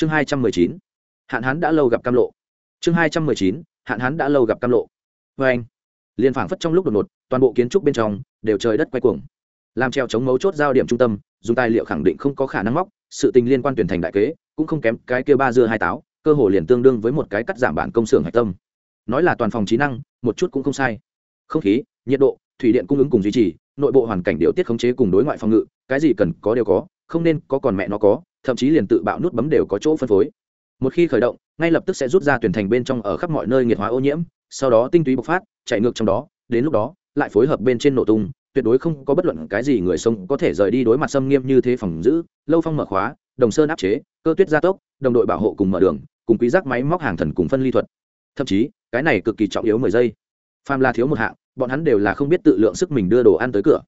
chương hai trăm mười chín. Hạn hán đã lâu gặp cam lộ. Chương hai trăm mười chín, hạn hán đã lâu gặp cam lộ. Vê anh, liền phảng phất trong lúc đột ngột, toàn bộ kiến trúc bên trong đều trời đất quay cuồng. Làm treo chống mấu chốt giao điểm trung tâm, dùng tài liệu khẳng định không có khả năng móc, sự tình liên quan tuyển thành đại kế, cũng không kém cái kia ba dưa hai táo, cơ hồ liền tương đương với một cái cắt giảm bản công xưởng hạch tâm. Nói là toàn phòng trí năng, một chút cũng không sai. Không khí, nhiệt độ, thủy điện cung ứng cùng duy trì, nội bộ hoàn cảnh điều tiết khống chế cùng đối ngoại phòng ngự, cái gì cần có đều có không nên có còn mẹ nó có, thậm chí liền tự bạo nút bấm đều có chỗ phân phối. Một khi khởi động, ngay lập tức sẽ rút ra tuyển thành bên trong ở khắp mọi nơi nghiệt hóa ô nhiễm, sau đó tinh túy bộc phát, chạy ngược trong đó, đến lúc đó, lại phối hợp bên trên nổ tung, tuyệt đối không có bất luận cái gì người sống có thể rời đi đối mặt xâm nghiêm như thế phòng giữ, lâu phong mở khóa, đồng sơn áp chế, cơ tuyết gia tốc, đồng đội bảo hộ cùng mở đường, cùng quý giác máy móc hàng thần cùng phân ly thuật. Thậm chí, cái này cực kỳ trọng yếu mười giây. Phàm là thiếu một hạng, bọn hắn đều là không biết tự lượng sức mình đưa đồ ăn tới cửa.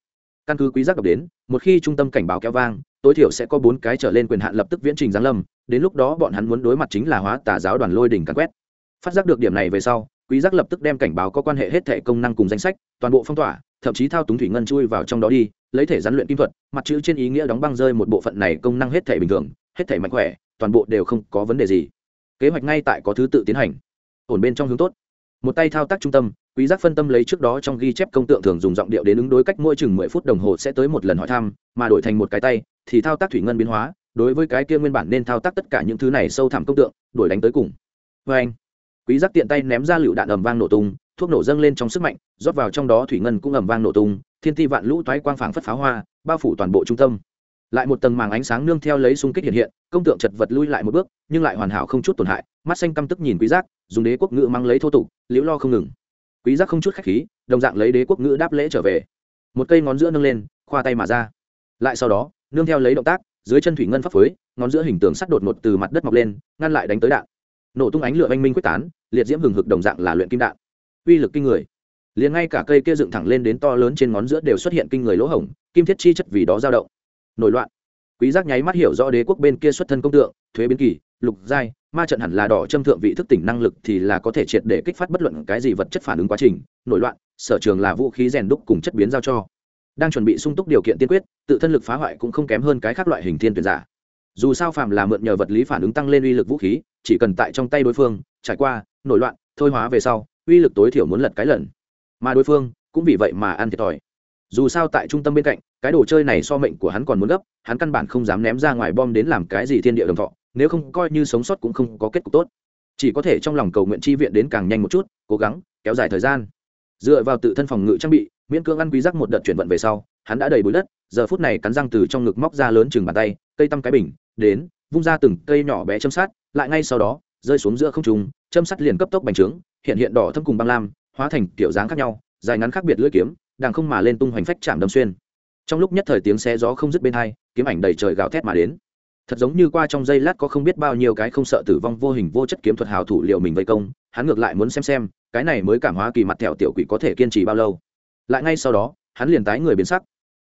Căn cứ quý giác đọc đến, một khi trung tâm cảnh báo kéo vang tối thiểu sẽ có bốn cái trở lên quyền hạn lập tức viễn trình giáng lâm, đến lúc đó bọn hắn muốn đối mặt chính là hóa tà giáo đoàn lôi đỉnh càn quét. Phát giác được điểm này về sau, quý giác lập tức đem cảnh báo có quan hệ hết thể công năng cùng danh sách, toàn bộ phong tỏa, thậm chí thao túng thủy ngân chui vào trong đó đi, lấy thể rắn luyện kim thuật, mặt chữ trên ý nghĩa đóng băng rơi một bộ phận này công năng hết thể bình thường, hết thể mạnh khỏe, toàn bộ đều không có vấn đề gì. Kế hoạch ngay tại có thứ tự tiến hành. Ổn bên trong hướng tốt một tay thao tác trung tâm, quý giác phân tâm lấy trước đó trong ghi chép công tượng thường dùng giọng điệu đến ứng đối cách mỗi chừng mười phút đồng hồ sẽ tới một lần hỏi thăm, mà đổi thành một cái tay, thì thao tác thủy ngân biến hóa, đối với cái kia nguyên bản nên thao tác tất cả những thứ này sâu thẳm công tượng, đuổi đánh tới cùng. Với anh, quý giác tiện tay ném ra lựu đạn ầm vang nổ tung, thuốc nổ dâng lên trong sức mạnh, rót vào trong đó thủy ngân cũng ầm vang nổ tung, thiên ti vạn lũ toái quang phảng phất pháo hoa, bao phủ toàn bộ trung tâm lại một tầng màng ánh sáng nương theo lấy xung kích hiện hiện, công tượng chật vật lui lại một bước, nhưng lại hoàn hảo không chút tổn hại, mắt xanh căm tức nhìn quý giác, dùng đế quốc ngữ mang lấy thô tục, liễu lo không ngừng. Quý giác không chút khách khí, đồng dạng lấy đế quốc ngữ đáp lễ trở về. Một cây ngón giữa nâng lên, khoa tay mà ra. Lại sau đó, nương theo lấy động tác, dưới chân thủy ngân pháp phối, ngón giữa hình tường sắt đột ngột từ mặt đất mọc lên, ngăn lại đánh tới đạn. Nổ tung ánh lửa anh minh quyết tán, liệt diễm hừng hực đồng dạng là luyện kim đạn. Uy lực kinh người. Liền ngay cả cây kia dựng thẳng lên đến to lớn trên ngón giữa đều xuất hiện kinh người lỗ hổng, kim thiết chi chất vì đó dao động nổi loạn. Quý giác nháy mắt hiểu rõ đế quốc bên kia xuất thân công tượng, thuế biến kỳ, lục giai, ma trận hẳn là đỏ châm thượng vị thức tỉnh năng lực thì là có thể triệt để kích phát bất luận cái gì vật chất phản ứng quá trình, nổi loạn, sở trường là vũ khí rèn đúc cùng chất biến giao cho. Đang chuẩn bị sung túc điều kiện tiên quyết, tự thân lực phá hoại cũng không kém hơn cái khác loại hình thiên tuyển giả. Dù sao phàm là mượn nhờ vật lý phản ứng tăng lên uy lực vũ khí, chỉ cần tại trong tay đối phương, trải qua, nổi loạn, thôi hóa về sau, uy lực tối thiểu muốn lật cái lần. Mà đối phương cũng vì vậy mà ăn thiệt thòi dù sao tại trung tâm bên cạnh, cái đồ chơi này so mệnh của hắn còn muốn gấp, hắn căn bản không dám ném ra ngoài bom đến làm cái gì thiên địa đồng thọ, nếu không coi như sống sót cũng không có kết cục tốt. Chỉ có thể trong lòng cầu nguyện chi viện đến càng nhanh một chút, cố gắng, kéo dài thời gian. Dựa vào tự thân phòng ngự trang bị, miễn cưỡng ăn quý giác một đợt chuyển vận về sau, hắn đã đầy bụi đất, giờ phút này cắn răng từ trong ngực móc ra lớn chừng bàn tay, cây tăm cái bình, đến, vung ra từng cây nhỏ bé châm sát lại ngay sau đó, rơi xuống giữa không trung, châm sắt liền cấp tốc bành trướng, hiện hiện đỏ thâm cùng băng lam, hóa thành kiểu dáng khác nhau, dài ngắn khác biệt lưỡi kiếm đang không mà lên tung hoành phách chạm đâm xuyên. Trong lúc nhất thời tiếng xe gió không dứt bên hai, kiếm ảnh đầy trời gào thét mà đến. Thật giống như qua trong giây lát có không biết bao nhiêu cái không sợ tử vong vô hình vô chất kiếm thuật hào thủ liệu mình vây công, hắn ngược lại muốn xem xem, cái này mới cảm hóa kỳ mặt thẹo tiểu quỷ có thể kiên trì bao lâu. Lại ngay sau đó, hắn liền tái người biến sắc.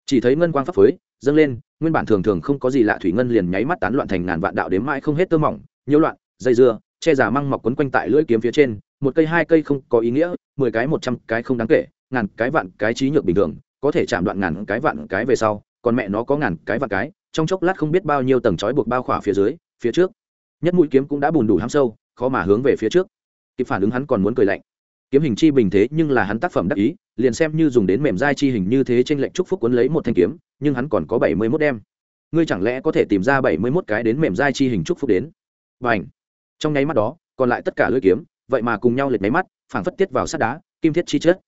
Chỉ thấy ngân quang pháp phới, dâng lên, nguyên bản thường thường không có gì lạ thủy ngân liền nháy mắt tán loạn thành ngàn vạn đạo đến mãi không hết tơ mỏng, nhiễu loạn, dây dưa, che giả măng mọc quấn quanh tại lưỡi kiếm phía trên, một cây hai cây không có ý nghĩa, mười cái một trăm cái không đáng kể ngàn cái vạn cái trí nhược bình thường, có thể chạm đoạn ngàn cái vạn cái về sau, còn mẹ nó có ngàn cái vạn cái, trong chốc lát không biết bao nhiêu tầng trói buộc bao khỏa phía dưới, phía trước. Nhất mũi kiếm cũng đã bùn đủ hám sâu, khó mà hướng về phía trước. Kịp phản ứng hắn còn muốn cười lạnh. Kiếm hình chi bình thế nhưng là hắn tác phẩm đắc ý, liền xem như dùng đến mềm dai chi hình như thế trên lệnh trúc phúc cuốn lấy một thanh kiếm, nhưng hắn còn có bảy mươi mốt đem. Ngươi chẳng lẽ có thể tìm ra bảy mươi mốt cái đến mềm dai chi hình trúc phúc đến? Và ảnh trong nháy mắt đó, còn lại tất cả lưỡi kiếm, vậy mà cùng nhau lệch máy mắt, phảng phất tiết vào sát đá, kim thiết chi chết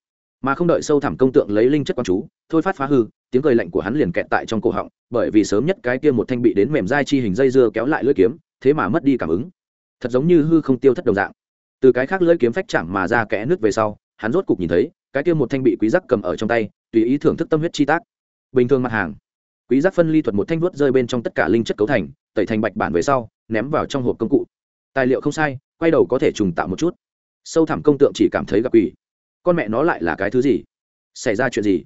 mà không đợi sâu thẳm công tượng lấy linh chất quan chú, thôi phát phá hư, tiếng cười lạnh của hắn liền kẹt tại trong cổ họng, bởi vì sớm nhất cái kia một thanh bị đến mềm dai chi hình dây dưa kéo lại lưỡi kiếm, thế mà mất đi cảm ứng. Thật giống như hư không tiêu thất đồng dạng. Từ cái khác lưỡi kiếm phách chạm mà ra kẽ nước về sau, hắn rốt cục nhìn thấy, cái kia một thanh bị quý giác cầm ở trong tay, tùy ý thưởng thức tâm huyết chi tác. Bình thường mặt hàng, quý giác phân ly thuật một thanh vuốt rơi bên trong tất cả linh chất cấu thành, tẩy thành bạch bản về sau, ném vào trong hộp công cụ. Tài liệu không sai, quay đầu có thể trùng tạo một chút. Sâu thẳm công tượng chỉ cảm thấy gặp quỷ con mẹ nó lại là cái thứ gì? Xảy ra chuyện gì?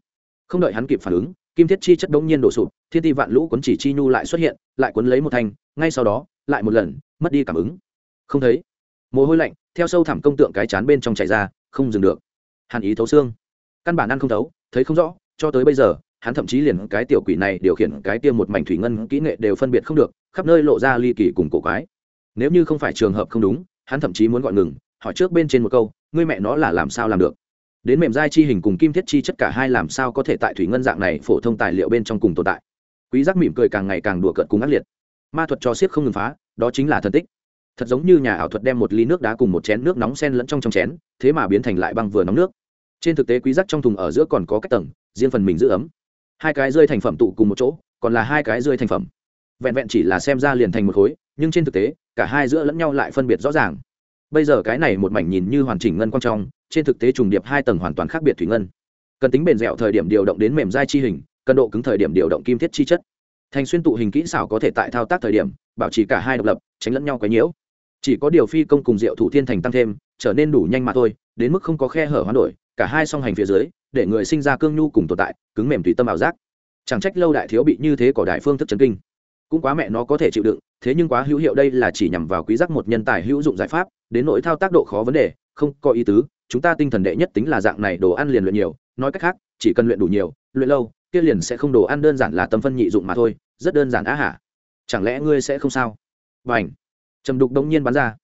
Không đợi hắn kịp phản ứng, kim thiết chi chất đống nhiên đổ sụp, thiên ti vạn lũ cuốn chỉ chi nhu lại xuất hiện, lại cuốn lấy một thanh, ngay sau đó, lại một lần, mất đi cảm ứng. Không thấy. Mồ hôi lạnh, theo sâu thẳm công tượng cái chán bên trong chảy ra, không dừng được. Hàn ý thấu xương. Căn bản ăn không thấu, thấy không rõ, cho tới bây giờ, hắn thậm chí liền cái tiểu quỷ này điều khiển cái tiêm một mảnh thủy ngân kỹ nghệ đều phân biệt không được, khắp nơi lộ ra ly kỳ cùng cổ quái. Nếu như không phải trường hợp không đúng, hắn thậm chí muốn gọi ngừng, hỏi trước bên trên một câu, ngươi mẹ nó là làm sao làm được? Đến mềm dai chi hình cùng kim thiết chi chất cả hai làm sao có thể tại thủy ngân dạng này phổ thông tài liệu bên trong cùng tồn tại. Quý giác mỉm cười càng ngày càng đùa cợt cùng ác liệt. Ma thuật cho xiếc không ngừng phá, đó chính là thần tích. Thật giống như nhà ảo thuật đem một ly nước đá cùng một chén nước nóng sen lẫn trong trong chén, thế mà biến thành lại băng vừa nóng nước. Trên thực tế quý giác trong thùng ở giữa còn có cách tầng, riêng phần mình giữ ấm. Hai cái rơi thành phẩm tụ cùng một chỗ, còn là hai cái rơi thành phẩm. Vẹn vẹn chỉ là xem ra liền thành một khối, nhưng trên thực tế, cả hai giữa lẫn nhau lại phân biệt rõ ràng. Bây giờ cái này một mảnh nhìn như hoàn chỉnh ngân quang trong trên thực tế trùng điệp hai tầng hoàn toàn khác biệt thủy ngân. Cần tính bền dẻo thời điểm điều động đến mềm dai chi hình, cần độ cứng thời điểm điều động kim thiết chi chất. Thành xuyên tụ hình kỹ xảo có thể tại thao tác thời điểm, bảo trì cả hai độc lập, tránh lẫn nhau quấy nhiễu. Chỉ có điều phi công cùng diệu thủ thiên thành tăng thêm, trở nên đủ nhanh mà thôi, đến mức không có khe hở hoán đổi, cả hai song hành phía dưới, để người sinh ra cương nhu cùng tồn tại, cứng mềm tùy tâm ảo giác. Chẳng trách lâu đại thiếu bị như thế cỏ đại phương thức chấn kinh. Cũng quá mẹ nó có thể chịu đựng, thế nhưng quá hữu hiệu đây là chỉ nhằm vào quý giác một nhân tài hữu dụng giải pháp, đến nỗi thao tác độ khó vấn đề, không có ý tứ chúng ta tinh thần đệ nhất tính là dạng này đồ ăn liền luyện nhiều, nói cách khác, chỉ cần luyện đủ nhiều, luyện lâu, kia liền sẽ không đồ ăn đơn giản là tâm phân nhị dụng mà thôi, rất đơn giản á hả? Chẳng lẽ ngươi sẽ không sao? Và ảnh trầm đục đông nhiên bắn ra.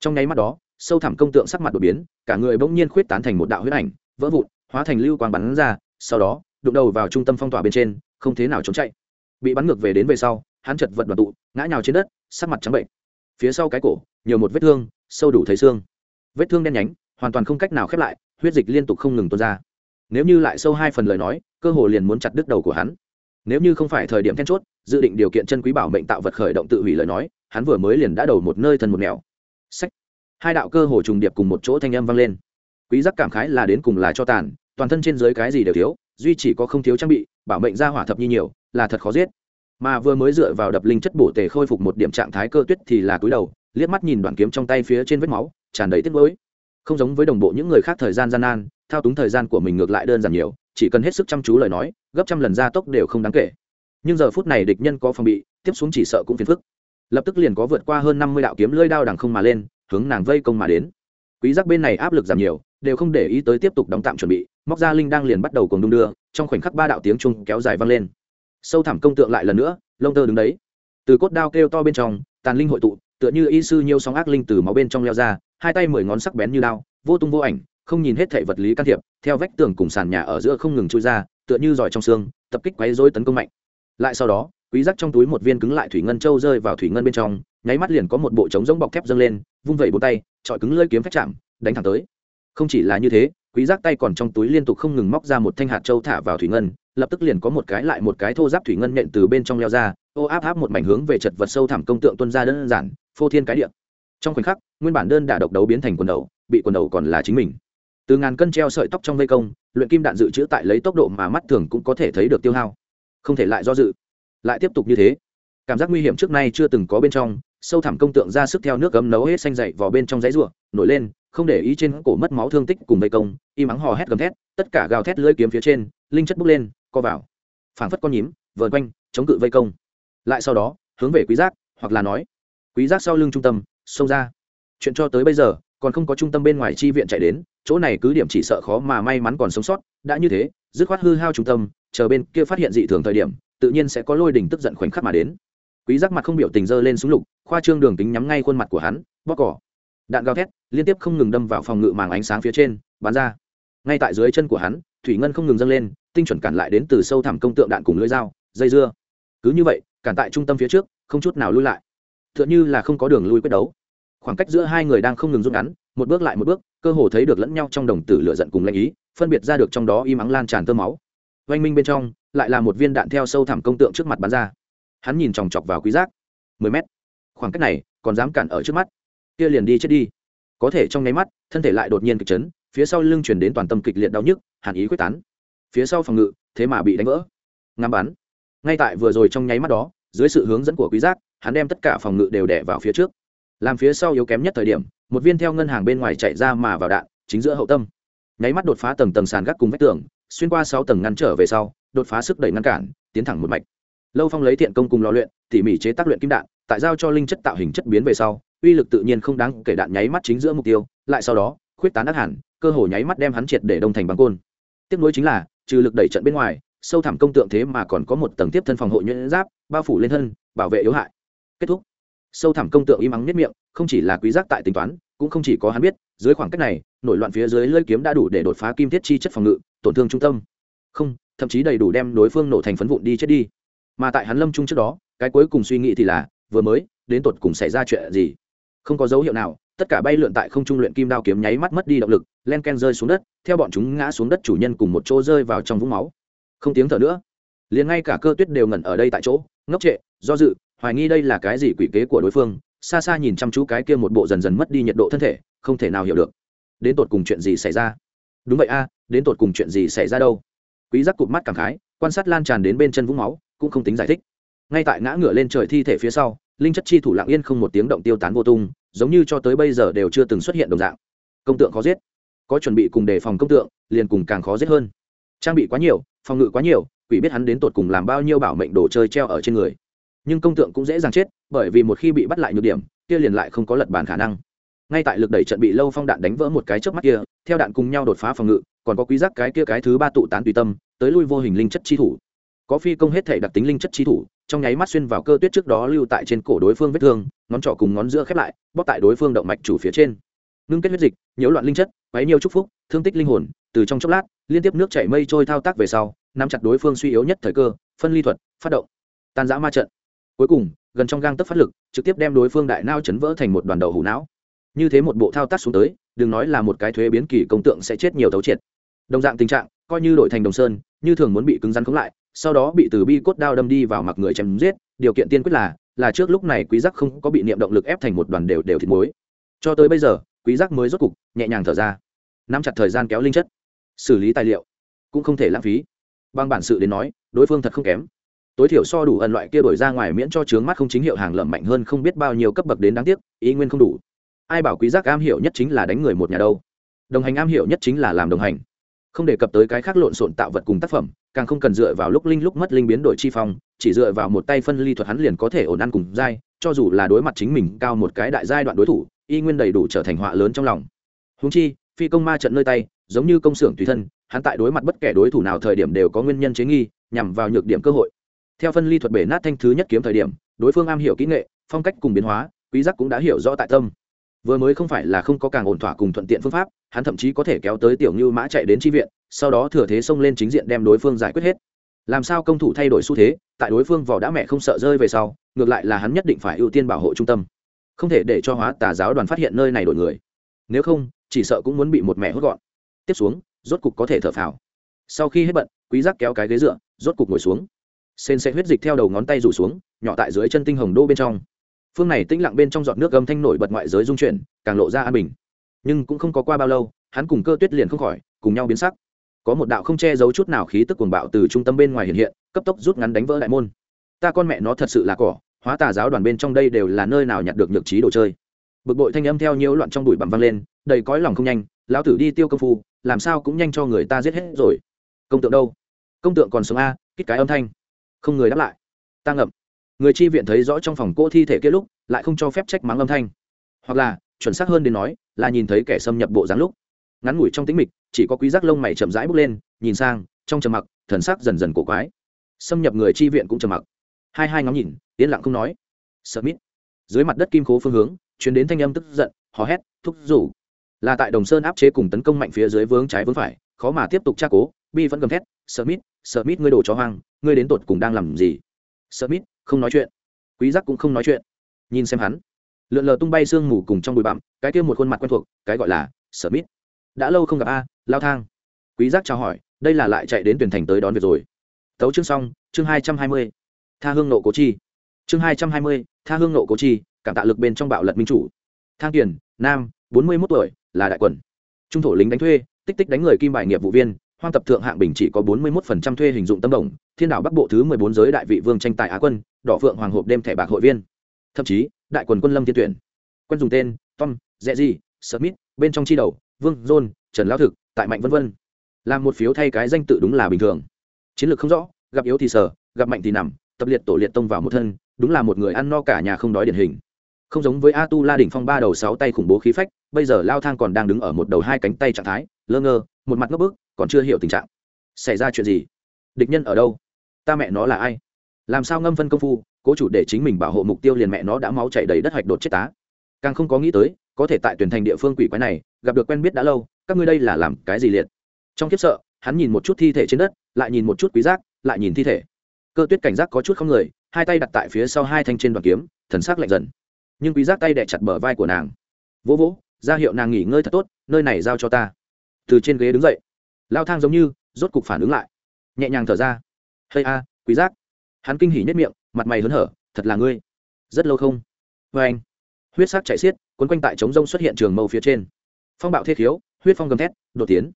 Trong nháy mắt đó, sâu thẳm công tượng sắc mặt đột biến, cả người bỗng nhiên khuyết tán thành một đạo huyết ảnh, vỡ vụn, hóa thành lưu quang bắn ra, sau đó, đụng đầu vào trung tâm phong tỏa bên trên, không thế nào trốn chạy. Bị bắn ngược về đến về sau, hắn chật vật đoàn tụ, ngã nhào trên đất, sắc mặt trắng bệnh. Phía sau cái cổ, nhiều một vết thương, sâu đủ thấy xương. Vết thương đen nhánh hoàn toàn không cách nào khép lại, huyết dịch liên tục không ngừng tuôn ra. Nếu như lại sâu hai phần lời nói, cơ hồ liền muốn chặt đứt đầu của hắn. Nếu như không phải thời điểm then chốt, dự định điều kiện chân quý bảo mệnh tạo vật khởi động tự hủy lời nói, hắn vừa mới liền đã đầu một nơi thân một nẻo. Sách hai đạo cơ hồ trùng điệp cùng một chỗ thanh âm vang lên. Quý giác cảm khái là đến cùng là cho tàn, toàn thân trên dưới cái gì đều thiếu, duy chỉ có không thiếu trang bị, bảo mệnh ra hỏa thập nhi nhiều, là thật khó giết. Mà vừa mới dựa vào đập linh chất bổ tề khôi phục một điểm trạng thái cơ tuyết thì là cúi đầu, liếc mắt nhìn đoạn kiếm trong tay phía trên vết máu, tràn đầy tiếc nuối không giống với đồng bộ những người khác thời gian gian nan, thao túng thời gian của mình ngược lại đơn giản nhiều, chỉ cần hết sức chăm chú lời nói, gấp trăm lần gia tốc đều không đáng kể. Nhưng giờ phút này địch nhân có phòng bị, tiếp xuống chỉ sợ cũng phiền phức. Lập tức liền có vượt qua hơn năm mươi đạo kiếm lưỡi đao đằng không mà lên, hướng nàng vây công mà đến. Quý giác bên này áp lực giảm nhiều, đều không để ý tới tiếp tục đóng tạm chuẩn bị, móc ra linh đang liền bắt đầu cùng đung đưa, trong khoảnh khắc ba đạo tiếng trung kéo dài vang lên. Sâu thẳm công tượng lại lần nữa, lông tơ đứng đấy. Từ cốt đao kêu to bên trong, tàn linh hội tụ, tựa như y sư nhiều sóng ác linh từ máu bên trong leo ra hai tay mười ngón sắc bén như đao, vô tung vô ảnh, không nhìn hết thể vật lý can thiệp, theo vách tường cùng sàn nhà ở giữa không ngừng chui ra, tựa như giỏi trong xương, tập kích quấy rối tấn công mạnh. Lại sau đó, quý giác trong túi một viên cứng lại thủy ngân châu rơi vào thủy ngân bên trong, nháy mắt liền có một bộ trống giống bọc thép dâng lên, vung vẩy bốn tay trọi cứng lưỡi kiếm phách chạm, đánh thẳng tới. Không chỉ là như thế, quý giác tay còn trong túi liên tục không ngừng móc ra một thanh hạt châu thả vào thủy ngân, lập tức liền có một cái lại một cái thô giáp thủy ngân nện từ bên trong leo ra, ô áp áp một mảnh hướng về chật vật sâu thẳm công tượng tuân ra đơn giản, phô thiên cái địa trong khoảnh khắc, nguyên bản đơn đả độc đấu biến thành quần đầu, bị quần đầu còn là chính mình. Từ ngàn cân treo sợi tóc trong vây công, luyện kim đạn dự trữ tại lấy tốc độ mà mắt thường cũng có thể thấy được tiêu hao. Không thể lại do dự. Lại tiếp tục như thế. Cảm giác nguy hiểm trước nay chưa từng có bên trong, sâu thẳm công tượng ra sức theo nước gấm nấu hết xanh dậy vào bên trong giấy ruộng nổi lên, không để ý trên cổ mất máu thương tích cùng vây công im ắng hò hét gầm thét, tất cả gào thét lưỡi kiếm phía trên, linh chất bốc lên, co vào. Phảng phất con nhím, vờn quanh, chống cự vây công. Lại sau đó, hướng về quý giác, hoặc là nói, quý giác sau lưng trung tâm xông ra. Chuyện cho tới bây giờ, còn không có trung tâm bên ngoài chi viện chạy đến, chỗ này cứ điểm chỉ sợ khó mà may mắn còn sống sót, đã như thế, dứt khoát hư hao trung tâm, chờ bên kia phát hiện dị thường thời điểm, tự nhiên sẽ có lôi đỉnh tức giận khoảnh khắc mà đến. Quý giác mặt không biểu tình dơ lên súng lục, khoa trương đường tính nhắm ngay khuôn mặt của hắn bóc cỏ. Đạn gào thét, liên tiếp không ngừng đâm vào phòng ngự màng ánh sáng phía trên, bắn ra. Ngay tại dưới chân của hắn, thủy ngân không ngừng dâng lên, tinh chuẩn cản lại đến từ sâu thẳm công tượng đạn cùng lưỡi dao, dây dưa. Cứ như vậy, cản tại trung tâm phía trước, không chút nào lui lại. Tựa như là không có đường lui quyết đấu khoảng cách giữa hai người đang không ngừng rút ngắn, một bước lại một bước, cơ hồ thấy được lẫn nhau trong đồng tử lửa giận cùng lanh ý, phân biệt ra được trong đó im ắng lan tràn tơ máu. Oanh minh bên trong, lại là một viên đạn theo sâu thẳm công tượng trước mặt bắn ra. Hắn nhìn chòng chọc vào quý giác. Mười mét. Khoảng cách này, còn dám cản ở trước mắt. Kia liền đi chết đi. Có thể trong nháy mắt, thân thể lại đột nhiên kịch chấn, phía sau lưng chuyển đến toàn tâm kịch liệt đau nhức, hàn ý quyết tán. Phía sau phòng ngự, thế mà bị đánh vỡ. Ngắm bắn. Ngay tại vừa rồi trong nháy mắt đó, dưới sự hướng dẫn của quý giác, hắn đem tất cả phòng ngự đều đè vào phía trước làm phía sau yếu kém nhất thời điểm, một viên theo ngân hàng bên ngoài chạy ra mà vào đạn, chính giữa hậu tâm. Nháy mắt đột phá tầng tầng sàn gác cùng vách tường, xuyên qua sáu tầng ngăn trở về sau, đột phá sức đẩy ngăn cản, tiến thẳng một mạch. Lâu phong lấy thiện công cùng lò luyện, tỉ mỉ chế tác luyện kim đạn, tại giao cho linh chất tạo hình chất biến về sau, uy lực tự nhiên không đáng kể đạn nháy mắt chính giữa mục tiêu, lại sau đó, khuyết tán ác hẳn, cơ hồ nháy mắt đem hắn triệt để đông thành bằng côn. Tiếp nối chính là, trừ lực đẩy trận bên ngoài, sâu thẳm công tượng thế mà còn có một tầng tiếp thân phòng hộ nhuyễn giáp, bao phủ lên thân, bảo vệ yếu hại. Kết thúc sâu thẳm công tượng im ắng nhất miệng, không chỉ là quý giác tại tính toán, cũng không chỉ có hắn biết, dưới khoảng cách này, nổi loạn phía dưới lưỡi kiếm đã đủ để đột phá kim thiết chi chất phòng ngự, tổn thương trung tâm. Không, thậm chí đầy đủ đem đối phương nổ thành phấn vụn đi chết đi. Mà tại hắn lâm trung trước đó, cái cuối cùng suy nghĩ thì là, vừa mới, đến tột cùng xảy ra chuyện gì? Không có dấu hiệu nào, tất cả bay lượn tại không trung luyện kim đao kiếm nháy mắt mất đi động lực, len ken rơi xuống đất, theo bọn chúng ngã xuống đất chủ nhân cùng một chỗ rơi vào trong vũng máu. Không tiếng thở nữa. Liền ngay cả cơ tuyết đều ngẩn ở đây tại chỗ, ngốc trệ, do dự hoài nghi đây là cái gì quỷ kế của đối phương, xa xa nhìn chăm chú cái kia một bộ dần dần mất đi nhiệt độ thân thể, không thể nào hiểu được. Đến tột cùng chuyện gì xảy ra? Đúng vậy a, đến tột cùng chuyện gì xảy ra đâu? Quý giác cụt mắt cảm khái, quan sát lan tràn đến bên chân vũng máu, cũng không tính giải thích. Ngay tại ngã ngửa lên trời thi thể phía sau, linh chất chi thủ lặng yên không một tiếng động tiêu tán vô tung, giống như cho tới bây giờ đều chưa từng xuất hiện đồng dạng. Công tượng khó giết. Có chuẩn bị cùng đề phòng công tượng, liền cùng càng khó giết hơn. Trang bị quá nhiều, phòng ngự quá nhiều, quỷ biết hắn đến tột cùng làm bao nhiêu bảo mệnh đồ chơi treo ở trên người nhưng công tượng cũng dễ dàng chết, bởi vì một khi bị bắt lại nhược điểm, kia liền lại không có lật bàn khả năng. Ngay tại lực đẩy trận bị lâu phong đạn đánh vỡ một cái trước mắt kia, theo đạn cùng nhau đột phá phòng ngự, còn có quý giác cái kia cái thứ ba tụ tán tùy tâm, tới lui vô hình linh chất chi thủ. Có phi công hết thể đặc tính linh chất chi thủ, trong nháy mắt xuyên vào cơ tuyết trước đó lưu tại trên cổ đối phương vết thương, ngón trỏ cùng ngón giữa khép lại bóc tại đối phương động mạch chủ phía trên. Ngưng kết huyết dịch, nhiễu loạn linh chất, quấy nhiều chúc phúc, thương tích linh hồn, từ trong chốc lát, liên tiếp nước chảy mây trôi thao tác về sau, nắm chặt đối phương suy yếu nhất thời cơ, phân ly thuật, phát động. Tan giã ma trận cuối cùng, gần trong gang tấc phát lực, trực tiếp đem đối phương đại nao chấn vỡ thành một đoàn đầu hủ não. Như thế một bộ thao tác xuống tới, đừng nói là một cái thuế biến kỳ công tượng sẽ chết nhiều thấu triệt. Đồng dạng tình trạng, coi như đổi thành đồng sơn, như thường muốn bị cứng rắn khống lại, sau đó bị từ bi cốt đao đâm đi vào mặc người chém giết, điều kiện tiên quyết là là trước lúc này quý giác không có bị niệm động lực ép thành một đoàn đều đều thịt muối. Cho tới bây giờ, quý giác mới rốt cục, nhẹ nhàng thở ra. Nắm chặt thời gian kéo linh chất. Xử lý tài liệu, cũng không thể lãng phí. Bằng bản sự đến nói, đối phương thật không kém tối thiểu so đủ ẩn loại kia đổi ra ngoài miễn cho chướng mắt không chính hiệu hàng lẩm mạnh hơn không biết bao nhiêu cấp bậc đến đáng tiếc, ý nguyên không đủ. Ai bảo quý giác am hiểu nhất chính là đánh người một nhà đâu. Đồng hành am hiểu nhất chính là làm đồng hành. Không đề cập tới cái khác lộn xộn tạo vật cùng tác phẩm, càng không cần dựa vào lúc linh lúc mất linh biến đổi chi phong, chỉ dựa vào một tay phân ly thuật hắn liền có thể ổn ăn cùng giai cho dù là đối mặt chính mình cao một cái đại giai đoạn đối thủ, y nguyên đầy đủ trở thành họa lớn trong lòng. Húng chi, phi công ma trận nơi tay, giống như công xưởng tùy thân, hắn tại đối mặt bất kể đối thủ nào thời điểm đều có nguyên nhân chế nghi, nhằm vào nhược điểm cơ hội theo phân ly thuật bể nát thanh thứ nhất kiếm thời điểm, đối phương am hiểu kỹ nghệ, phong cách cùng biến hóa, quý giác cũng đã hiểu rõ tại tâm. Vừa mới không phải là không có càng ổn thỏa cùng thuận tiện phương pháp, hắn thậm chí có thể kéo tới tiểu như mã chạy đến tri viện, sau đó thừa thế xông lên chính diện đem đối phương giải quyết hết. Làm sao công thủ thay đổi xu thế, tại đối phương vỏ đã mẹ không sợ rơi về sau, ngược lại là hắn nhất định phải ưu tiên bảo hộ trung tâm. Không thể để cho hóa tà giáo đoàn phát hiện nơi này đổi người. Nếu không, chỉ sợ cũng muốn bị một mẹ hốt gọn. Tiếp xuống, rốt cục có thể thở phào. Sau khi hết bận, quý giác kéo cái ghế dựa, rốt cục ngồi xuống sên sẽ huyết dịch theo đầu ngón tay rủ xuống, nhỏ tại dưới chân tinh hồng đô bên trong. Phương này tĩnh lặng bên trong giọt nước gầm thanh nổi bật ngoại giới dung chuyển, càng lộ ra an bình. Nhưng cũng không có qua bao lâu, hắn cùng cơ tuyết liền không khỏi, cùng nhau biến sắc. Có một đạo không che giấu chút nào khí tức cuồng bạo từ trung tâm bên ngoài hiện hiện, cấp tốc rút ngắn đánh vỡ đại môn. Ta con mẹ nó thật sự là cỏ, hóa tà giáo đoàn bên trong đây đều là nơi nào nhặt được nhược trí đồ chơi. Bực bội thanh âm theo nhiễu loạn trong đùi bặm văng lên, đầy cõi lòng không nhanh, lão tử đi tiêu công phu, làm sao cũng nhanh cho người ta giết hết rồi. Công tượng đâu? Công tượng còn sống a kích cái âm thanh không người đáp lại. Ta ngậm. Người chi viện thấy rõ trong phòng cỗ thi thể kia lúc, lại không cho phép trách mắng âm thanh. Hoặc là, chuẩn xác hơn đến nói, là nhìn thấy kẻ xâm nhập bộ dáng lúc. Ngắn ngủi trong tĩnh mịch, chỉ có quý giác lông mày chậm rãi bước lên, nhìn sang, trong trầm mặc, thần sắc dần dần cổ quái. Xâm nhập người chi viện cũng trầm mặc. Hai hai ngóng nhìn, yên lặng không nói. Sợ mít dưới mặt đất kim cố phương hướng chuyến đến thanh âm tức giận, hò hét, thúc rủ là tại đồng sơn áp chế cùng tấn công mạnh phía dưới vướng trái vướng phải, khó mà tiếp tục tra cố, bi vẫn gầm thét sợ mít sợ mít ngươi đồ chó hoang ngươi đến tột cùng đang làm gì? Sợ không nói chuyện. Quý giác cũng không nói chuyện. Nhìn xem hắn, lượn lờ tung bay sương mù cùng trong bụi bặm, cái kia một khuôn mặt quen thuộc, cái gọi là smith đã lâu không gặp a, lao thang. Quý giác chào hỏi, đây là lại chạy đến tuyển thành tới đón việc rồi. Tấu chương xong, chương hai trăm hai mươi. Tha hương nộ cố chi. Chương hai trăm hai mươi, tha hương nộ cố chi, cảm tạ lực bên trong bạo lật minh chủ. Thang kiền, nam, bốn mươi 41 tuổi, là đại quần. Trung thổ lính đánh thuê, tích tích đánh người kim bài nghiệp vụ viên hoang tập thượng hạng bình chỉ có bốn mươi 41% thuê hình dụng tâm đồng thiên đảo bắc bộ thứ mười bốn giới đại vị vương tranh tài á quân đỏ phượng hoàng hộp đêm thẻ bạc hội viên. Thậm chí đại quần quân lâm thiên tuyển. Quân dùng tên tom dẹ di smith bên trong chi đầu vương john trần lão thực tại mạnh vân vân. Làm một phiếu thay cái danh tự đúng là bình thường. Chiến lược không rõ gặp yếu thì sở, gặp mạnh thì nằm tập liệt tổ liệt tông vào một thân đúng là một người ăn no cả nhà không đói điển hình. Không giống với a tu la đỉnh phong ba đầu sáu tay khủng bố khí phách bây giờ lao thang còn đang đứng ở một đầu hai cánh tay trạng thái lơ ngơ một mặt ngốc bức còn chưa hiểu tình trạng. Xảy ra chuyện gì? Địch nhân ở đâu? Ta mẹ nó là ai? Làm sao ngâm phân công phu, cố chủ để chính mình bảo hộ mục tiêu liền mẹ nó đã máu chảy đầy đất hoạch đột chết tá càng không có nghĩ tới, có thể tại tuyển thành địa phương quỷ quái này, gặp được quen biết đã lâu, các ngươi đây là làm cái gì liệt? Trong kiếp sợ, hắn nhìn một chút thi thể trên đất, lại nhìn một chút quý giác, lại nhìn thi thể. Cơ tuyết cảnh giác có chút không người, hai tay đặt tại phía sau hai thanh trên đoàn kiếm, thần sắc lạnh dần. Nhưng quý giác tay đè chặt bờ vai của nàng. Vỗ vỗ, ra hiệu nàng nghỉ ngơi thật tốt, nơi này giao cho ta. Từ trên ghế đứng dậy lao thang giống như, rốt cục phản ứng lại. Nhẹ nhàng thở ra. Hay a, quý giác. Hắn kinh hỉ nhất miệng, mặt mày hớn hở, thật là ngươi. Rất lâu không. Vê anh. Huyết sắc chạy xiết, quấn quanh tại trống rông xuất hiện trường mâu phía trên. Phong bạo thiết khiếu, huyết phong gầm thét, đột tiến.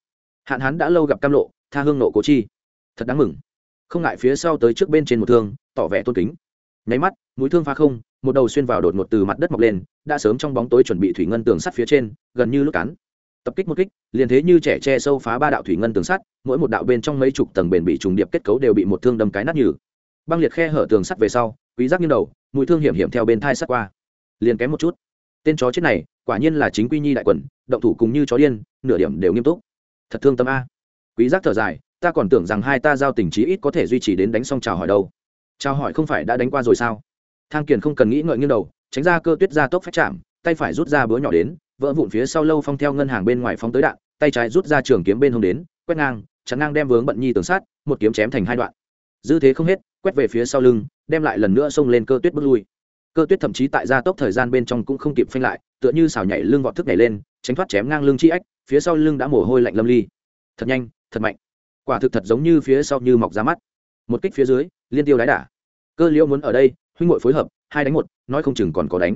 Hạn hắn đã lâu gặp cam lộ, tha hương nộ cố chi. Thật đáng mừng. Không ngại phía sau tới trước bên trên một thương, tỏ vẻ tôn kính. Nháy mắt, mũi thương phá không, một đầu xuyên vào đột ngột từ mặt đất mọc lên, đã sớm trong bóng tối chuẩn bị thủy ngân tường sắt phía trên, gần như lúc cắn tập kích một kích, liền thế như trẻ che sâu phá ba đạo thủy ngân tường sắt, mỗi một đạo bên trong mấy chục tầng bền bị trùng điệp kết cấu đều bị một thương đâm cái nát nhừ. Băng liệt khe hở tường sắt về sau, quý giác nghiêng đầu mũi thương hiểm hiểm theo bên thai sắt qua. Liền kém một chút. Tên chó chết này, quả nhiên là chính quy nhi đại quần, động thủ cùng như chó điên, nửa điểm đều nghiêm túc. Thật thương tâm a. Quý giác thở dài, ta còn tưởng rằng hai ta giao tình trí ít có thể duy trì đến đánh xong chào hỏi đâu. Chào hỏi không phải đã đánh qua rồi sao? Thang kiền không cần nghĩ ngợi nghiêng đầu, tránh ra cơ tuyết ra tốc phách chạm, tay phải rút ra búa nhỏ đến vỡ vụn phía sau lâu phong theo ngân hàng bên ngoài phóng tới đạn, tay trái rút ra trường kiếm bên hông đến, quét ngang, chắn ngang đem vướng bận nhi tường sát, một kiếm chém thành hai đoạn. Dư thế không hết, quét về phía sau lưng, đem lại lần nữa xông lên cơ tuyết bước lui. Cơ tuyết thậm chí tại gia tốc thời gian bên trong cũng không kịp phanh lại, tựa như xào nhảy lưng vọt thức nhảy lên, tránh thoát chém ngang lưng chi ách, phía sau lưng đã mồ hôi lạnh lâm ly. Thật nhanh, thật mạnh. Quả thực thật giống như phía sau như mọc ra mắt. Một kích phía dưới, liên tiêu đái đả. Cơ liễu muốn ở đây, huynh ngội phối hợp, hai đánh một, nói không chừng còn có đánh.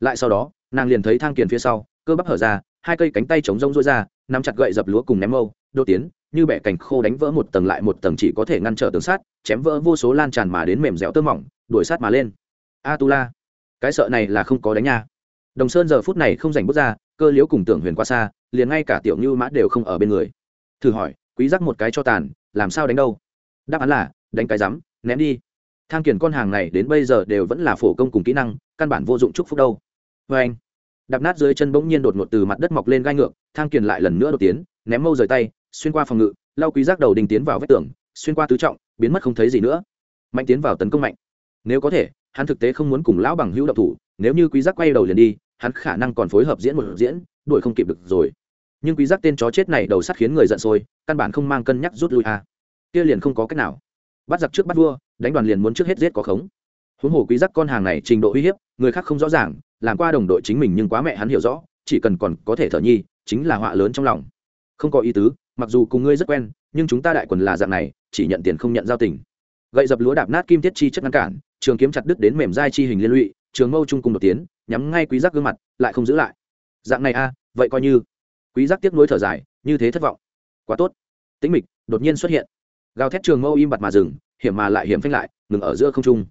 Lại sau đó, nàng liền thấy thang kiền phía sau cơ bắp hở ra, hai cây cánh tay chống rông rối ra, nắm chặt gậy dập lúa cùng ném mâu, đô tiến, như bẻ cành khô đánh vỡ một tầng lại một tầng chỉ có thể ngăn trở tường sát chém vỡ vô số lan tràn mà đến mềm dẻo tơ mỏng, đuổi sát mà lên. A tu la cái sợ này là không có đánh nha. Đồng sơn giờ phút này không giành bước ra, cơ liễu cùng tưởng huyền qua xa, liền ngay cả tiểu như mã đều không ở bên người. Thử hỏi, quý giác một cái cho tàn, làm sao đánh đâu? Đáp án là, đánh cái rắm, ném đi. Thang kiển con hàng này đến bây giờ đều vẫn là phổ công cùng kỹ năng, căn bản vô dụng chúc phúc đâu. Vê anh đạp nát dưới chân bỗng nhiên đột ngột từ mặt đất mọc lên gai ngược, thang kiền lại lần nữa đột tiến, ném mâu rời tay, xuyên qua phòng ngự, lau quý giác đầu đình tiến vào vách tường, xuyên qua tứ trọng, biến mất không thấy gì nữa. Mạnh tiến vào tấn công mạnh. Nếu có thể, hắn thực tế không muốn cùng lão bằng hữu độc thủ, nếu như quý giác quay đầu liền đi, hắn khả năng còn phối hợp diễn một diễn, đuổi không kịp được rồi. Nhưng quý giác tên chó chết này đầu sắt khiến người giận sôi, căn bản không mang cân nhắc rút lui a. À. kia liền không có cách nào. Bắt giặc trước bắt vua, đánh đoàn liền muốn trước hết giết có khống huống hồ quý giác con hàng này trình độ uy hiếp, người khác không rõ ràng, làm qua đồng đội chính mình nhưng quá mẹ hắn hiểu rõ, chỉ cần còn có thể thở nhi, chính là họa lớn trong lòng. Không có ý tứ, mặc dù cùng ngươi rất quen, nhưng chúng ta đại quần là dạng này, chỉ nhận tiền không nhận giao tình. Gậy dập lúa đạp nát kim tiết chi chất ngăn cản, trường kiếm chặt đứt đến mềm dai chi hình liên lụy, trường mâu trung cùng đột tiến, nhắm ngay quý giác gương mặt, lại không giữ lại. Dạng này a, vậy coi như. Quý giác tiếc nuối thở dài, như thế thất vọng. Quá tốt. Tĩnh mịch, đột nhiên xuất hiện. Gào thét trường mâu im bặt mà dừng, hiểm mà lại hiểm phanh lại, ngừng ở giữa không trung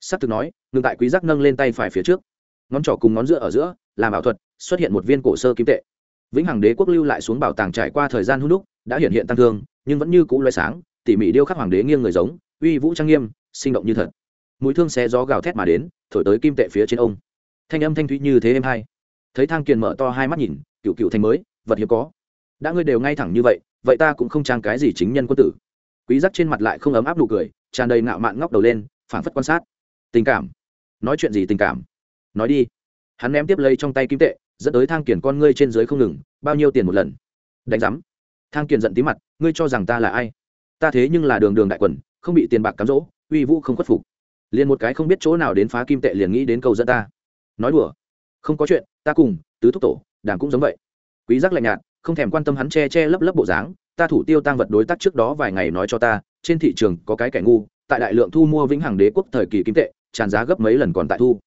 sắp thực nói ngừng tại quý giác nâng lên tay phải phía trước. Ngón trỏ cùng ngón giữa ở giữa, làm ảo thuật, xuất hiện một viên cổ sơ kim tệ. Vĩnh hằng đế quốc lưu lại xuống bảo tàng trải qua thời gian hút đúc, đã hiện hiện tăng thương, nhưng vẫn như cũ loay sáng, tỉ mỉ điêu khắc hoàng đế nghiêng người giống, uy vũ trang nghiêm, sinh động như thật. Mũi thương xé gió gào thét mà đến, thổi tới kim tệ phía trên ông. Thanh âm thanh thúy như thế êm hai thấy thang kiền mở to hai mắt nhìn, cựu cựu thành mới, vật hiếm có. Đã ngươi đều ngay thẳng như vậy vậy ta cũng không trang cái gì chính nhân quân tử. Quý giác trên mặt lại không ấm áp nụ cười, tràn đầy ngạo mạn ngóc đầu lên, phảng phất quan sát tình cảm. Nói chuyện gì tình cảm? Nói đi. Hắn ném tiếp lấy trong tay kim tệ, dẫn tới thang kiền con ngươi trên dưới không ngừng, bao nhiêu tiền một lần? Đánh giám. Thang kiền giận tí mặt, ngươi cho rằng ta là ai? Ta thế nhưng là đường đường đại quần, không bị tiền bạc cám dỗ, uy vũ không khuất phục. Liền một cái không biết chỗ nào đến phá kim tệ liền nghĩ đến câu dẫn ta. Nói đùa. Không có chuyện, ta cùng, tứ thúc tổ, đảng cũng giống vậy. Quý giác lạnh nhạt, không thèm quan tâm hắn che che lấp lấp bộ dáng, ta thủ tiêu tăng vật đối tác trước đó vài ngày nói cho ta, trên thị trường có cái kẻ ngu, tại đại lượng thu mua vĩnh hằng đế quốc thời kỳ kim tệ tràn giá gấp mấy lần còn tại thu.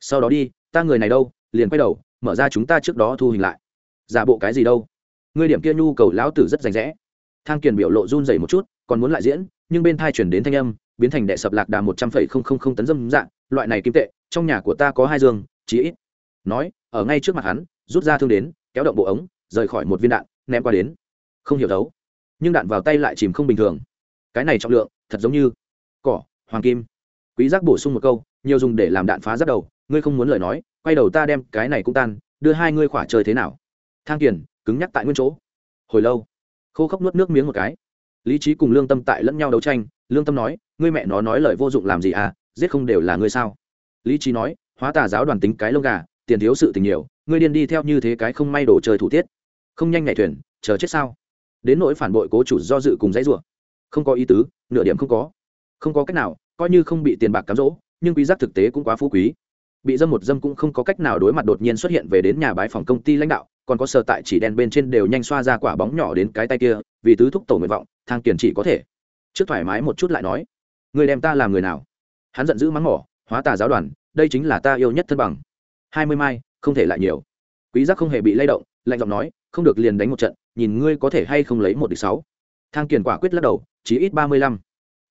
Sau đó đi, ta người này đâu, liền quay đầu, mở ra chúng ta trước đó thu hình lại. Giả bộ cái gì đâu? Ngươi điểm kia nhu cầu lão tử rất rành rẽ. Thang kiền biểu lộ run rẩy một chút, còn muốn lại diễn, nhưng bên thai chuyển đến thanh âm, biến thành đệ sập lạc đà một trăm phẩy không không không tấn dâm dạng, loại này kim tệ, trong nhà của ta có hai giường, chí ít. Nói, ở ngay trước mặt hắn, rút ra thương đến, kéo động bộ ống, rời khỏi một viên đạn, ném qua đến. Không hiểu đấu nhưng đạn vào tay lại chìm không bình thường. Cái này trọng lượng, thật giống như cỏ, hoàng kim quý giác bổ sung một câu, nhiều dùng để làm đạn phá rất đầu, ngươi không muốn lời nói, quay đầu ta đem cái này cũng tan, đưa hai ngươi khỏa chơi thế nào? Thang kiền, cứng nhắc tại nguyên chỗ. Hồi lâu, khô khốc nuốt nước miếng một cái. Lý trí cùng lương tâm tại lẫn nhau đấu tranh, lương tâm nói, ngươi mẹ nó nói lời vô dụng làm gì à giết không đều là ngươi sao? Lý trí nói, hóa tà giáo đoàn tính cái lông gà, tiền thiếu sự tình nhiều, ngươi điên đi theo như thế cái không may đồ chơi thủ tiết. Không nhanh nhảy thuyền, chờ chết sao? Đến nỗi phản bội cố chủ do dự cùng dãy rủa. Không có ý tứ, nửa điểm không có. Không có cách nào coi như không bị tiền bạc cám dỗ, nhưng quý giác thực tế cũng quá phú quý. Bị dâm một dâm cũng không có cách nào đối mặt đột nhiên xuất hiện về đến nhà bái phòng công ty lãnh đạo, còn có sở tại chỉ đèn bên trên đều nhanh xoa ra quả bóng nhỏ đến cái tay kia, vì tứ thúc tổ nguyện vọng, thang tiền chỉ có thể. Trước thoải mái một chút lại nói, người đem ta làm người nào? Hắn giận dữ mắng mỏ, hóa tà giáo đoàn, đây chính là ta yêu nhất thân bằng. Hai mươi mai, không thể lại nhiều. Quý giác không hề bị lay động, lạnh giọng nói, không được liền đánh một trận, nhìn ngươi có thể hay không lấy một địch sáu. Thang kiền quả quyết lắc đầu, chí ít ba mươi lăm.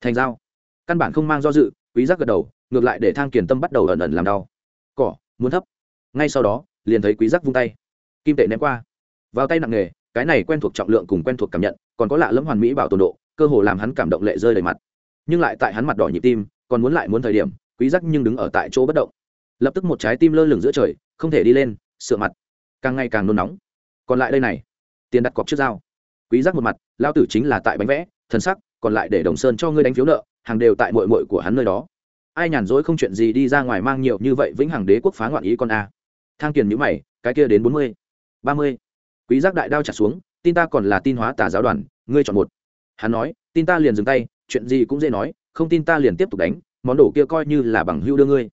Thành giao căn bản không mang do dự, quý giác gật đầu, ngược lại để thang kiền tâm bắt đầu ẩn ẩn làm đau. Cỏ, muốn thấp. Ngay sau đó, liền thấy quý giác vung tay. Kim tệ ném qua. Vào tay nặng nghề cái này quen thuộc trọng lượng cùng quen thuộc cảm nhận, còn có lạ lẫm hoàn mỹ bảo tồn độ, cơ hồ làm hắn cảm động lệ rơi đầy mặt. Nhưng lại tại hắn mặt đỏ nhịp tim, còn muốn lại muốn thời điểm, quý giác nhưng đứng ở tại chỗ bất động. Lập tức một trái tim lơ lửng giữa trời, không thể đi lên, sửa mặt. Càng ngày càng nôn nóng. Còn lại đây này, tiền đặt cọc trước dao. Quý giác một mặt, lao tử chính là tại bánh vẽ, thần sắc, còn lại để đồng sơn cho ngươi đánh phiếu nợ hàng đều tại muội muội của hắn nơi đó. Ai nhàn rỗi không chuyện gì đi ra ngoài mang nhiều như vậy vĩnh hằng đế quốc phá ngoạn ý con a. Thang kiền nhữ mày, cái kia đến bốn mươi, ba mươi. Quý giác đại đao trả xuống, tin ta còn là tin hóa tà giáo đoàn, ngươi chọn một. Hắn nói, tin ta liền dừng tay, chuyện gì cũng dễ nói, không tin ta liền tiếp tục đánh, món đồ kia coi như là bằng hưu đưa ngươi.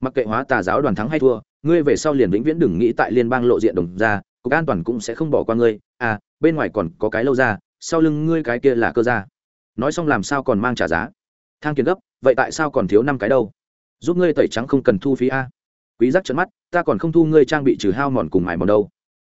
Mặc kệ hóa tà giáo đoàn thắng hay thua, ngươi về sau liền vĩnh viễn đừng nghĩ tại liên bang lộ diện đồng ra, cục an toàn cũng sẽ không bỏ qua ngươi. À bên ngoài còn có cái lâu ra, sau lưng ngươi cái kia là cơ ra nói xong làm sao còn mang trả giá? Thang kiến gấp, vậy tại sao còn thiếu năm cái đâu? Giúp ngươi tẩy trắng không cần thu phí a. Quý giác trợn mắt, ta còn không thu ngươi trang bị trừ hao mòn cùng mài mòn đâu.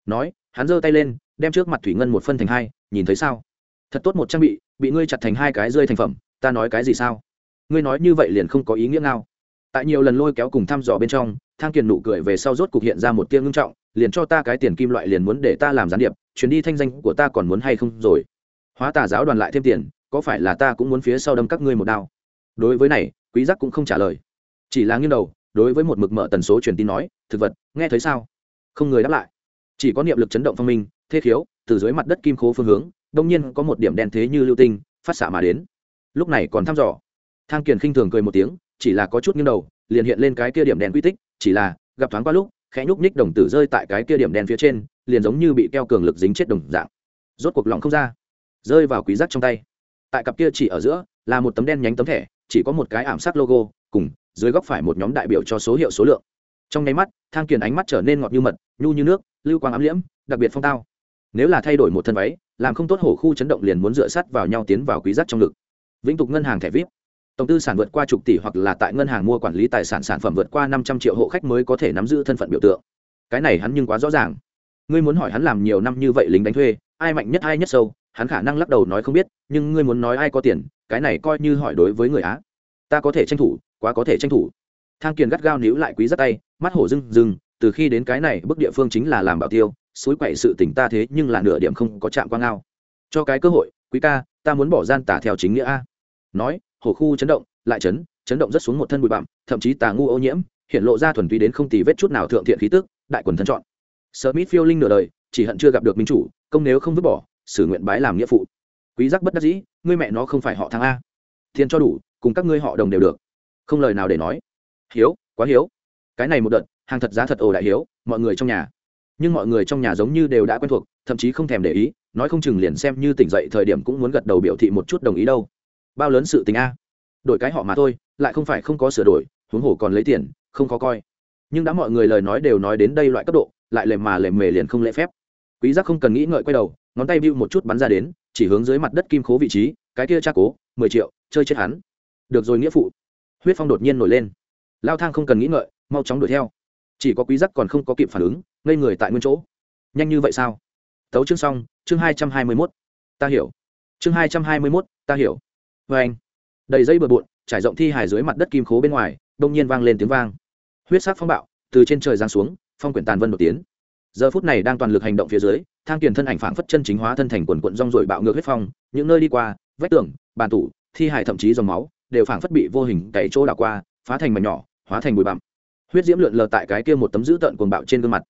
Nói, hắn giơ tay lên, đem trước mặt thủy ngân một phân thành hai, nhìn thấy sao? Thật tốt một trang bị bị ngươi chặt thành hai cái rơi thành phẩm, ta nói cái gì sao? Ngươi nói như vậy liền không có ý nghĩa nào. Tại nhiều lần lôi kéo cùng thăm dò bên trong, thang kiền nụ cười về sau rốt cục hiện ra một tiếng ngưng trọng, liền cho ta cái tiền kim loại liền muốn để ta làm gián điệp, chuyến đi thanh danh của ta còn muốn hay không rồi? Hóa tà giáo đoàn lại thêm tiền, có phải là ta cũng muốn phía sau đâm các ngươi một đao? Đối với này, quý giác cũng không trả lời. Chỉ là nghiêng đầu, đối với một mực mở tần số truyền tin nói, thực vật, nghe thấy sao? Không người đáp lại. Chỉ có niệm lực chấn động phong minh, thế khiếu, từ dưới mặt đất kim khố phương hướng, đông nhiên có một điểm đen thế như lưu tinh, phát xạ mà đến. Lúc này còn thăm dò. Thang kiền khinh thường cười một tiếng, chỉ là có chút nghiêng đầu, liền hiện lên cái kia điểm đen quy tích, chỉ là, gặp thoáng qua lúc, khẽ nhúc nhích đồng tử rơi tại cái kia điểm đen phía trên, liền giống như bị keo cường lực dính chết đồng dạng. Rốt cuộc lòng không ra, rơi vào quý giác trong tay. Tại cặp kia chỉ ở giữa, là một tấm đen nhánh tấm thẻ chỉ có một cái ảm sắc logo, cùng, dưới góc phải một nhóm đại biểu cho số hiệu số lượng. Trong nháy mắt, thang kiền ánh mắt trở nên ngọt như mật, nhu như nước, lưu quang ám liễm, đặc biệt phong tao. Nếu là thay đổi một thân váy, làm không tốt hổ khu chấn động liền muốn dựa sắt vào nhau tiến vào quý giác trong lực. Vĩnh tục ngân hàng thẻ vip. Tổng tư sản vượt qua chục tỷ hoặc là tại ngân hàng mua quản lý tài sản sản phẩm vượt qua năm trăm triệu hộ khách mới có thể nắm giữ thân phận biểu tượng. Cái này hắn nhưng quá rõ ràng. Ngươi muốn hỏi hắn làm nhiều năm như vậy lính đánh thuê, ai mạnh nhất ai nhất sâu hắn khả năng lắc đầu nói không biết, nhưng ngươi muốn nói ai có tiền, cái này coi như hỏi đối với người á. Ta có thể tranh thủ, quá có thể tranh thủ. Thang kiền gắt gao níu lại quý rất tay, mắt hổ rưng rưng, từ khi đến cái này bức địa phương chính là làm bảo tiêu, suối quậy sự tỉnh ta thế nhưng là nửa điểm không có chạm quang ngao. Cho cái cơ hội, quý ca, ta muốn bỏ gian tả theo chính nghĩa a. Nói, hổ khu chấn động, lại chấn chấn động rất xuống một thân bụi bặm, thậm chí tà ngu ô nhiễm, hiện lộ ra thuần túy đến không tì vết chút nào thượng thiện khí tức, đại quần thân chọn. Smith phiêu linh nửa đời, chỉ hận chưa gặp được minh chủ, công nếu không vứt bỏ xử nguyện bái làm nghĩa phụ. Quý giác bất đắc dĩ, ngươi mẹ nó không phải họ thằng a. Thiên cho đủ, cùng các ngươi họ đồng đều được. Không lời nào để nói. Hiếu, quá hiếu. Cái này một đợt, hàng thật giá thật ồ đại hiếu, mọi người trong nhà. Nhưng mọi người trong nhà giống như đều đã quen thuộc, thậm chí không thèm để ý, nói không chừng liền xem như tỉnh dậy thời điểm cũng muốn gật đầu biểu thị một chút đồng ý đâu. Bao lớn sự tình a. Đổi cái họ mà thôi, lại không phải không có sửa đổi, huống hồ còn lấy tiền, không khó coi. Nhưng đã mọi người lời nói đều nói đến đây loại cấp độ, lại lề mà lề mề liền không lễ phép. Quý giác không cần nghĩ ngợi quay đầu ngón tay bưu một chút bắn ra đến, chỉ hướng dưới mặt đất kim khố vị trí, cái kia tra cố, mười triệu, chơi chết hắn. Được rồi nghĩa phụ. Huyết phong đột nhiên nổi lên. Lao thang không cần nghĩ ngợi, mau chóng đuổi theo. Chỉ có quý giác còn không có kịp phản ứng, ngây người tại nguyên chỗ. Nhanh như vậy sao? Tấu chương xong, chương hai trăm hai mươi mốt. Ta hiểu. Chương hai trăm hai mươi mốt, ta hiểu. Vê anh. Đầy dây bừa bộn, trải rộng thi hài dưới mặt đất kim khố bên ngoài, đông nhiên vang lên tiếng vang. Huyết sắc phong bạo, từ trên trời giáng xuống, phong quyển tàn vân đột tiến giờ phút này đang toàn lực hành động phía dưới, thang kiền thân ảnh phảng phất chân chính hóa thân thành quần quận rong rồi bạo ngược huyết phong, những nơi đi qua, vách tường, bàn tủ, thi hài thậm chí dòng máu, đều phảng phất bị vô hình cày chỗ đảo qua, phá thành mảnh nhỏ, hóa thành bụi bặm. Huyết diễm lượn lờ tại cái kia một tấm dữ tợn cuồng bạo trên gương mặt.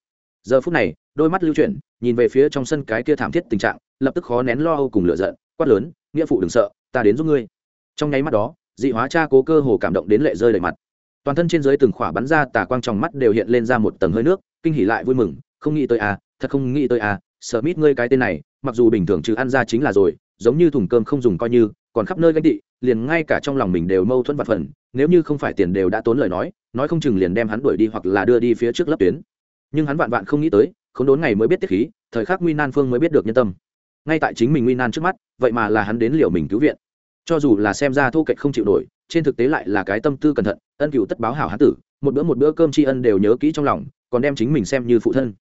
Giờ phút này, đôi mắt lưu chuyển, nhìn về phía trong sân cái kia thảm thiết tình trạng, lập tức khó nén lo âu cùng lửa giận, quát lớn, nghĩa phụ đừng sợ, ta đến giúp ngươi. Trong nháy mắt đó, dị hóa cha cố cơ hồ cảm động đến lệ rơi đầy mặt. Toàn thân trên dưới từng khỏa bắn ra tà quang trong mắt đều hiện lên ra một tầng hơi nước, kinh hỉ lại vui mừng không nghĩ tới à thật không nghĩ tới à sợ mít ngươi cái tên này, mặc dù bình thường trừ ăn ra chính là rồi, giống như thùng cơm không dùng coi như, còn khắp nơi gánh tị, liền ngay cả trong lòng mình đều mâu thuẫn vặt phần, nếu như không phải tiền đều đã tốn lời nói nói không chừng liền đem hắn đuổi đi hoặc là đưa đi phía trước lớp tuyến. Nhưng hắn vạn vạn không nghĩ tới không đốn ngày mới biết tiết khí, thời khắc nguy nan phương mới biết được nhân tâm. Ngay tại chính mình nguy nan trước mắt, vậy mà là hắn đến liệu mình cứu viện. Cho dù là xem ra thô kệch không chịu nổi, trên thực tế lại là cái tâm tư cẩn thận, ân cựu tất báo hảo hán tử, một bữa một bữa cơm tri ân đều nhớ kỹ trong lòng, còn đem chính mình xem như phụ thân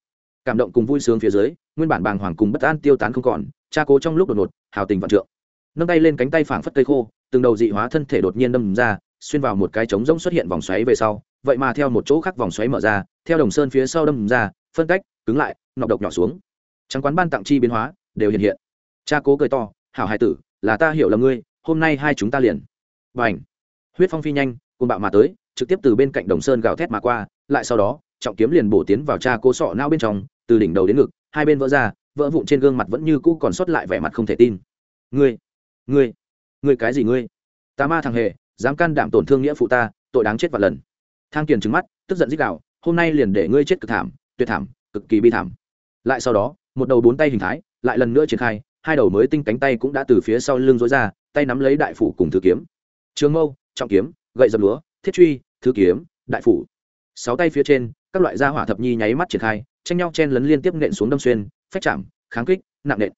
cảm động cùng vui sướng phía dưới, nguyên bản bàng hoàng cùng bất an tiêu tán không còn, cha cố trong lúc đột ngột, hào tình vạn trượng. Nâng tay lên cánh tay phảng phất cây khô, từng đầu dị hóa thân thể đột nhiên đâm ra, xuyên vào một cái trống rỗng xuất hiện vòng xoáy về sau, vậy mà theo một chỗ khác vòng xoáy mở ra, theo đồng sơn phía sau đâm ra, phân cách, cứng lại, nọc độc nhỏ xuống. Trắng quán ban tặng chi biến hóa, đều hiện hiện. Cha cố cười to, hảo hai tử, là ta hiểu là ngươi, hôm nay hai chúng ta liền. B huyết phong phi nhanh cùng bạo mà tới, trực tiếp từ bên cạnh đồng sơn gào thét mà qua, lại sau đó, trọng kiếm liền bổ tiến vào cha cố sọ não bên trong từ đỉnh đầu đến ngực, hai bên vỡ ra, vỡ vụn trên gương mặt vẫn như cũ còn sót lại vẻ mặt không thể tin. Ngươi ngươi ngươi cái gì ngươi? Ta ma thằng hề, dám can đảm tổn thương nghĩa phụ ta, tội đáng chết vạn lần. Thang kiền trứng mắt, tức giận dích đạo, hôm nay liền để ngươi chết cực thảm, tuyệt thảm, cực kỳ bi thảm. Lại sau đó, một đầu bốn tay hình thái, lại lần nữa triển khai, hai đầu mới tinh cánh tay cũng đã từ phía sau lưng rối ra, tay nắm lấy đại phủ cùng thứ kiếm. Trường mâu, trọng kiếm, gậy dập lúa, thiết truy thứ kiếm, đại phủ. Sáu tay phía trên, các loại gia hỏa thập nhi nháy mắt triển khai tranh nhau chen lấn liên tiếp nện xuống đâm xuyên, phách chạm, kháng kích, nặng nện.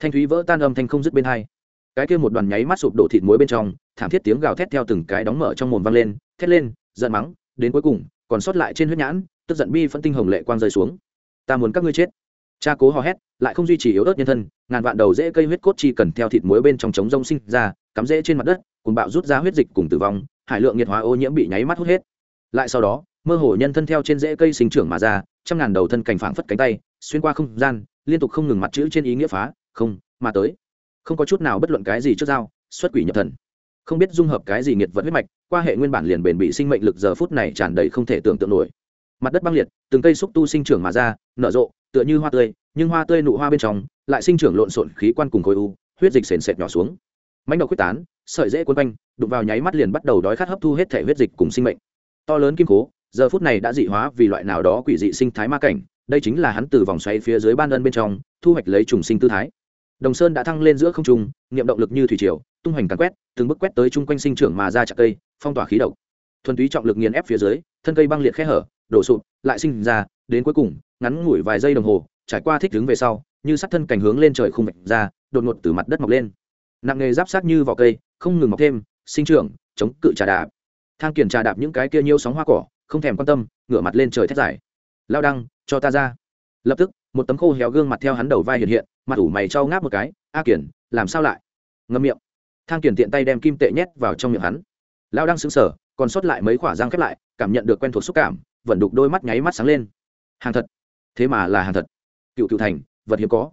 Thanh thúy vỡ tan âm thanh không dứt bên hai. Cái kia một đoàn nháy mắt sụp đổ thịt muối bên trong, thảm thiết tiếng gào thét theo từng cái đóng mở trong mồm vang lên, thét lên, giận mắng, đến cuối cùng, còn sót lại trên huyết nhãn, tức giận bi phân tinh hồng lệ quang rơi xuống. Ta muốn các ngươi chết. Cha cố hò hét, lại không duy trì yếu ớt nhân thân, ngàn vạn đầu dễ cây huyết cốt chi cần theo thịt muối bên trong trống rông sinh ra, cắm rễ trên mặt đất, cùng bạo rút ra huyết dịch cùng tử vong, hải lượng nhiệt hóa ô nhiễm bị nháy mắt hút hết. Lại sau đó mơ hồ nhân thân theo trên rễ cây sinh trưởng mà ra, trăm ngàn đầu thân cảnh phảng phất cánh tay, xuyên qua không gian, liên tục không ngừng mặt chữ trên ý nghĩa phá, không, mà tới. Không có chút nào bất luận cái gì trước dao xuất quỷ nhập thần. Không biết dung hợp cái gì nghiệt vật huyết mạch, qua hệ nguyên bản liền bền bị sinh mệnh lực giờ phút này tràn đầy không thể tưởng tượng nổi. Mặt đất băng liệt, từng cây xúc tu sinh trưởng mà ra, nở rộ, tựa như hoa tươi, nhưng hoa tươi nụ hoa bên trong, lại sinh trưởng lộn xộn khí quan cùng khối u, huyết dịch sền sệt nhỏ xuống. Mánh đầu quyết tán, sợi dễ quân quanh, đụng vào nháy mắt liền bắt đầu đói khát hấp thu hết thể huyết dịch cùng sinh mệnh. To lớn kim cố giờ phút này đã dị hóa vì loại nào đó quỷ dị sinh thái ma cảnh, đây chính là hắn từ vòng xoay phía dưới ban ân bên trong, thu hoạch lấy trùng sinh tư thái. Đồng sơn đã thăng lên giữa không trung nghiệm động lực như thủy triều, tung hoành càn quét, từng bước quét tới chung quanh sinh trưởng mà ra chặt cây, phong tỏa khí độc. Thuần túy trọng lực nghiền ép phía dưới, thân cây băng liệt khe hở, đổ sụp, lại sinh ra, đến cuối cùng, ngắn ngủi vài giây đồng hồ, trải qua thích đứng về sau, như sắt thân cảnh hướng lên trời khung vạch ra, đột ngột từ mặt đất mọc lên. Nặng nghề giáp sát như vỏ cây, không ngừng mọc thêm, sinh trưởng, chống cự trà đạp. Thang kiển trà đạp những cái kia nhiêu sóng hoa cỏ không thèm quan tâm ngửa mặt lên trời thét dài. Lao đăng cho ta ra. Lập tức một tấm khô héo gương mặt theo hắn đầu vai hiện hiện mặt ủ mày trao ngáp một cái a kiển làm sao lại? Ngâm miệng. Thang kiển tiện tay đem kim tệ nhét vào trong miệng hắn. Lao đăng sững sờ, còn sót lại mấy khoả răng khép lại cảm nhận được quen thuộc xúc cảm vẫn đục đôi mắt nháy mắt sáng lên. Hàng thật. Thế mà là hàng thật. Cựu cựu thành vật hiếm có.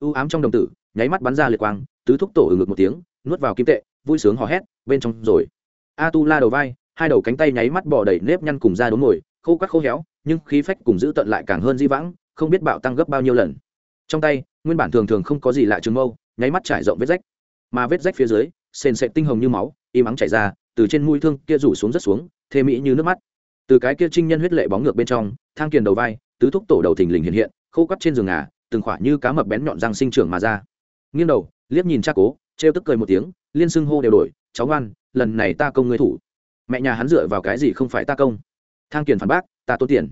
U ám trong đồng tử nháy mắt bắn ra liệt quang tứ thúc tổ ở ngực một tiếng nuốt vào kim tệ vui sướng hò hét bên trong rồi. A tu la đầu vai hai đầu cánh tay nháy mắt bò đầy nếp nhăn cùng da đốm ngồi khô quắc khô héo, nhưng khí phách cùng giữ tận lại càng hơn di vãng, không biết bạo tăng gấp bao nhiêu lần. Trong tay, nguyên bản thường thường không có gì lạ trường mâu, nháy mắt trải rộng vết rách. Mà vết rách phía dưới, sền sệt tinh hồng như máu, im ắng chảy ra, từ trên mũi thương kia rủ xuống rất xuống, thê mỹ như nước mắt. Từ cái kia trinh nhân huyết lệ bóng ngược bên trong, thang kiền đầu vai, tứ thúc tổ đầu thình lình hiện hiện, khô quắt trên giường ngà, từng khỏa như cá mập bén nhọn răng sinh trưởng mà ra. Nghiêng đầu, liếc nhìn cha cố, trêu tức cười một tiếng, liên xưng hô đều đổi, cháu ngoan, lần này ta công ngươi thủ mẹ nhà hắn dựa vào cái gì không phải ta công? Thang kiền phản bác, ta tốn tiền.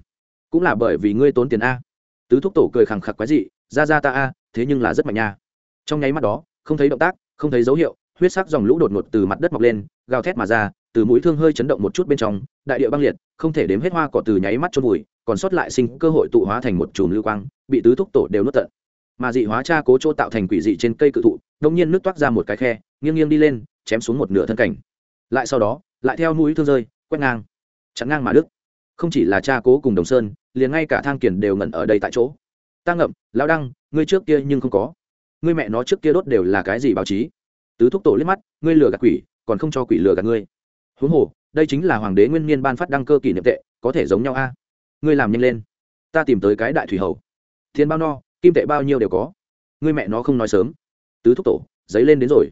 Cũng là bởi vì ngươi tốn tiền a. Tứ thúc tổ cười khẳng khặc quái dị, ra ra ta a, thế nhưng là rất mạnh nha. Trong nháy mắt đó, không thấy động tác, không thấy dấu hiệu, huyết sắc dòng lũ đột ngột từ mặt đất mọc lên, gào thét mà ra, từ mũi thương hơi chấn động một chút bên trong, đại địa băng liệt, không thể đếm hết hoa cỏ từ nháy mắt chôn vùi, còn sót lại sinh cơ hội tụ hóa thành một chùm lưu quang, bị tứ thúc tổ đều nuốt tận. Mà dị hóa cha cố chỗ tạo thành quỷ dị trên cây cự thụ, đông nhiên nước toát ra một cái khe, nghiêng nghiêng đi lên, chém xuống một nửa thân cảnh. Lại sau đó lại theo mũi thương rơi, quét ngang. Chặn ngang mà đức không chỉ là cha cố cùng đồng sơn, liền ngay cả thang kiền đều ngẩn ở đây tại chỗ. Ta ngậm lao đăng, ngươi trước kia nhưng không có. Ngươi mẹ nó trước kia đốt đều là cái gì báo chí? Tứ thúc tổ liếc mắt, ngươi lừa gạt quỷ, còn không cho quỷ lừa gạt ngươi. Huống hồ, đây chính là hoàng đế nguyên niên ban phát đăng cơ kỷ niệm tệ, có thể giống nhau a. Ngươi làm nhanh lên. Ta tìm tới cái đại thủy hầu. Thiên bao no, kim tệ bao nhiêu đều có. Ngươi mẹ nó không nói sớm. Tứ thúc tổ, giấy lên đến rồi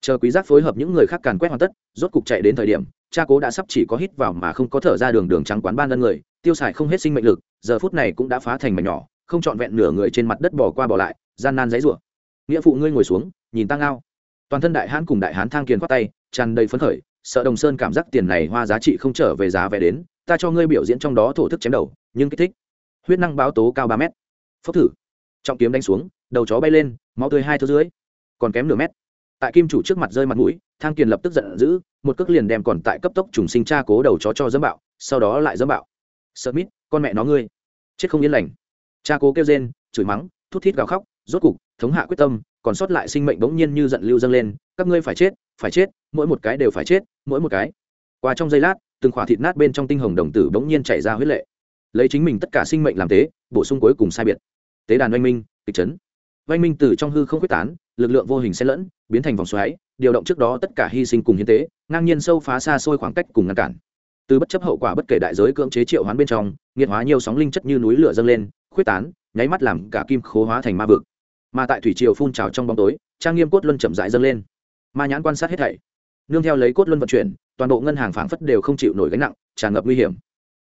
chờ quý giác phối hợp những người khác càn quét hoàn tất, rốt cục chạy đến thời điểm, cha cố đã sắp chỉ có hít vào mà không có thở ra đường đường trắng quán ban đơn người, tiêu xài không hết sinh mệnh lực, giờ phút này cũng đã phá thành mảnh nhỏ, không trọn vẹn nửa người trên mặt đất bỏ qua bỏ lại, gian nan dãy rủa. Nghĩa phụ ngươi ngồi xuống, nhìn tăng ao toàn thân đại hán cùng đại hán thang kiền khoát tay, tràn đầy phấn khởi, sợ đồng sơn cảm giác tiền này hoa giá trị không trở về giá vé đến, ta cho ngươi biểu diễn trong đó thổ thức chém đầu, nhưng kích thích. Huyết năng báo tố cao ba mét. Phốc thử. Trọng kiếm đánh xuống, đầu chó bay lên, máu tươi hai thước dưới. Còn kém nửa mét tại kim chủ trước mặt rơi mặt mũi, thang kiền lập tức giận dữ, một cước liền đem còn tại cấp tốc trùng sinh cha cố đầu chó cho dẫm bạo, sau đó lại dẫm bạo. Sợ mít, con mẹ nó ngươi. Chết không yên lành. Cha cố kêu rên, chửi mắng, thút thít gào khóc, rốt cục, thống hạ quyết tâm, còn sót lại sinh mệnh bỗng nhiên như giận lưu dâng lên, các ngươi phải chết phải chết, mỗi một cái đều phải chết, mỗi một cái. Qua trong giây lát, từng khỏa thịt nát bên trong tinh hồng đồng tử bỗng nhiên chảy ra huyết lệ. Lấy chính mình tất cả sinh mệnh làm tế, bổ sung cuối cùng sai biệt. Tế đàn oanh minh, kịch trấn oanh minh từ trong hư không quyết tán, lực lượng vô hình xen lẫn, biến thành vòng xoáy, điều động trước đó tất cả hy sinh cùng hiến tế, ngang nhiên sâu phá xa xôi khoảng cách cùng ngăn cản. Từ bất chấp hậu quả bất kể đại giới cưỡng chế triệu hoán bên trong, nghiệt hóa nhiều sóng linh chất như núi lửa dâng lên khuyết tán, nháy mắt làm cả kim khố hóa thành ma vực. Mà tại thủy triều phun trào trong bóng tối, trang nghiêm cốt luân chậm rãi dâng lên. Ma nhãn quan sát hết thảy. Nương theo lấy cốt luân vận chuyển, toàn bộ ngân hàng phảng phất đều không chịu nổi gánh nặng, tràn ngập nguy hiểm.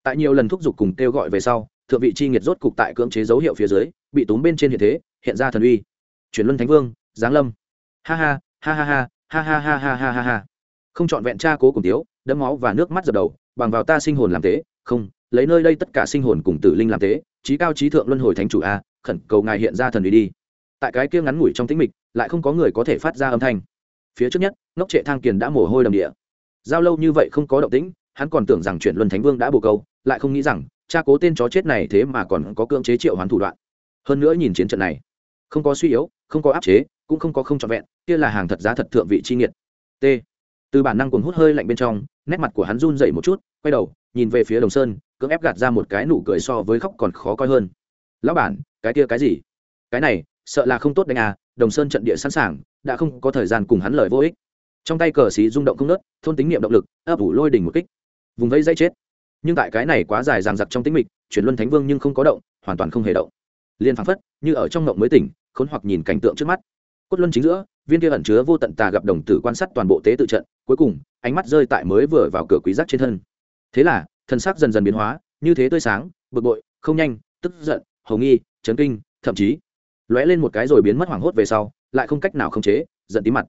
Tại nhiều lần thúc giục cùng kêu gọi về sau, thượng vị chi nghiệt rốt cục tại cưỡng chế dấu hiệu phía dưới, bị túm bên trên hiện thế hiện ra thần uy. Chuyển luân thánh vương, giáng lâm. Ha ha ha ha ha ha ha ha ha ha ha ha. Không chọn vẹn cha cố cùng tiếu đẫm máu và nước mắt dập đầu, bằng vào ta sinh hồn làm tế, không, lấy nơi đây tất cả sinh hồn cùng tử linh làm tế trí cao trí thượng luân hồi thánh chủ a, khẩn cầu ngài hiện ra thần uy đi. Tại cái kia ngắn ngủi trong tĩnh mịch, lại không có người có thể phát ra âm thanh. Phía trước nhất, ngốc trệ thang kiền đã mồ hôi đầm địa. Giao lâu như vậy không có động tĩnh, hắn còn tưởng rằng chuyển luân thánh vương đã bồ câu, lại không nghĩ rằng, cha cố tên chó chết này thế mà còn có cưỡng chế triệu hoán thủ đoạn. Hơn nữa nhìn chiến trận này không có suy yếu, không có áp chế, cũng không có không trọn vẹn, kia là hàng thật giá thật thượng vị chi nghiệt. T. Từ bản năng cuồng hút hơi lạnh bên trong, nét mặt của hắn run dậy một chút, quay đầu, nhìn về phía đồng sơn, cưỡng ép gạt ra một cái nụ cười so với khóc còn khó coi hơn. Lão bản, cái kia cái gì? Cái này, sợ là không tốt đánh à đồng sơn trận địa sẵn sàng, đã không có thời gian cùng hắn lời vô ích. Trong tay cờ xí rung động không nớt thôn tính niệm động lực, ấp ủ lôi đỉnh một kích. Vùng vây dây chết. Nhưng tại cái này quá dài ràng giặc trong tính mịch, chuyển luân thánh vương nhưng không có động, hoàn toàn không hề động liên phảng phất như ở trong ngộng mới tỉnh, khốn hoặc nhìn cảnh tượng trước mắt. Cốt luân chính giữa, viên kia ẩn chứa vô tận tà gặp đồng tử quan sát toàn bộ tế tự trận, cuối cùng, ánh mắt rơi tại mới vừa vào cửa quý giác trên thân. Thế là thân xác dần dần biến hóa, như thế tươi sáng, bực bội, không nhanh, tức giận hầu nghi, chấn kinh, thậm chí lóe lên một cái rồi biến mất hoảng hốt về sau, lại không cách nào khống chế, giận tí mặt.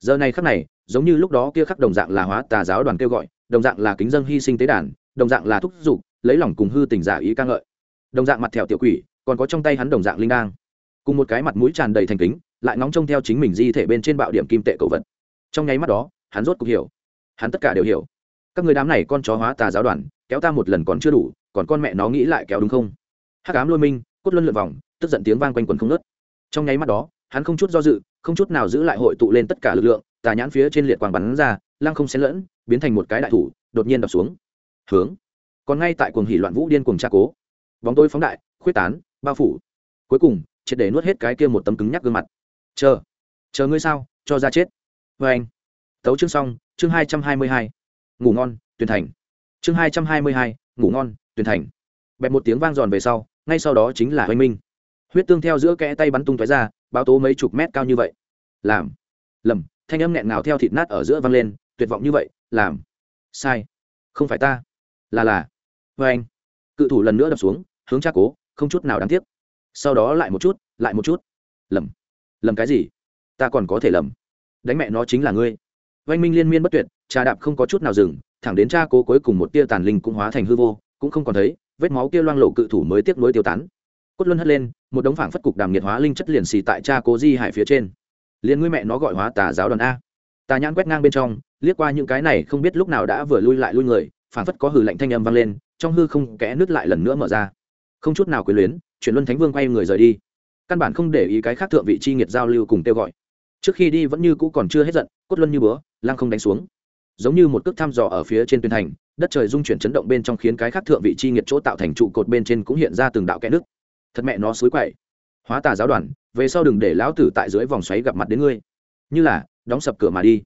Giờ này khắc này, giống như lúc đó kia khắc đồng dạng là hóa tà giáo đoàn kêu gọi, đồng dạng là kính dân hy sinh tế đàn, đồng dạng là thúc giục, lấy lòng cùng hư tình giả ý ca ngợi. Đồng dạng mặt thẹo tiểu quỷ còn có trong tay hắn đồng dạng linh đang cùng một cái mặt mũi tràn đầy thành kính, lại ngóng trông theo chính mình di thể bên trên bạo điểm kim tệ cầu vật. Trong nháy mắt đó, hắn rốt cuộc hiểu. Hắn tất cả đều hiểu. Các người đám này con chó hóa tà giáo đoàn, kéo ta một lần còn chưa đủ, còn con mẹ nó nghĩ lại kéo đúng không? Hắc ám lôi minh, cốt luân lượn vòng, tức giận tiếng vang quanh quần không nớt trong nháy mắt đó, hắn không chút do dự, không chút nào giữ lại hội tụ lên tất cả lực lượng, tà nhãn phía trên liệt quang bắn ra, lăng không xen lẫn, biến thành một cái đại thủ, đột nhiên đập xuống. Hướng. Còn ngay tại cuồng hỉ loạn vũ điên cuồng tra cố. Bóng tôi phóng đại, khuyết tán bao phủ. Cuối cùng, triệt để nuốt hết cái kia một tấm cứng nhắc gương mặt. Chờ chờ ngươi sao? Cho ra chết. Vê anh. Tấu chương xong, chương hai trăm hai mươi hai. Ngủ ngon, tuyển thành. Chương hai trăm hai mươi hai, ngủ ngon, tuyển thành. Bẹp một tiếng vang giòn về sau, ngay sau đó chính là oanh minh. Huyết tương theo giữa kẽ tay bắn tung tói ra, báo tố mấy chục mét cao như vậy. Làm. Lầm, thanh âm nghẹn nào theo thịt nát ở giữa vang lên, tuyệt vọng như vậy, làm. Sai. Không phải ta. Là là. Vê anh. Cự thủ lần nữa đập xuống, hướng cha cố không chút nào đáng tiếc. Sau đó lại một chút, lại một chút. Lầm. Lầm cái gì? Ta còn có thể lầm. Đánh mẹ nó chính là ngươi. Oanh minh liên miên bất tuyệt, trà đạp không có chút nào dừng, thẳng đến cha cố cuối cùng một tia tàn linh cũng hóa thành hư vô, cũng không còn thấy, vết máu kia loang lộ cự thủ mới tiếc nối tiêu tán. Cốt luân hất lên, một đống phảng phất cục đàm nhiệt hóa linh chất liền xì tại cha cố di hải phía trên. Liền ngươi mẹ nó gọi hóa tà giáo đoàn a. Tà nhãn quét ngang bên trong, liếc qua những cái này không biết lúc nào đã vừa lui lại lui người, phảng phất có hừ lạnh thanh âm vang lên, trong hư không kẽ nứt lại lần nữa mở ra không chút nào quyền luyến, chuyển luân thánh vương quay người rời đi. Căn bản không để ý cái khác thượng vị chi nghiệt giao lưu cùng kêu gọi. Trước khi đi vẫn như cũ còn chưa hết giận, cốt luân như búa, lăng không đánh xuống. Giống như một cước thăm dò ở phía trên tuyên thành, đất trời dung chuyển chấn động bên trong khiến cái khác thượng vị chi nghiệt chỗ tạo thành trụ cột bên trên cũng hiện ra từng đạo kẽ nước thật mẹ nó suối quậy. Hóa tà giáo đoàn, về sau đừng để lão tử tại dưới vòng xoáy gặp mặt đến ngươi. Như là, đóng sập cửa mà đi.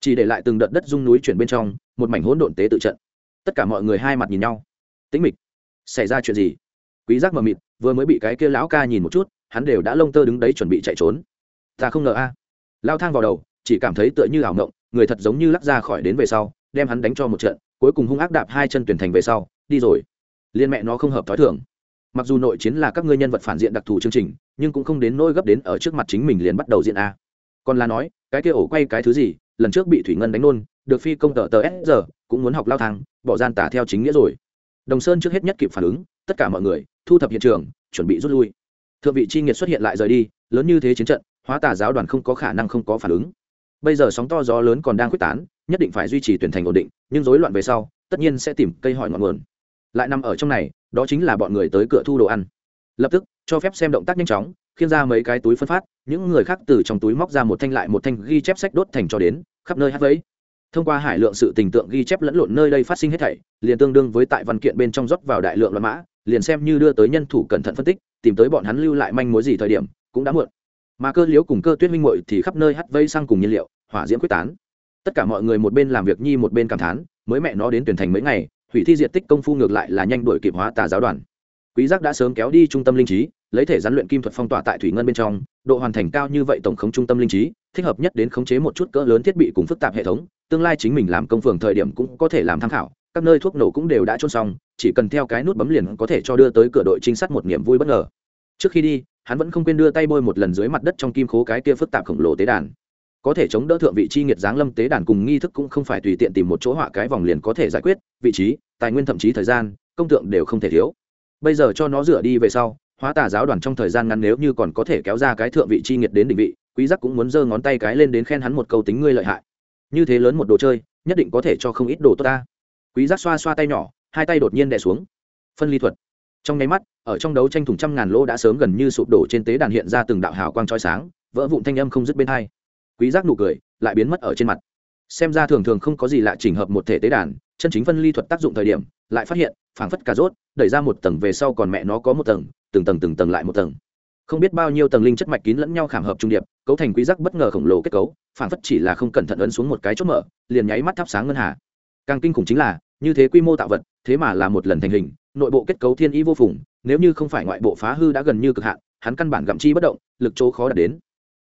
Chỉ để lại từng đợt đất dung núi chuyển bên trong, một mảnh hỗn độn tế tự trận. Tất cả mọi người hai mặt nhìn nhau. Tĩnh mịch. Xảy ra chuyện gì? Quý giác mờ mịt, vừa mới bị cái kia lão ca nhìn một chút, hắn đều đã lông tơ đứng đấy chuẩn bị chạy trốn. Ta không ngờ a. Lao thang vào đầu, chỉ cảm thấy tựa như ảo ngộng người thật giống như lắc ra khỏi đến về sau, đem hắn đánh cho một trận, cuối cùng hung ác đạp hai chân tuyển thành về sau, đi rồi. Liên mẹ nó không hợp thói thường. Mặc dù nội chiến là các ngươi nhân vật phản diện đặc thù chương trình, nhưng cũng không đến nỗi gấp đến ở trước mặt chính mình liền bắt đầu diện a. Còn là nói, cái kia ổ quay cái thứ gì, lần trước bị thủy ngân đánh nôn, được phi công tờ tờ s giờ cũng muốn học lao thang, bỏ gian tả theo chính nghĩa rồi. Đồng sơn trước hết nhất kịp phản ứng tất cả mọi người, thu thập hiện trường, chuẩn bị rút lui. Thượng vị chi nghiệt xuất hiện lại rời đi, lớn như thế chiến trận, hóa tà giáo đoàn không có khả năng không có phản ứng. Bây giờ sóng to gió lớn còn đang quyết tán, nhất định phải duy trì tuyển thành ổn định, nhưng rối loạn về sau, tất nhiên sẽ tìm cây hỏi ngọn nguồn. Lại nằm ở trong này, đó chính là bọn người tới cửa thu đồ ăn. Lập tức, cho phép xem động tác nhanh chóng, khiêng ra mấy cái túi phân phát, những người khác từ trong túi móc ra một thanh lại một thanh ghi chép sách đốt thành cho đến, khắp nơi hát vấy. thông qua hải lượng sự tình tượng ghi chép lẫn lộn nơi đây phát sinh hết thảy, liền tương đương với tại văn kiện bên trong rót vào đại lượng loạn mã liền xem như đưa tới nhân thủ cẩn thận phân tích, tìm tới bọn hắn lưu lại manh mối gì thời điểm, cũng đã muộn. Mà cơ liếu cùng cơ tuyết minh muội thì khắp nơi hắt vây sang cùng nhiên liệu, hỏa diễm quyết tán. Tất cả mọi người một bên làm việc nhi một bên cảm thán, mới mẹ nó đến tuyển thành mấy ngày, hủy thi diện tích công phu ngược lại là nhanh đổi kịp hóa tà giáo đoàn. Quý giác đã sớm kéo đi trung tâm linh trí, lấy thể gián luyện kim thuật phong tỏa tại thủy ngân bên trong, độ hoàn thành cao như vậy tổng khống trung tâm linh trí, thích hợp nhất đến khống chế một chút cỡ lớn thiết bị cùng phức tạp hệ thống, tương lai chính mình làm công phường thời điểm cũng có thể làm tham khảo các nơi thuốc nổ cũng đều đã trôn xong, chỉ cần theo cái nút bấm liền có thể cho đưa tới cửa đội trinh sát một niềm vui bất ngờ. Trước khi đi, hắn vẫn không quên đưa tay bôi một lần dưới mặt đất trong kim khố cái kia phức tạp khổng lồ tế đàn. Có thể chống đỡ thượng vị chi nghiệt giáng lâm tế đàn cùng nghi thức cũng không phải tùy tiện tìm một chỗ họa cái vòng liền có thể giải quyết, vị trí, tài nguyên thậm chí thời gian, công tượng đều không thể thiếu. Bây giờ cho nó rửa đi về sau, hóa tà giáo đoàn trong thời gian ngắn nếu như còn có thể kéo ra cái thượng vị chi nghiệt đến định vị, quý giác cũng muốn giơ ngón tay cái lên đến khen hắn một câu tính ngươi lợi hại. Như thế lớn một đồ chơi, nhất định có thể cho không ít đồ tốt ta quý giác xoa xoa tay nhỏ, hai tay đột nhiên đè xuống. Phân ly thuật. Trong nháy mắt, ở trong đấu tranh thủng trăm ngàn lỗ đã sớm gần như sụp đổ trên tế đàn hiện ra từng đạo hào quang chói sáng, vỡ vụn thanh âm không dứt bên hai. Quý giác nụ cười, lại biến mất ở trên mặt. Xem ra thường thường không có gì lạ chỉnh hợp một thể tế đàn, chân chính phân ly thuật tác dụng thời điểm, lại phát hiện, phảng phất cà rốt, đẩy ra một tầng về sau còn mẹ nó có một tầng, từng tầng từng tầng lại một tầng. Không biết bao nhiêu tầng linh chất mạch kín lẫn nhau khảm hợp trung điệp, cấu thành quý giác bất ngờ khổng lồ kết cấu, phảng phất chỉ là không cẩn thận ấn xuống một cái chốt mở, liền nháy mắt thắp sáng ngân hà càng kinh khủng chính là, như thế quy mô tạo vật, thế mà là một lần thành hình, nội bộ kết cấu thiên ý vô phùng, nếu như không phải ngoại bộ phá hư đã gần như cực hạn, hắn căn bản gặm chi bất động, lực chỗ khó đạt đến.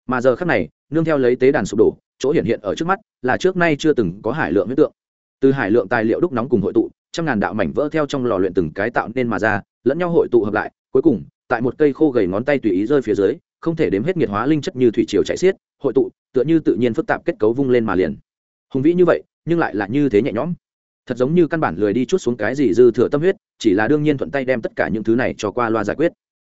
Mà giờ khắc này, nương theo lấy tế đàn sụp đổ, chỗ hiện hiện ở trước mắt là trước nay chưa từng có hải lượng huyết tượng. Từ hải lượng tài liệu đúc nóng cùng hội tụ, trăm ngàn đạo mảnh vỡ theo trong lò luyện từng cái tạo nên mà ra, lẫn nhau hội tụ hợp lại, cuối cùng, tại một cây khô gầy ngón tay tùy ý rơi phía dưới, không thể đếm hết nhiệt hóa linh chất như thủy triều chạy xiết, hội tụ, tựa như tự nhiên phức tạp kết cấu vung lên mà liền. Hùng vĩ như vậy nhưng lại là như thế nhẹ nhõm. Thật giống như căn bản lười đi chút xuống cái gì dư thừa tâm huyết, chỉ là đương nhiên thuận tay đem tất cả những thứ này cho qua loa giải quyết.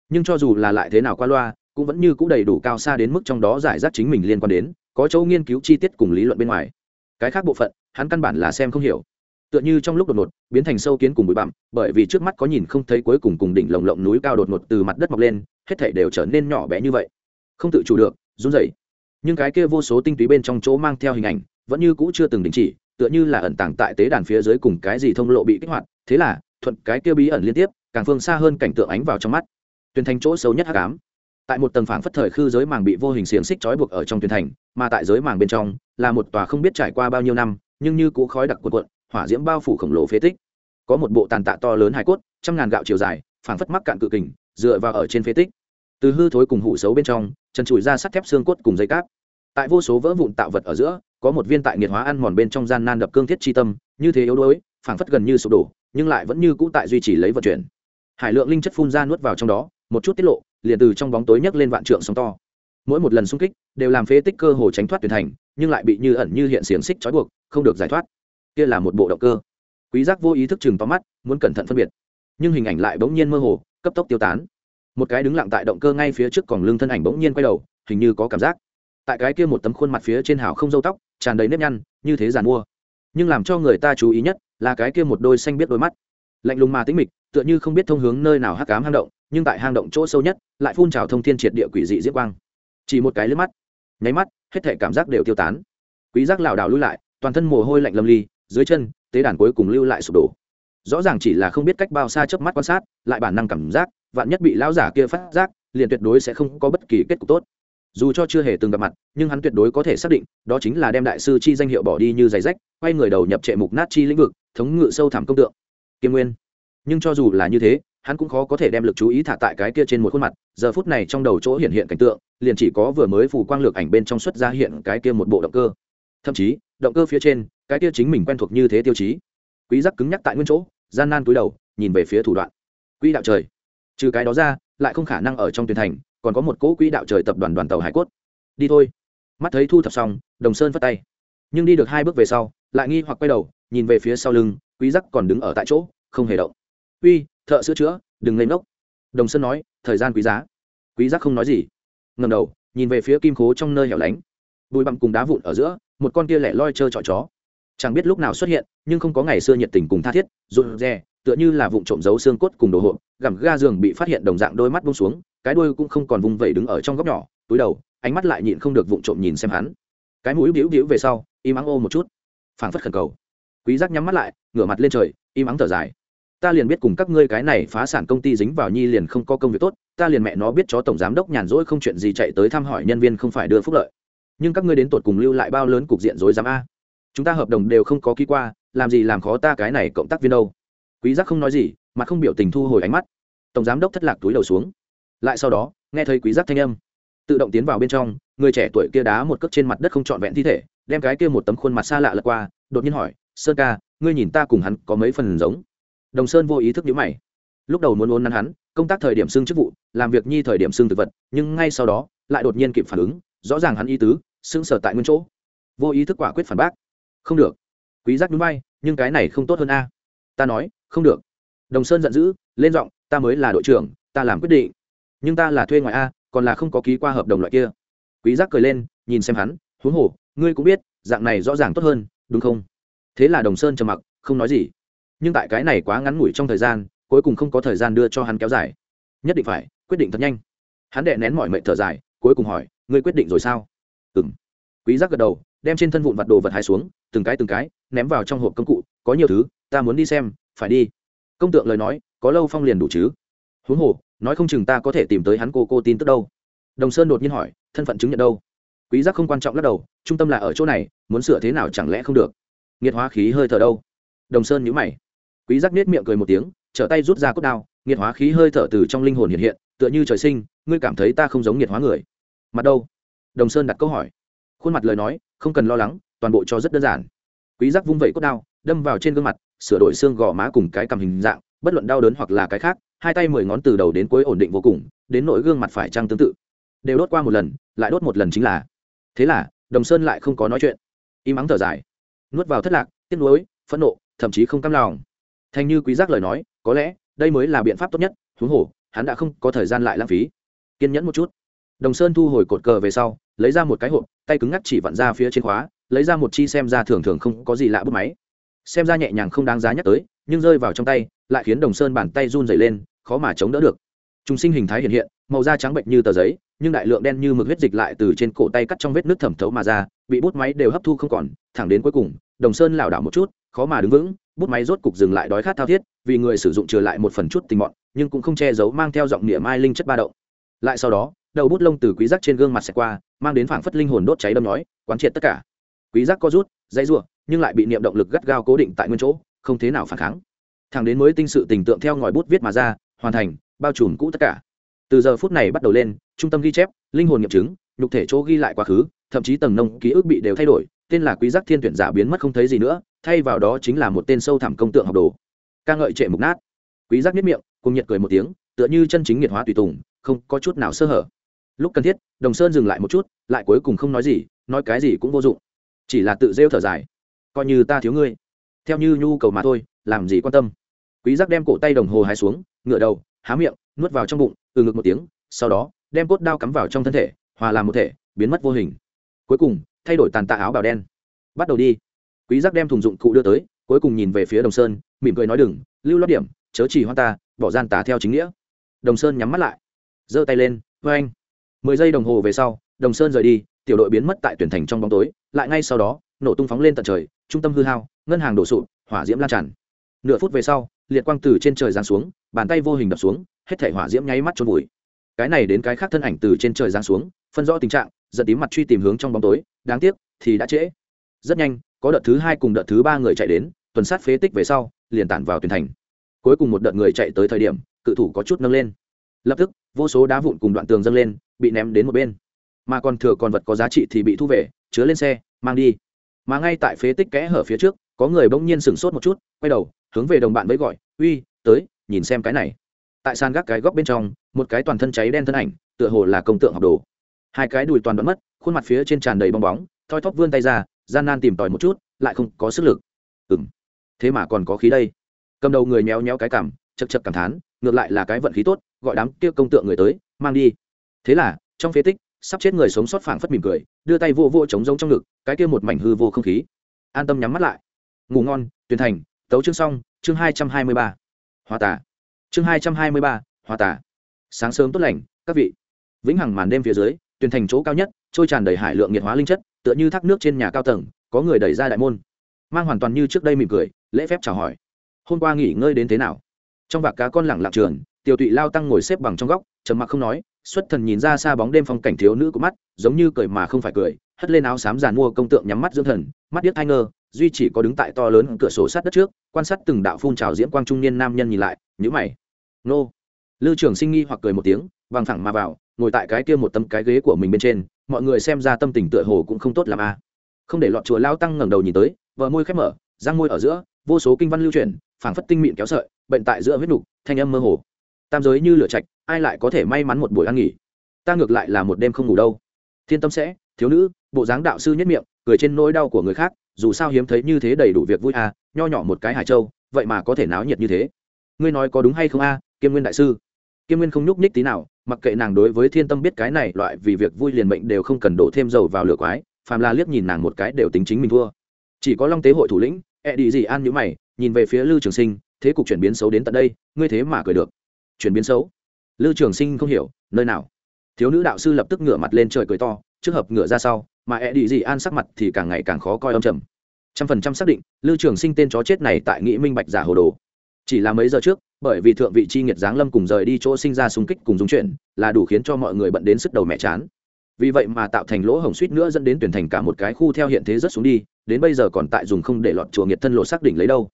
Nhưng cho dù là lại thế nào qua loa, cũng vẫn như c ũ đầy đủ cao xa đến mức trong đó giải rác chính mình liên quan đến, có chỗ nghiên cứu chi tiết cùng lý luận bên ngoài. Cái khác bộ phận, hắn căn bản là xem không hiểu. Tựa như trong lúc đột ngột, biến thành sâu kiến cùng bụi bặm, bởi vì trước mắt có nhìn không thấy cuối cùng cùng đỉnh lồng lộng núi cao đột ngột từ mặt đất mọc lên, hết thảy đều trở nên nhỏ bé như vậy. Không tự chủ được, run rẩy. Nhưng cái kia vô số tinh túy bên trong chỗ mang theo hình ảnh, vẫn như cũ chưa từng đình chỉ tựa như là ẩn tàng tại tế đàn phía dưới cùng cái gì thông lộ bị kích hoạt, thế là, thuận cái kia bí ẩn liên tiếp, càng phương xa hơn cảnh tượng ánh vào trong mắt. Tuyển thành chỗ xấu nhất hắc ám. Tại một tầng phảng phất thời khư giới màng bị vô hình xiềng xích trói buộc ở trong tuyển thành, mà tại giới màng bên trong, là một tòa không biết trải qua bao nhiêu năm, nhưng như cũ khói đặc cuộn cuộn, hỏa diễm bao phủ khổng lồ phế tích. Có một bộ tàn tạ to lớn hải cốt, trăm ngàn gạo chiều dài, phảng phất mắc cạn cự kình, dựa vào ở trên phế tích. Từ hư thối cùng hủ xấu bên trong, trần trụi ra sắt thép xương cốt cùng dây cáp tại vô số vỡ vụn tạo vật ở giữa, có một viên tại nghiệt hóa ăn mòn bên trong gian nan đập cương thiết chi tâm, như thế yếu đuối, phảng phất gần như sụp đổ, nhưng lại vẫn như cũ tại duy trì lấy vận chuyển. Hải lượng linh chất phun ra nuốt vào trong đó, một chút tiết lộ, liền từ trong bóng tối nhấc lên vạn trượng sóng to. Mỗi một lần xung kích, đều làm phế tích cơ hồ tránh thoát tuyển thành, nhưng lại bị như ẩn như hiện xiềng xích trói buộc, không được giải thoát. Kia là một bộ động cơ. Quý giác vô ý thức chừng to mắt, muốn cẩn thận phân biệt. Nhưng hình ảnh lại bỗng nhiên mơ hồ, cấp tốc tiêu tán. Một cái đứng lặng tại động cơ ngay phía trước còn lưng thân ảnh bỗng nhiên quay đầu, hình như có cảm giác tại cái kia một tấm khuôn mặt phía trên hào không dâu tóc, tràn đầy nếp nhăn, như thế giàn mua. Nhưng làm cho người ta chú ý nhất là cái kia một đôi xanh biết đôi mắt. Lạnh lùng mà tĩnh mịch, tựa như không biết thông hướng nơi nào hắc cám hang động, nhưng tại hang động chỗ sâu nhất, lại phun trào thông thiên triệt địa quỷ dị diễm quang. Chỉ một cái lướt mắt, nháy mắt, hết thể cảm giác đều tiêu tán. Quý giác lảo đảo lui lại, toàn thân mồ hôi lạnh lâm ly, dưới chân, tế đàn cuối cùng lưu lại sụp đổ. Rõ ràng chỉ là không biết cách bao xa chớp mắt quan sát, lại bản năng cảm giác, vạn nhất bị lão giả kia phát giác, liền tuyệt đối sẽ không có bất kỳ kết cục tốt dù cho chưa hề từng gặp mặt, nhưng hắn tuyệt đối có thể xác định, đó chính là đem đại sư chi danh hiệu bỏ đi như giày rách, quay người đầu nhập trệ mục nát chi lĩnh vực, thống ngự sâu thẳm công tượng. Kiên nguyên. Nhưng cho dù là như thế, hắn cũng khó có thể đem lực chú ý thả tại cái kia trên một khuôn mặt, giờ phút này trong đầu chỗ hiện hiện cảnh tượng, liền chỉ có vừa mới phủ quang lược ảnh bên trong xuất ra hiện cái kia một bộ động cơ. Thậm chí, động cơ phía trên, cái kia chính mình quen thuộc như thế tiêu chí. Quý giác cứng nhắc tại nguyên chỗ, gian nan cúi đầu, nhìn về phía thủ đoạn. Quỹ đạo trời. Trừ cái đó ra, lại không khả năng ở trong tuyển thành còn có một cỗ quỹ đạo trời tập đoàn đoàn tàu hải cốt. Đi thôi. Mắt thấy thu thập xong, đồng sơn vất tay. Nhưng đi được hai bước về sau, lại nghi hoặc quay đầu, nhìn về phía sau lưng, quý giác còn đứng ở tại chỗ, không hề động. Uy, thợ sửa chữa, đừng lên ngốc. Đồng sơn nói, thời gian quý giá. Quý giác không nói gì. Ngẩng đầu, nhìn về phía kim khố trong nơi hẻo lánh. Bụi bặm cùng đá vụn ở giữa, một con kia lẻ loi chơi trọi chó. Chẳng biết lúc nào xuất hiện, nhưng không có ngày xưa nhiệt tình cùng tha thiết, rụt rè, tựa như là vụn trộm giấu xương cốt cùng đồ hộp, gặm ga giường bị phát hiện đồng dạng đôi mắt buông xuống cái đuôi cũng không còn vùng vẩy đứng ở trong góc nhỏ, túi đầu, ánh mắt lại nhịn không được vụng trộm nhìn xem hắn. Cái mũi bĩu bĩu về sau, im ắng ô một chút. Phảng phất khẩn cầu. Quý giác nhắm mắt lại, ngửa mặt lên trời, im ắng thở dài. Ta liền biết cùng các ngươi cái này phá sản công ty dính vào nhi liền không có công việc tốt, ta liền mẹ nó biết chó tổng giám đốc nhàn rỗi không chuyện gì chạy tới thăm hỏi nhân viên không phải đưa phúc lợi. Nhưng các ngươi đến tột cùng lưu lại bao lớn cục diện rối dám a? Chúng ta hợp đồng đều không có ký qua, làm gì làm khó ta cái này cộng tác viên đâu? Quý giác không nói gì, mà không biểu tình thu hồi ánh mắt. Tổng giám đốc thất lạc túi đầu xuống lại sau đó, nghe thấy quý giác thanh âm, tự động tiến vào bên trong, người trẻ tuổi kia đá một cước trên mặt đất không trọn vẹn thi thể, đem cái kia một tấm khuôn mặt xa lạ lật qua, đột nhiên hỏi, sơn ca, ngươi nhìn ta cùng hắn có mấy phần giống? Đồng sơn vô ý thức nhíu mày. Lúc đầu muốn ôn nắn hắn, công tác thời điểm xưng chức vụ, làm việc nhi thời điểm xưng thực vật, nhưng ngay sau đó, lại đột nhiên kịp phản ứng, rõ ràng hắn ý tứ, xưng sở tại nguyên chỗ. Vô ý thức quả quyết phản bác. Không được. Quý giác núi bay nhưng cái này không tốt hơn a. Ta nói, không được. Đồng sơn giận dữ, lên giọng, ta mới là đội trưởng, ta làm quyết định nhưng ta là thuê ngoài a, còn là không có ký qua hợp đồng loại kia. Quý giác cười lên, nhìn xem hắn, huống hồ, ngươi cũng biết, dạng này rõ ràng tốt hơn, đúng không? Thế là đồng sơn trầm mặc, không nói gì. Nhưng tại cái này quá ngắn ngủi trong thời gian, cuối cùng không có thời gian đưa cho hắn kéo dài. Nhất định phải, quyết định thật nhanh. Hắn đệ nén mọi mệnh thở dài, cuối cùng hỏi, ngươi quyết định rồi sao? Ừm. Quý giác gật đầu, đem trên thân vụn vặt đồ vật hai xuống, từng cái từng cái, ném vào trong hộp công cụ, có nhiều thứ, ta muốn đi xem, phải đi. Công tượng lời nói, có lâu phong liền đủ chứ. Huống hồ nói không chừng ta có thể tìm tới hắn cô cô tin tức đâu. Đồng sơn đột nhiên hỏi, thân phận chứng nhận đâu? Quý giác không quan trọng lắc đầu, trung tâm là ở chỗ này, muốn sửa thế nào chẳng lẽ không được? Nghiệt hóa khí hơi thở đâu? Đồng sơn nhíu mày. Quý giác nết miệng cười một tiếng, trở tay rút ra cốt đao, nghiệt hóa khí hơi thở từ trong linh hồn hiện hiện, tựa như trời sinh, ngươi cảm thấy ta không giống nghiệt hóa người. Mặt đâu? Đồng sơn đặt câu hỏi. Khuôn mặt lời nói, không cần lo lắng, toàn bộ cho rất đơn giản. Quý giác vung vẩy cốt đao, đâm vào trên gương mặt, sửa đổi xương gò má cùng cái cầm hình dạng, bất luận đau đớn hoặc là cái khác hai tay mười ngón từ đầu đến cuối ổn định vô cùng, đến nỗi gương mặt phải trăng tương tự. Đều đốt qua một lần, lại đốt một lần chính là. Thế là, đồng sơn lại không có nói chuyện. Im ắng thở dài. Nuốt vào thất lạc, tiếc nuối, phẫn nộ, thậm chí không cam lòng. Thanh như quý giác lời nói, có lẽ, đây mới là biện pháp tốt nhất, huống hồ, hắn đã không có thời gian lại lãng phí. Kiên nhẫn một chút. Đồng sơn thu hồi cột cờ về sau, lấy ra một cái hộp, tay cứng ngắc chỉ vặn ra phía trên khóa, lấy ra một chi xem ra thường thường không có gì lạ bút máy. Xem ra nhẹ nhàng không đáng giá nhắc tới, nhưng rơi vào trong tay, lại khiến đồng sơn bàn tay run dày lên khó mà chống đỡ được. Chúng sinh hình thái hiện hiện màu da trắng bệnh như tờ giấy nhưng đại lượng đen như mực huyết dịch lại từ trên cổ tay cắt trong vết nước thẩm thấu mà ra bị bút máy đều hấp thu không còn thẳng đến cuối cùng đồng sơn lảo đảo một chút khó mà đứng vững bút máy rốt cục dừng lại đói khát thao thiết vì người sử dụng trừ lại một phần chút tình mọn nhưng cũng không che giấu mang theo giọng niệm mai linh chất ba động. Lại sau đó đầu bút lông từ quý giác trên gương mặt xẹt qua mang đến phảng phất linh hồn đốt cháy đâm nói, quán triệt tất cả. Quý giác co rút dây rủa nhưng lại bị niệm động lực gắt gao cố định tại nguyên chỗ không thế nào phản kháng. Thằng đến mới tinh sự tình tượng theo ngòi bút viết mà ra hoàn thành, bao trùm cũ tất cả. Từ giờ phút này bắt đầu lên, trung tâm ghi chép, linh hồn nghiệm chứng, nhục thể chỗ ghi lại quá khứ, thậm chí tầng nông ký ức bị đều thay đổi, tên là quý giác thiên tuyển giả biến mất không thấy gì nữa, thay vào đó chính là một tên sâu thẳm công tượng học đồ. Ca ngợi trệ mục nát. Quý giác nhếch miệng cùng nhiệt cười một tiếng, tựa như chân chính nghiệt hóa tùy tùng, không có chút nào sơ hở. Lúc cần thiết, đồng sơn dừng lại một chút, lại cuối cùng không nói gì, nói cái gì cũng vô dụng. Chỉ là tự rêu thở dài. Coi như ta thiếu ngươi. Theo như nhu cầu mà thôi, làm gì quan tâm? Quý giác đem cổ tay đồng hồ hai xuống ngửa đầu, há miệng, nuốt vào trong bụng, từ ngực một tiếng, sau đó, đem cốt đao cắm vào trong thân thể, hòa làm một thể, biến mất vô hình. Cuối cùng, thay đổi tàn tạ áo bào đen. Bắt đầu đi. Quý giác đem thùng dụng cụ đưa tới, cuối cùng nhìn về phía đồng sơn, mỉm cười nói đừng, lưu lót điểm, chớ chỉ hoa ta, bỏ gian tà theo chính nghĩa. Đồng sơn nhắm mắt lại. Giơ tay lên với anh mười giây đồng hồ về sau, đồng sơn rời đi, tiểu đội biến mất tại tuyển thành trong bóng tối, lại ngay sau đó, nổ tung phóng lên tận trời, trung tâm hư hao, ngân hàng đổ sụp, hỏa diễm lan tràn nửa phút về sau, liệt quang từ trên trời giáng xuống, bàn tay vô hình đập xuống, hết thể hỏa diễm nháy mắt trôn vùi. Cái này đến cái khác thân ảnh từ trên trời giáng xuống, phân rõ tình trạng giật tím mặt truy tìm hướng trong bóng tối, đáng tiếc, thì đã trễ. Rất nhanh, có đợt thứ hai cùng đợt thứ ba người chạy đến, tuần sát phế tích về sau, liền tản vào tuyển thành. Cuối cùng một đợt người chạy tới thời điểm, cự thủ có chút nâng lên. Lập tức, vô số đá vụn cùng đoạn tường dâng lên, bị ném đến một bên. Mà còn thừa còn vật có giá trị thì bị thu về, chứa lên xe, mang đi. Mà ngay tại phế tích kẽ hở phía trước có người bỗng nhiên sửng sốt một chút, quay đầu, hướng về đồng bạn với gọi, uy, tới, nhìn xem cái này. Tại sàn gác cái góc bên trong, một cái toàn thân cháy đen thân ảnh, tựa hồ là công tượng học đồ. Hai cái đùi toàn bắn mất, khuôn mặt phía trên tràn đầy bong bóng, thoi thóp vươn tay ra, gian nan tìm tòi một chút, lại không có sức lực. Ừ m thế mà còn có khí đây. Cầm đầu người méo méo cái cảm chật chật cảm thán, ngược lại là cái vận khí tốt, gọi đám kia công tượng người tới, mang đi. Thế là, trong phế tích, sắp chết người sống sót phảng phất mỉm cười, đưa tay vô vô trống rông trong ngực, cái kia một mảnh hư vô không khí. An tâm nhắm mắt lại ngủ ngon, tuyển thành, tấu chương xong, chương hai trăm hai mươi ba. Hòa tả chương hai trăm hai mươi ba hòa tả sáng sớm tốt lành, các vị. Vĩnh hằng màn đêm phía dưới, tuyển thành chỗ cao nhất, trôi tràn đầy hải lượng nhiệt hóa linh chất, tựa như thác nước trên nhà cao tầng, có người đẩy ra đại môn. Mang hoàn toàn như trước đây mỉm cười, lễ phép chào hỏi. Hôm qua nghỉ ngơi đến thế nào? Trong vạc cá con lẳng lặng trường, tiểu tụy lao tăng ngồi xếp bằng trong góc, trầm mặc không nói, xuất thần nhìn ra xa bóng đêm phong cảnh thiếu nữ của mắt, giống như cười mà không phải cười hất lên áo xám giàn mua công tượng nhắm mắt dưỡng thần, mắt điếc thai ngơ, duy chỉ có đứng tại to lớn cửa sổ sát đất trước, quan sát từng đạo phun trào diễm quang trung niên nam nhân nhìn lại nhữ mày. Nô. Lư trường sinh nghi hoặc cười một tiếng, văng thẳng mà vào, ngồi tại cái kia một tấm cái ghế của mình bên trên, mọi người xem ra tâm tình tựa hồ cũng không tốt làm a à. không để lọt chùa lao tăng ngẩng đầu nhìn tới, vợ môi khép mở, răng môi ở giữa, vô số kinh văn lưu truyền, phảng phất tinh mịn kéo sợi, bệnh tại giữa huyết nục, thanh âm mơ hồ. Tam giới như lửa trạch, ai lại có thể may mắn một buổi ăn nghỉ? Ta ngược lại là một đêm không ngủ đâu. Thiên tâm sẽ thiếu nữ bộ dáng đạo sư nhất miệng cười trên nỗi đau của người khác dù sao hiếm thấy như thế đầy đủ việc vui à nho nhỏ một cái hải châu vậy mà có thể náo nhiệt như thế. Ngươi nói có đúng hay không a à, kiêm nguyên đại sư? Kiêm nguyên không nhúc nhích tí nào mặc kệ nàng đối với thiên tâm biết cái này loại vì việc vui liền mệnh đều không cần đổ thêm dầu vào lửa quái phàm la liếc nhìn nàng một cái đều tính chính mình thua. Chỉ có long tế hội thủ lĩnh e ẹ đi gì an nhữ mày nhìn về phía lư trường sinh thế cục chuyển biến xấu đến tận đây ngươi thế mà cười được. Chuyển biến xấu? Lư trường sinh không hiểu nơi nào? Thiếu nữ đạo sư lập tức ngửa mặt lên trời cười to trước hợp ngựa ra sau, mà e đi gì an sắc mặt thì càng ngày càng khó coi âm trầm. Trăm phần trăm xác định, Lưu trường sinh tên chó chết này tại nghĩ minh bạch giả hồ đồ. Chỉ là mấy giờ trước, bởi vì thượng vị chi nghiệt giáng lâm cùng rời đi chỗ sinh ra xung kích cùng dung chuyển là đủ khiến cho mọi người bận đến sức đầu mẹ chán. Vì vậy mà tạo thành lỗ hổng suýt nữa dẫn đến tuyển thành cả một cái khu theo hiện thế rất xuống đi, đến bây giờ còn tại dùng không để lọt chùa nghiệt thân lộ xác định lấy đâu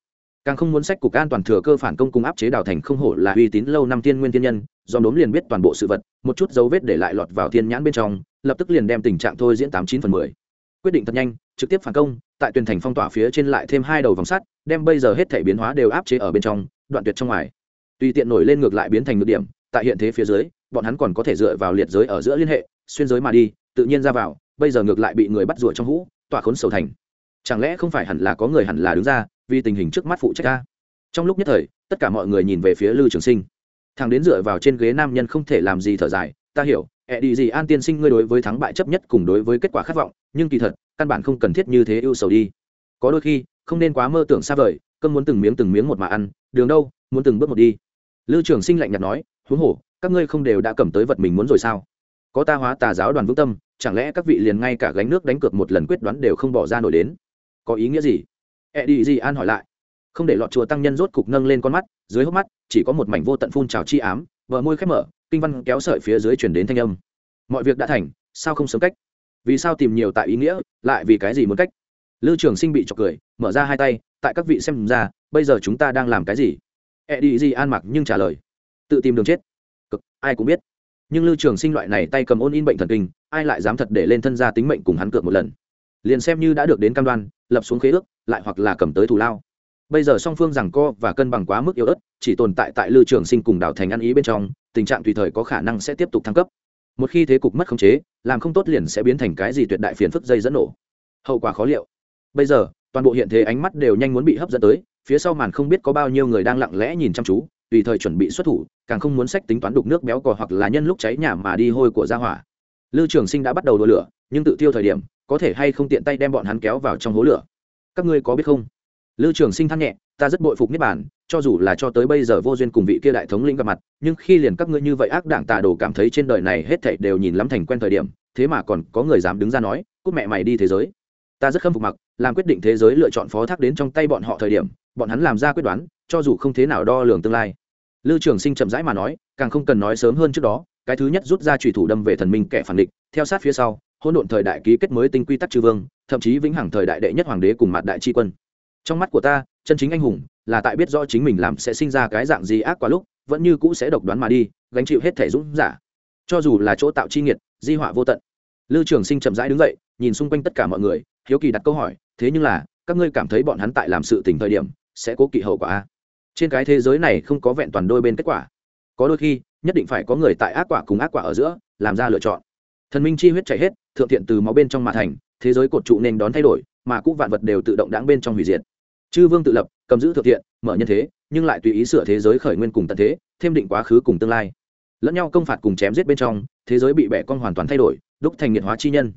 càng không muốn sách cục an toàn thừa cơ phản công cùng áp chế đào thành không hổ là uy tín lâu năm tiên nguyên tiên nhân do đốm liền biết toàn bộ sự vật, một chút dấu vết để lại lọt vào thiên nhãn bên trong, lập tức liền đem tình trạng thôi diễn tám chín phần mười. Quyết định thật nhanh, trực tiếp phản công, tại tuyển thành phong tỏa phía trên lại thêm hai đầu vòng sắt, đem bây giờ hết thể biến hóa đều áp chế ở bên trong, đoạn tuyệt trong ngoài. Tùy tiện nổi lên ngược lại biến thành ngược điểm, tại hiện thế phía dưới, bọn hắn còn có thể dựa vào liệt giới ở giữa liên hệ, xuyên giới mà đi, tự nhiên ra vào, bây giờ ngược lại bị người bắt rủa trong hũ, tỏa khốn sầu thành. Chẳng lẽ không phải hẳn là có người hẳn là đứng ra vì tình hình trước mắt phụ trách ca. Trong lúc nhất thời, tất cả mọi người nhìn về phía lư trường sinh. Thằng đến dựa vào trên ghế nam nhân không thể làm gì thở dài, ta hiểu, ẹ đi gì an tiên sinh ngươi đối với thắng bại chấp nhất cùng đối với kết quả khát vọng, nhưng kỳ thật, căn bản không cần thiết như thế ưu sầu đi. Có đôi khi, không nên quá mơ tưởng xa vời, cơm muốn từng miếng từng miếng một mà ăn, đường đâu, muốn từng bước một đi. Lư trường sinh lạnh nhạt nói huống hồ các ngươi không đều đã cầm tới vật mình muốn rồi sao? Có ta hóa tà giáo đoàn vững tâm, chẳng lẽ các vị liền ngay cả gánh nước đánh cược một lần quyết đoán đều không bỏ ra nổi đến? Có ý nghĩa gì? E đi gì an hỏi lại. Không để lọt chùa tăng nhân rốt cục nâng lên con mắt, dưới hốc mắt, chỉ có một mảnh vô tận phun trào chi ám vợ môi khép mở, kinh văn kéo sợi phía dưới chuyển đến thanh âm. Mọi việc đã thành, sao không sớm cách? Vì sao tìm nhiều tại ý nghĩa, lại vì cái gì muốn cách? Lưu trường sinh bị chọc cười, mở ra hai tay, tại các vị xem ra, bây giờ chúng ta đang làm cái gì? E đi gì an mặc nhưng trả lời. Tự tìm đường chết. Cực, ai cũng biết. Nhưng lưu trường sinh loại này tay cầm ôn in bệnh thần kinh, ai lại dám thật để lên thân gia tính mệnh cùng hắn cược một lần? Liền xem như đã được đến cam đoan, lập xuống khế ước lại hoặc là cầm tới thù lao. Bây giờ song phương rằng co và cân bằng quá mức yếu ớt, chỉ tồn tại tại lưu trường sinh cùng đảo thành ăn ý bên trong, tình trạng tùy thời có khả năng sẽ tiếp tục thăng cấp. Một khi thế cục mất khống chế, làm không tốt liền sẽ biến thành cái gì tuyệt đại phiền phức dây dẫn nổ. Hậu quả khó liệu. Bây giờ, toàn bộ hiện thế ánh mắt đều nhanh muốn bị hấp dẫn tới, phía sau màn không biết có bao nhiêu người đang lặng lẽ nhìn chăm chú, tùy thời chuẩn bị xuất thủ, càng không muốn sách tính toán đục nước béo cò hoặc là nhân lúc cháy nhà mà đi hôi của gia hỏa. Lưu trường sinh đã bắt đầu đổ lửa, nhưng tự tiêu thời điểm, có thể hay không tiện tay đem bọn hắn kéo vào trong hố lửa các ngươi có biết không? Lưu trường sinh than nhẹ, ta rất bội phục niết bản cho dù là cho tới bây giờ vô duyên cùng vị kia đại thống lĩnh gặp mặt, nhưng khi liền các ngươi như vậy ác đảng tà đồ cảm thấy trên đời này hết thảy đều nhìn lắm thành quen thời điểm, thế mà còn có người dám đứng ra nói, cút mẹ mày đi thế giới. Ta rất khâm phục mặc, làm quyết định thế giới lựa chọn phó thác đến trong tay bọn họ thời điểm, bọn hắn làm ra quyết đoán, cho dù không thế nào đo lường tương lai. Lưu trường sinh chậm rãi mà nói, càng không cần nói sớm hơn trước đó, cái thứ nhất rút ra trùy thủ đâm về thần minh kẻ phản địch, theo sát phía sau, hỗn độn thời đại ký kết mới tinh quy tắc chư vương thậm chí vĩnh hằng thời đại đệ nhất hoàng đế cùng mặt đại tri quân. Trong mắt của ta, chân chính anh hùng là tại biết rõ chính mình làm sẽ sinh ra cái dạng gì ác quá lúc, vẫn như cũ sẽ độc đoán mà đi, gánh chịu hết thể dũng giả. Cho dù là chỗ tạo chi nghiệt, di họa vô tận. Lưu trường sinh chậm rãi đứng dậy, nhìn xung quanh tất cả mọi người, hiếu kỳ đặt câu hỏi, thế nhưng là, các ngươi cảm thấy bọn hắn tại làm sự tình thời điểm, sẽ cố kỵ hậu quả trên cái thế giới này không có vẹn toàn đôi bên kết quả. Có đôi khi, nhất định phải có người tại ác quả cùng ác quả ở giữa, làm ra lựa chọn. Thần minh chi huyết chảy hết, thượng thiện từ máu bên trong mà thành thế giới cột trụ nên đón thay đổi, mà cũ vạn vật đều tự động đáng bên trong hủy diệt. Chư vương tự lập, cầm giữ thượng thiện, mở nhân thế, nhưng lại tùy ý sửa thế giới khởi nguyên cùng tận thế, thêm định quá khứ cùng tương lai. Lẫn nhau công phạt cùng chém giết bên trong, thế giới bị bẻ con hoàn toàn thay đổi, đúc thành nghiệt hóa chi nhân.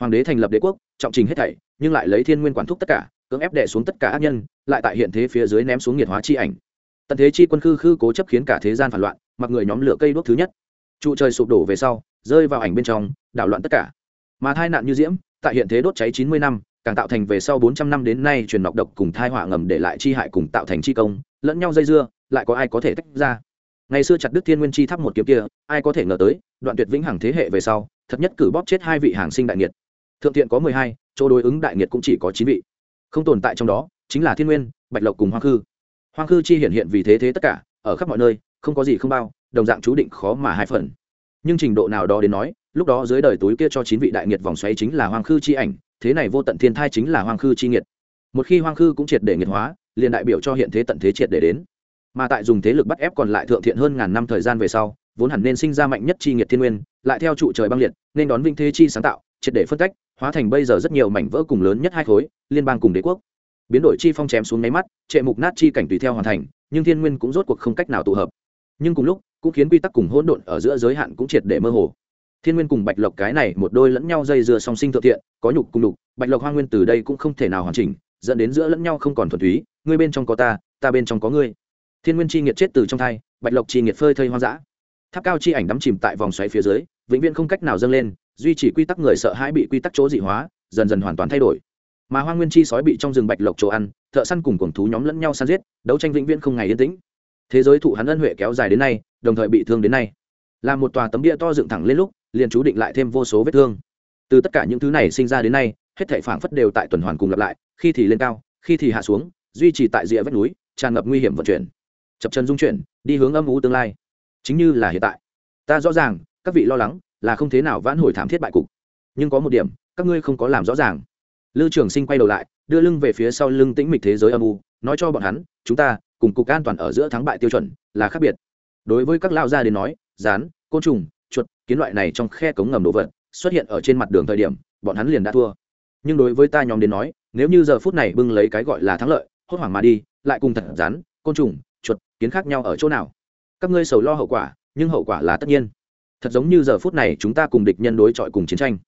Hoàng đế thành lập đế quốc, trọng trình hết thảy, nhưng lại lấy thiên nguyên quản thúc tất cả, cưỡng ép đệ xuống tất cả ác nhân, lại tại hiện thế phía dưới ném xuống nghiệt hóa chi ảnh. Tận thế chi quân khư khư cố chấp khiến cả thế gian phản loạn, mặc người nhóm lửa cây đuốc thứ nhất. Trụ trời sụp đổ về sau, rơi vào ảnh bên trong, đảo loạn tất cả. Mà thai nạn như diễm tại hiện thế đốt cháy chín mươi năm, càng tạo thành về sau bốn trăm năm đến nay truyền nọc độc cùng thai họa ngầm để lại chi hại cùng tạo thành chi công, lẫn nhau dây dưa, lại có ai có thể tách ra? Ngày xưa chặt đức thiên nguyên chi thắp một kiếm kia, ai có thể ngờ tới, đoạn tuyệt vĩnh hằng thế hệ về sau, thật nhất cử bóp chết hai vị hàng sinh đại nghiệt. Thượng thiện có mười hai, chỗ đối ứng đại nghiệt cũng chỉ có chín vị. Không tồn tại trong đó, chính là thiên nguyên, bạch lộc cùng hoang khư. Hoang khư chi hiện hiện vì thế thế tất cả, ở khắp mọi nơi, không có gì không bao, đồng dạng chú định khó mà hai phần nhưng trình độ nào đó đến nói, lúc đó dưới đời túi kia cho chín vị đại nghiệt vòng xoáy chính là hoang khư chi ảnh, thế này vô tận thiên thai chính là hoang khư chi nghiệt. Một khi hoang khư cũng triệt để nghiệt hóa, liền đại biểu cho hiện thế tận thế triệt để đến. Mà tại dùng thế lực bắt ép còn lại thượng thiện hơn ngàn năm thời gian về sau, vốn hẳn nên sinh ra mạnh nhất chi nghiệt thiên nguyên, lại theo trụ trời băng liệt, nên đón vinh thế chi sáng tạo, triệt để phân tách, hóa thành bây giờ rất nhiều mảnh vỡ cùng lớn nhất hai khối, liên bang cùng đế quốc. Biến đổi chi phong chém xuống máy mắt, trệ mục nát chi cảnh tùy theo hoàn thành, nhưng thiên nguyên cũng rốt cuộc không cách nào tụ hợp. Nhưng cùng lúc cũng khiến quy tắc cùng hỗn độn ở giữa giới hạn cũng triệt để mơ hồ. Thiên nguyên cùng bạch lộc cái này một đôi lẫn nhau dây dưa song sinh thượng thiện, có nhục cùng đục bạch lộc hoa nguyên từ đây cũng không thể nào hoàn chỉnh, dẫn đến giữa lẫn nhau không còn thuần túy, ngươi bên trong có ta ta bên trong có ngươi. Thiên nguyên chi nghiệt chết từ trong thai, bạch lộc chi nghiệt phơi thây hoang dã. Tháp cao chi ảnh đắm chìm tại vòng xoáy phía dưới, vĩnh viễn không cách nào dâng lên, duy trì quy tắc người sợ hãi bị quy tắc chỗ dị hóa, dần dần hoàn toàn thay đổi. Mà hoa nguyên chi sói bị trong rừng bạch lộc chỗ ăn, thợ săn cùng cuồng thú nhóm lẫn nhau săn giết, đấu tranh vĩnh viễn không ngày yên tĩnh thế giới thụ hắn ân huệ kéo dài đến nay, đồng thời bị thương đến nay. Là một tòa tấm địa to dựng thẳng lên lúc, liền chú định lại thêm vô số vết thương. Từ tất cả những thứ này sinh ra đến nay, hết thảy phảng phất đều tại tuần hoàn cùng lặp lại, khi thì lên cao, khi thì hạ xuống, duy trì tại rìa vách núi, tràn ngập nguy hiểm vận chuyển. Chập chân dung chuyển, đi hướng âm u tương lai. Chính như là hiện tại. Ta rõ ràng, các vị lo lắng, là không thế nào vãn hồi thảm thiết bại cục. Nhưng có một điểm, các ngươi không có làm rõ ràng. Lư trường sinh quay đầu lại, đưa lưng về phía sau lưng tĩnh mịch thế giới âm u, nói cho bọn hắn, chúng ta cùng cục an toàn ở giữa thắng bại tiêu chuẩn là khác biệt. Đối với các lao gia đến nói, rán, côn trùng, chuột, kiến loại này trong khe cống ngầm đồ vật xuất hiện ở trên mặt đường thời điểm, bọn hắn liền đã thua. Nhưng đối với ta nhóm đến nói, nếu như giờ phút này bưng lấy cái gọi là thắng lợi, hốt hoảng mà đi, lại cùng thật rán, côn trùng, chuột, kiến khác nhau ở chỗ nào? Các ngươi sầu lo hậu quả, nhưng hậu quả là tất nhiên. Thật giống như giờ phút này chúng ta cùng địch nhân đối chọi cùng chiến tranh.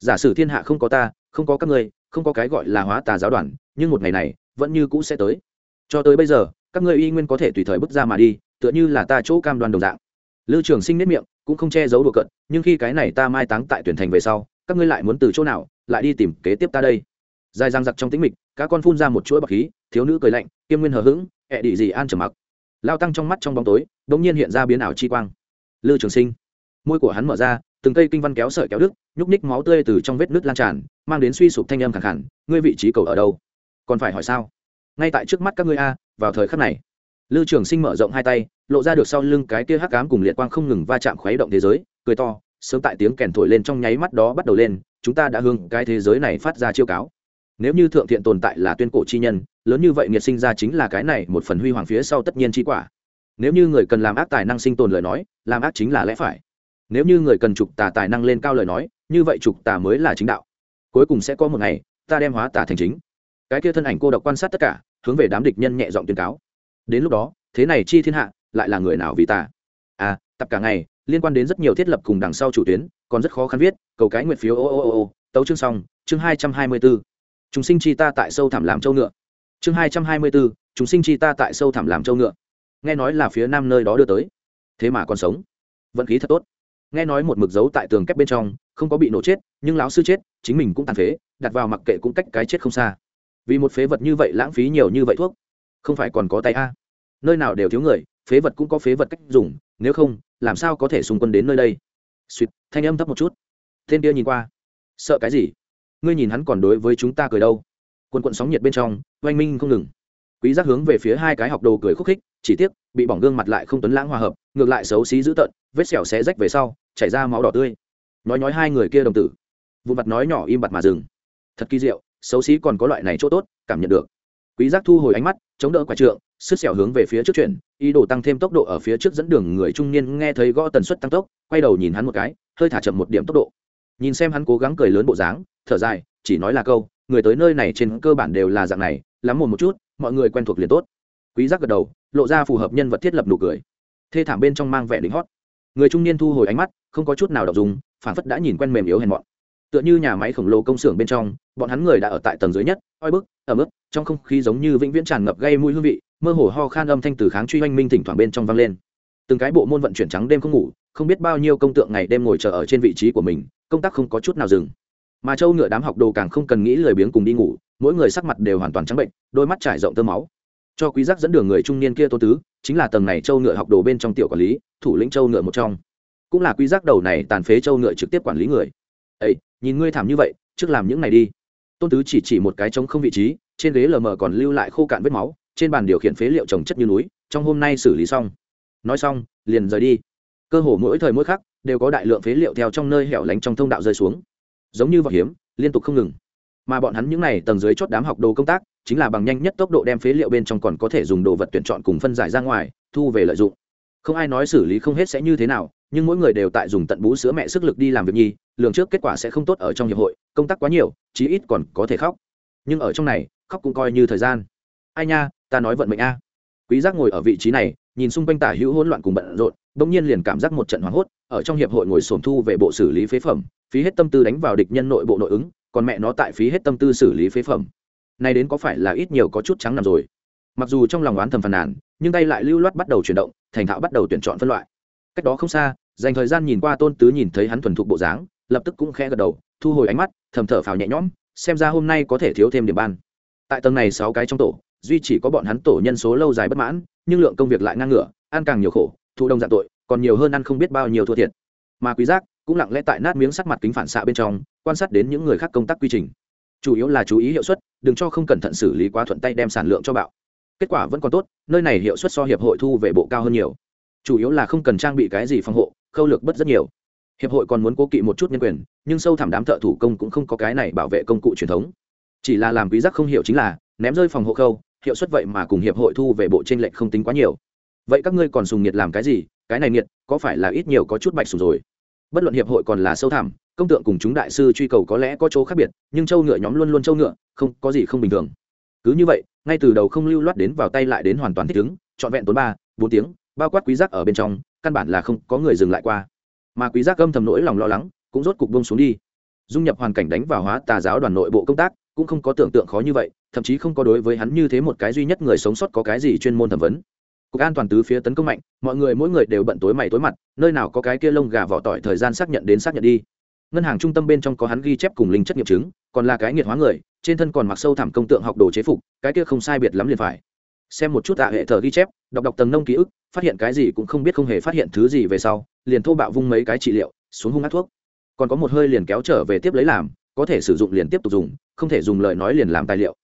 Giả sử thiên hạ không có ta, không có các ngươi, không có cái gọi là hóa tà giáo đoàn, nhưng một ngày này, vẫn như cũ sẽ tới. Cho tới bây giờ các ngươi y nguyên có thể tùy thời bước ra mà đi, tựa như là ta chỗ cam đoan đồng dạng. Lưu trường sinh nếp miệng, cũng không che giấu đùa cận nhưng khi cái này ta mai táng tại tuyển thành về sau, các ngươi lại muốn từ chỗ nào, lại đi tìm kế tiếp ta đây. Dài răng giặc trong tĩnh mịch các con phun ra một chuỗi bọc khí, thiếu nữ cười lạnh, kiêm nguyên hờ hững, ẹ đị gì an trầm mặc. Lao tăng trong mắt trong bóng tối đ ỗ n g nhiên hiện ra biến ảo chi quang. Lư trường sinh, môi của hắn mở ra, từng cây kinh văn kéo sợi kéo đứt, nhúc ních máu tươi từ trong vết nước lan tràn, mang đến suy sụp thanh âm khẳng khẳng ngươi vị trí cầu ở đâu? Còn phải hỏi sao? Ngay tại trước mắt các ngươi a, vào thời khắc này. Lưu trường sinh mở rộng hai tay, lộ ra được sau lưng cái kia hắc cám cùng liệt quang không ngừng va chạm khuấy động thế giới, cười to, sớm tại tiếng kèn thổi lên trong nháy mắt đó bắt đầu lên, chúng ta đã hướng cái thế giới này phát ra chiêu cáo. Nếu như thượng thiện tồn tại là tuyên cổ chi nhân, lớn như vậy nghiệt sinh ra chính là cái này một phần huy hoàng phía sau tất nhiên chi quả. Nếu như người cần làm ác tài năng sinh tồn lời nói, làm ác chính là lẽ phải. Nếu như người cần trục tà tài năng lên cao lời nói, như vậy trục tà mới là chính đạo. Cuối cùng sẽ có một ngày, ta đem hóa tà thành chính. Cái kia thân ảnh cô độc quan sát tất cả hướng về đám địch nhân nhẹ giọng tuyên cáo. Đến lúc đó, thế này chi thiên hạ, lại là người nào vì ta? À tập cả ngày, liên quan đến rất nhiều thiết lập cùng đằng sau chủ tuyến, còn rất khó khăn viết, cầu cái nguyện phiếu, ô ô ô ô, tấu chương xong, chương hai trăm hai mươi bốn chúng sinh chi ta tại sâu thẳm làm châu ngựa. Chương hai trăm hai mươi bốn chúng sinh chi ta tại sâu thẳm làm châu ngựa. Nghe nói là phía nam nơi đó đưa tới. Thế mà còn sống. Vận khí thật tốt. Nghe nói một mực dấu tại tường kép bên trong, không có bị nổ chết, nhưng lão sư chết, chính mình cũng tàn phế, đặt vào mặc kệ cũng cách cái chết không xa vì một phế vật như vậy lãng phí nhiều như vậy thuốc. Không phải còn có tay a. Nơi nào đều thiếu người, phế vật cũng có phế vật cách dùng, nếu không, làm sao có thể xung quân đến nơi đây? Suýt thanh âm thấp một chút. Tên kia nhìn qua. Sợ cái gì? Ngươi nhìn hắn còn đối với chúng ta cười đâu? Quần quận sóng nhiệt bên trong, oanh minh không ngừng. Quý giác hướng về phía hai cái học đồ cười khúc khích, chỉ tiếc, bị bỏng gương mặt lại không tuấn lãng hòa hợp, ngược lại xấu xí dữ tợn, vết sẹo xé rách về sau, chảy ra máu đỏ tươi. Nói nói hai người kia đồng tử. Vụ mặt nói nhỏ im bặt mà dừng. Thật kỳ diệu xấu xí còn có loại này chỗ tốt, cảm nhận được. Quý giác thu hồi ánh mắt, chống đỡ quả trượng sức sẹo hướng về phía trước chuyển, ý đồ tăng thêm tốc độ ở phía trước dẫn đường người trung niên nghe thấy gõ tần suất tăng tốc, quay đầu nhìn hắn một cái, hơi thả chậm một điểm tốc độ. Nhìn xem hắn cố gắng cười lớn bộ dáng, thở dài, chỉ nói là câu, người tới nơi này trên cơ bản đều là dạng này, lắm một một chút, mọi người quen thuộc liền tốt. Quý giác gật đầu, lộ ra phù hợp nhân vật thiết lập nụ cười. Thê thảm bên trong mang vẻ đỉnh hót. Người trung niên thu hồi ánh mắt, không có chút nào đọc dùng phản phất đã nhìn quen mềm yếu hèn mọn tựa như nhà máy khổng lồ công xưởng bên trong, bọn hắn người đã ở tại tầng dưới nhất, oi bức ở mức trong không khí giống như vĩnh viễn tràn ngập gây mùi hương vị, mơ hồ ho khan âm thanh từ kháng truy oanh minh thỉnh thoảng bên trong vang lên. Từng cái bộ môn vận chuyển trắng đêm không ngủ, không biết bao nhiêu công tượng ngày đêm ngồi chờ ở trên vị trí của mình, công tác không có chút nào dừng. Mà châu ngựa đám học đồ càng không cần nghĩ lười biếng cùng đi ngủ, mỗi người sắc mặt đều hoàn toàn trắng bệnh, đôi mắt trải rộng tơ máu. Cho quý giác dẫn đường người trung niên kia tô tứ, chính là tầng này châu ngựa học đồ bên trong tiểu quản lý, thủ lĩnh châu ngựa một trong. Cũng là quý giác đầu này tàn phế châu ngựa trực tiếp quản lý người. Ấy nhìn ngươi thảm như vậy, trước làm những này đi. Tôn tứ chỉ chỉ một cái trống không vị trí, trên ghế lờ mờ còn lưu lại khô cạn vết máu, trên bàn điều khiển phế liệu trồng chất như núi, trong hôm nay xử lý xong. Nói xong, liền rời đi. Cơ hồ mỗi thời mỗi khắc, đều có đại lượng phế liệu theo trong nơi hẻo lánh trong thông đạo rơi xuống. Giống như vỏ hiếm, liên tục không ngừng. Mà bọn hắn những n à y tầng dưới chốt đám học đồ công tác, chính là bằng nhanh nhất tốc độ đem phế liệu bên trong còn có thể dùng đồ vật tuyển chọn cùng phân giải ra ngoài, thu về lợi dụng. Không ai nói xử lý không hết sẽ như thế nào, nhưng mỗi người đều tại dùng tận bú sữa mẹ sức lực đi làm việc nhi lường trước kết quả sẽ không tốt ở trong hiệp hội, công tác quá nhiều, chí ít còn có thể khóc. Nhưng ở trong này, khóc cũng coi như thời gian. Ai nha, ta nói vận mệnh a. Quý giác ngồi ở vị trí này, nhìn xung quanh tả hữu hỗn loạn cùng bận rộn, bỗng nhiên liền cảm giác một trận hoảng hốt, ở trong hiệp hội ngồi xổm thu về bộ xử lý phế phẩm, phí hết tâm tư đánh vào địch nhân nội bộ nội ứng, còn mẹ nó tại phí hết tâm tư xử lý phế phẩm. Này đến có phải là ít nhiều có chút trắng nằm rồi? Mặc dù trong lòng oán thầm phàn nàn, nhưng tay lại lưu loát bắt đầu chuyển động, thành thạo bắt đầu tuyển chọn phân loại. Cách đó không xa, dành thời gian nhìn qua tôn tứ nhìn thấy hắn thuần thục bộ dáng lập tức cũng khẽ gật đầu, thu hồi ánh mắt, thầm thở phào nhẹ nhõm, xem ra hôm nay có thể thiếu thêm điểm ban. Tại tầng này sáu cái trong tổ, duy chỉ có bọn hắn tổ nhân số lâu dài bất mãn, nhưng lượng công việc lại ngang ngửa, ăn càng nhiều khổ, thụ đông dạng tội, còn nhiều hơn ăn không biết bao nhiêu thua thiệt. Mà quý giác cũng lặng lẽ tại nát miếng sắc mặt kính phản xạ bên trong, quan sát đến những người khác công tác quy trình. Chủ yếu là chú ý hiệu suất, đừng cho không cẩn thận xử lý quá thuận tay đem sản lượng cho bạo. Kết quả vẫn còn tốt, nơi này hiệu suất so hiệp hội thu về bộ cao hơn nhiều. Chủ yếu là không cần trang bị cái gì phòng hộ, khâu lược bất rất nhiều hiệp hội còn muốn cố kỵ một chút nhân quyền, nhưng sâu thẳm đám thợ thủ công cũng không có cái này bảo vệ công cụ truyền thống. Chỉ là làm quý giác không hiểu chính là, ném rơi phòng hộ khâu, hiệu suất vậy mà cùng hiệp hội thu về bộ trên lệnh không tính quá nhiều. Vậy các ngươi còn sùng nhiệt làm cái gì? Cái này nhiệt, có phải là ít nhiều có chút bạch sùng rồi? Bất luận hiệp hội còn là sâu thẳm, công tượng cùng chúng đại sư truy cầu có lẽ có chỗ khác biệt, nhưng châu ngựa nhóm luôn luôn châu ngựa, không, có gì không bình thường. Cứ như vậy, ngay từ đầu không lưu loát đến vào tay lại đến hoàn toàn thích ứng, trọn vẹn tốn ba, bốn tiếng, bao quát quý giác ở bên trong, căn bản là không có người dừng lại qua mà quý giác âm thầm nỗi lòng lo lắng cũng rốt cục buông xuống đi. Dung nhập hoàn cảnh đánh vào hóa tà giáo đoàn nội bộ công tác cũng không có tưởng tượng khó như vậy, thậm chí không có đối với hắn như thế một cái duy nhất người sống sót có cái gì chuyên môn thẩm vấn. Cục an toàn tứ phía tấn công mạnh, mọi người mỗi người đều bận tối mày tối mặt, nơi nào có cái kia lông gà vỏ tỏi thời gian xác nhận đến xác nhận đi. Ngân hàng trung tâm bên trong có hắn ghi chép cùng linh chất nghiệm chứng, còn là cái nghiệt hóa người, trên thân còn mặc sâu thẳm công tượng học đồ chế phục, cái kia không sai biệt lắm liền phải. Xem một chút tạ hệ thờ ghi chép, đọc đọc tầng nông ký ức, phát hiện cái gì cũng không biết không hề phát hiện thứ gì về sau liền thô bạo vung mấy cái trị liệu, xuống hung ác thuốc. Còn có một hơi liền kéo trở về tiếp lấy làm, có thể sử dụng liền tiếp tục dùng, không thể dùng lời nói liền làm tài liệu.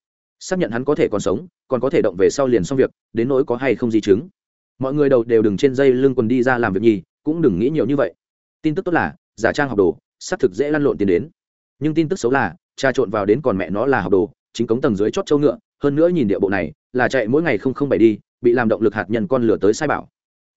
Xác nhận hắn có thể còn sống, còn có thể động về sau liền xong việc, đến nỗi có hay không di chứng. Mọi người đầu đều đừng trên dây lưng quần đi ra làm việc nhì, cũng đừng nghĩ nhiều như vậy. Tin tức tốt là, giả trang học đồ, xác thực dễ lăn lộn tiền đến. Nhưng tin tức xấu là, trà trộn vào đến còn mẹ nó là học đồ, chính cống tầng dưới chót châu ngựa, hơn nữa nhìn địa bộ này, là chạy mỗi ngày không không bảy đi, bị làm động lực hạt nhân con lửa tới sai bảo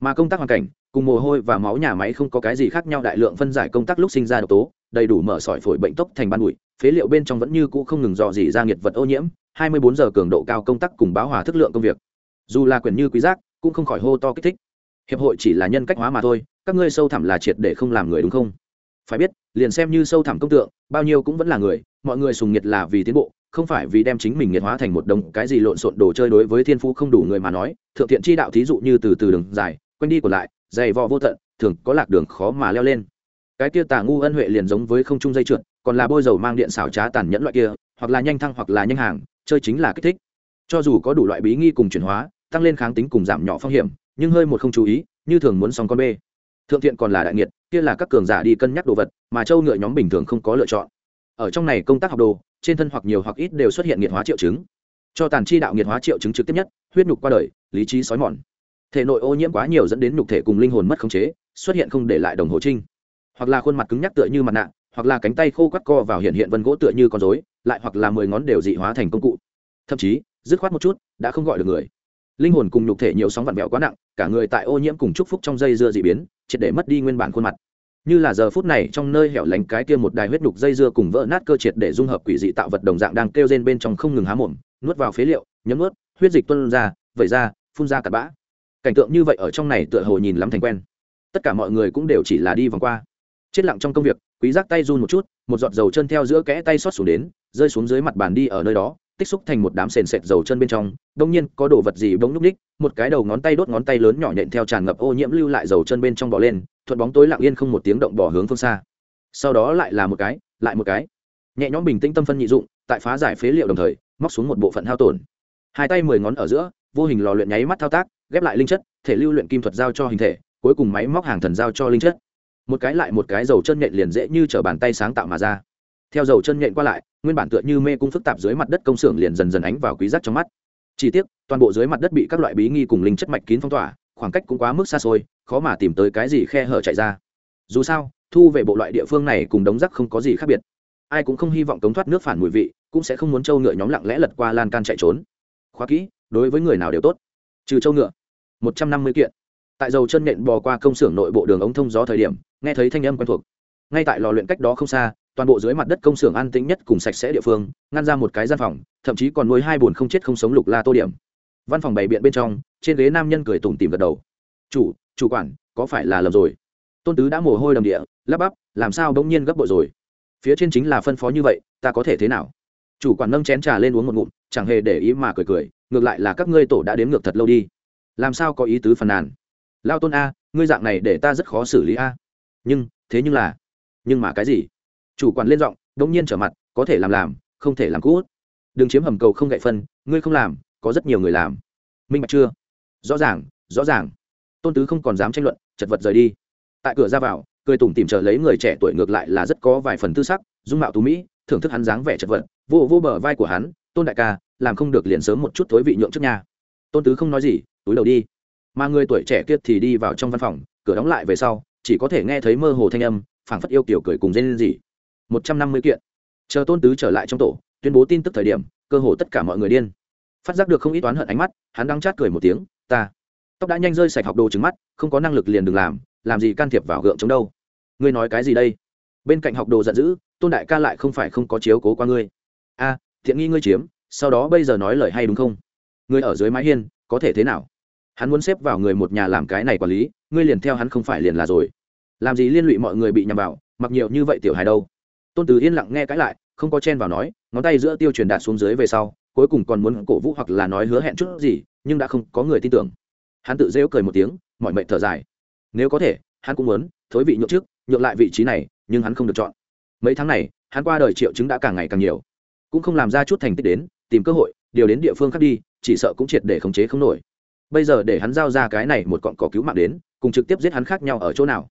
mà công tác hoàn cảnh, cùng mồ hôi và máu nhà máy không có cái gì khác nhau, đại lượng phân giải công tác lúc sinh ra độc tố, đầy đủ mở sỏi phổi bệnh tốc thành ban bụi, phế liệu bên trong vẫn như cũ không ngừng dò dỉ ra nhiệt vật ô nhiễm 24 giờ cường độ cao công tác cùng báo hòa thức lượng công việc. Dù là quyền như quý giác, cũng không khỏi hô to kích thích. Hiệp hội chỉ là nhân cách hóa mà thôi, các ngươi sâu thẳm là triệt để không làm người đúng không? Phải biết, liền xem như sâu thẳm công tượng, bao nhiêu cũng vẫn là người, mọi người sùng nhiệt là vì tiến bộ, không phải vì đem chính mình nhiệt hóa thành một đồng cái gì lộn xộn đồ chơi đối với thiên phú không đủ người mà nói, thượng thiện chi đạo thí dụ như từ từ đường dài quanh đi còn lại, dày vò vô tận, thường có lạc đường khó mà leo lên. Cái kia tà ngu ân huệ liền giống với không trung dây trượt, còn là bôi dầu mang điện xảo trá tàn nhẫn loại kia, hoặc là nhanh thăng hoặc là nhanh hàng, chơi chính là kích thích. Cho dù có đủ loại bí nghi cùng chuyển hóa, tăng lên kháng tính cùng giảm nhỏ phong hiểm, nhưng hơi một không chú ý, như thường muốn xong con bê. Thượng thiện còn là đại nghiệt, kia là các cường giả đi cân nhắc đồ vật, mà châu ngựa nhóm bình thường không có lựa chọn. Ở trong này công tác học đồ, trên thân hoặc nhiều hoặc ít đều xuất hiện nghiệt hóa triệu chứng. Cho tàn chi đạo nghiệt hóa triệu chứng trực tiếp nhất, huyết nhục qua đời, lý trí sói mòn thể nội ô nhiễm quá nhiều dẫn đến nhục thể cùng linh hồn mất khống chế, xuất hiện không để lại đồng hồ trinh. Hoặc là khuôn mặt cứng nhắc tựa như mặt nạ, hoặc là cánh tay khô quắt co vào hiện hiện vân gỗ tựa như con rối, lại hoặc là mười ngón đều dị hóa thành công cụ. Thậm chí, dứt khoát một chút, đã không gọi được người. Linh hồn cùng nhục thể nhiều sóng vặn vẹo quá nặng, cả người tại ô nhiễm cùng chúc phúc trong dây dưa dị biến, triệt để mất đi nguyên bản khuôn mặt. Như là giờ phút này trong nơi hẻo lánh cái kia một đài huyết nhục dây dưa cùng vỡ nát cơ triệt để dung hợp quỷ dị tạo vật đồng dạng đang kêu rên bên trong không ngừng há mồm, nuốt vào phế liệu, nhấm nuốt, huyết dịch tuôn ra, vẩy ra, phun ra cặn bã cảnh tượng như vậy ở trong này tựa hồ nhìn lắm thành quen. Tất cả mọi người cũng đều chỉ là đi vòng qua. Chết lặng trong công việc, quý giác tay run một chút, một giọt dầu chân theo giữa kẽ tay xót xuống đến, rơi xuống dưới mặt bàn đi ở nơi đó, tích xúc thành một đám sền sệt dầu chân bên trong, đông nhiên có đồ vật gì bỗng núp ních một cái đầu ngón tay đốt ngón tay lớn nhỏ nhện theo tràn ngập ô nhiễm lưu lại dầu chân bên trong bỏ lên, thuận bóng tối lặng yên không một tiếng động bỏ hướng phương xa. Sau đó lại là một cái, lại một cái. Nhẹ nhõm bình tĩnh tâm phân nhị dụng, tại phá giải phế liệu đồng thời, móc xuống một bộ phận hao tổn. Hai tay mười ngón ở giữa vô hình lò luyện nháy mắt thao tác, ghép lại linh chất, thể lưu luyện kim thuật giao cho hình thể, cuối cùng máy móc hàng thần giao cho linh chất. Một cái lại một cái dầu chân nhện liền dễ như t bàn tay sáng tạo mà ra. Theo dầu chân nhện qua lại, nguyên bản tựa như mê cung phức tạp dưới mặt đất công xưởng liền dần dần ánh vào quý giác trong mắt. Chỉ tiếc, toàn bộ dưới mặt đất bị các loại bí nghi cùng linh chất mạch kín phong tỏa, khoảng cách cũng quá mức xa xôi, khó mà tìm tới cái gì khe hở chạy ra. Dù sao, thu về bộ loại địa phương này cùng đống rác không có gì khác biệt. Ai cũng không hy vọng cống thoát nước phản mùi vị, cũng sẽ không muốn trâu ngựa nhóm lặng lẽ lật qua lan can chạy trốn. Khóa kỹ đối với người nào đều tốt. Trừ châu ngựa, một trăm năm mươi kiện. Tại dầu chân nện bò qua công xưởng nội bộ đường ống thông gió thời điểm, nghe thấy thanh âm quen thuộc. Ngay tại lò luyện cách đó không xa, toàn bộ dưới mặt đất công xưởng an tĩnh nhất cùng sạch sẽ địa phương, ngăn ra một cái gian phòng, thậm chí còn nuôi hai bồn không chết không sống lục la tô điểm. Văn phòng bày biện bên trong, trên ghế nam nhân cười tủm tìm gật đầu. Chủ chủ quản, có phải là lầm rồi? Tôn tứ đã mồ hôi đầm địa, lắp bắp, làm sao bỗng nhiên gấp bội rồi? Phía trên chính là phân phó như vậy, ta có thể thế nào? Chủ quản nâng chén trà lên uống một ngụm, chẳng hề để ý mà cười cười ngược lại là các ngươi tổ đã đếm ngược thật lâu đi. Làm sao có ý tứ phàn nàn? Lao tôn a, ngươi dạng này để ta rất khó xử lý a. Nhưng, thế nhưng là, nhưng mà cái gì? Chủ quản lên giọng, đống nhiên trở mặt, có thể làm làm, không thể làm cút. Đừng chiếm hầm cầu không gậy phân, ngươi không làm, có rất nhiều người làm. Minh bạch chưa? Rõ ràng rõ ràng. Tôn tứ không còn dám tranh luận, chật vật rời đi. Tại cửa ra vào, cười tủm tìm chờ lấy người trẻ tuổi ngược lại là rất có vài phần tư sắc, dung mạo tú mỹ, thưởng thức hắn dáng vẻ chật vật, vô vô bờ vai của hắn, tôn đại ca làm không được liền sớm một chút thối vị nhượng trước nhà tôn tứ không nói gì, túi đầu đi. Mà người tuổi trẻ kia thì đi vào trong văn phòng, cửa đóng lại về sau, chỉ có thể nghe thấy mơ hồ thanh âm, phảng phất yêu kiểu cười cùng dây lên gì một trăm năm mươi kiện. Chờ tôn tứ trở lại trong tổ, tuyên bố tin tức thời điểm, cơ hồ tất cả mọi người điên. Phát giác được không ít toán hận ánh mắt, hắn đang chát cười một tiếng, ta, tóc đã nhanh rơi sạch học đồ trứng mắt, không có năng lực liền đừng làm làm gì can thiệp vào gượng chống đâu. Ngươi nói cái gì đây? Bên cạnh học đồ giận dữ, tôn đại ca lại không phải không có chiếu cố qua ngươi. A, thiện nghi ngươi chiếm sau đó bây giờ nói lời hay đúng không? Ngươi ở dưới mái hiên, có thể thế nào? Hắn muốn xếp vào người một nhà làm cái này quản lý, ngươi liền theo hắn không phải liền là rồi. Làm gì liên lụy mọi người bị nhầm vào, mặc nhiều như vậy tiểu hài đâu? Tôn tử yên lặng nghe cãi lại, không có chen vào nói, ngón tay giữa tiêu truyền đạt xuống dưới về sau, cuối cùng còn muốn cổ vũ hoặc là nói hứa hẹn chút gì, nhưng đã không có người tin tưởng. Hắn tự rêu cười một tiếng, mọi mệnh thở dài. Nếu có thể, hắn cũng muốn, thối vị nhượng trước, nhượng lại vị trí này, nhưng hắn không được chọn. Mấy tháng này, hắn qua đời triệu chứng đã càng ngày càng nhiều. Cũng không làm ra chút thành tích đến tìm cơ hội, điều đến địa phương khác đi, chỉ sợ cũng triệt để khống chế không nổi. Bây giờ để hắn giao ra cái này một cọn cỏ cứu mạng đến, cùng trực tiếp giết hắn khác nhau ở chỗ nào?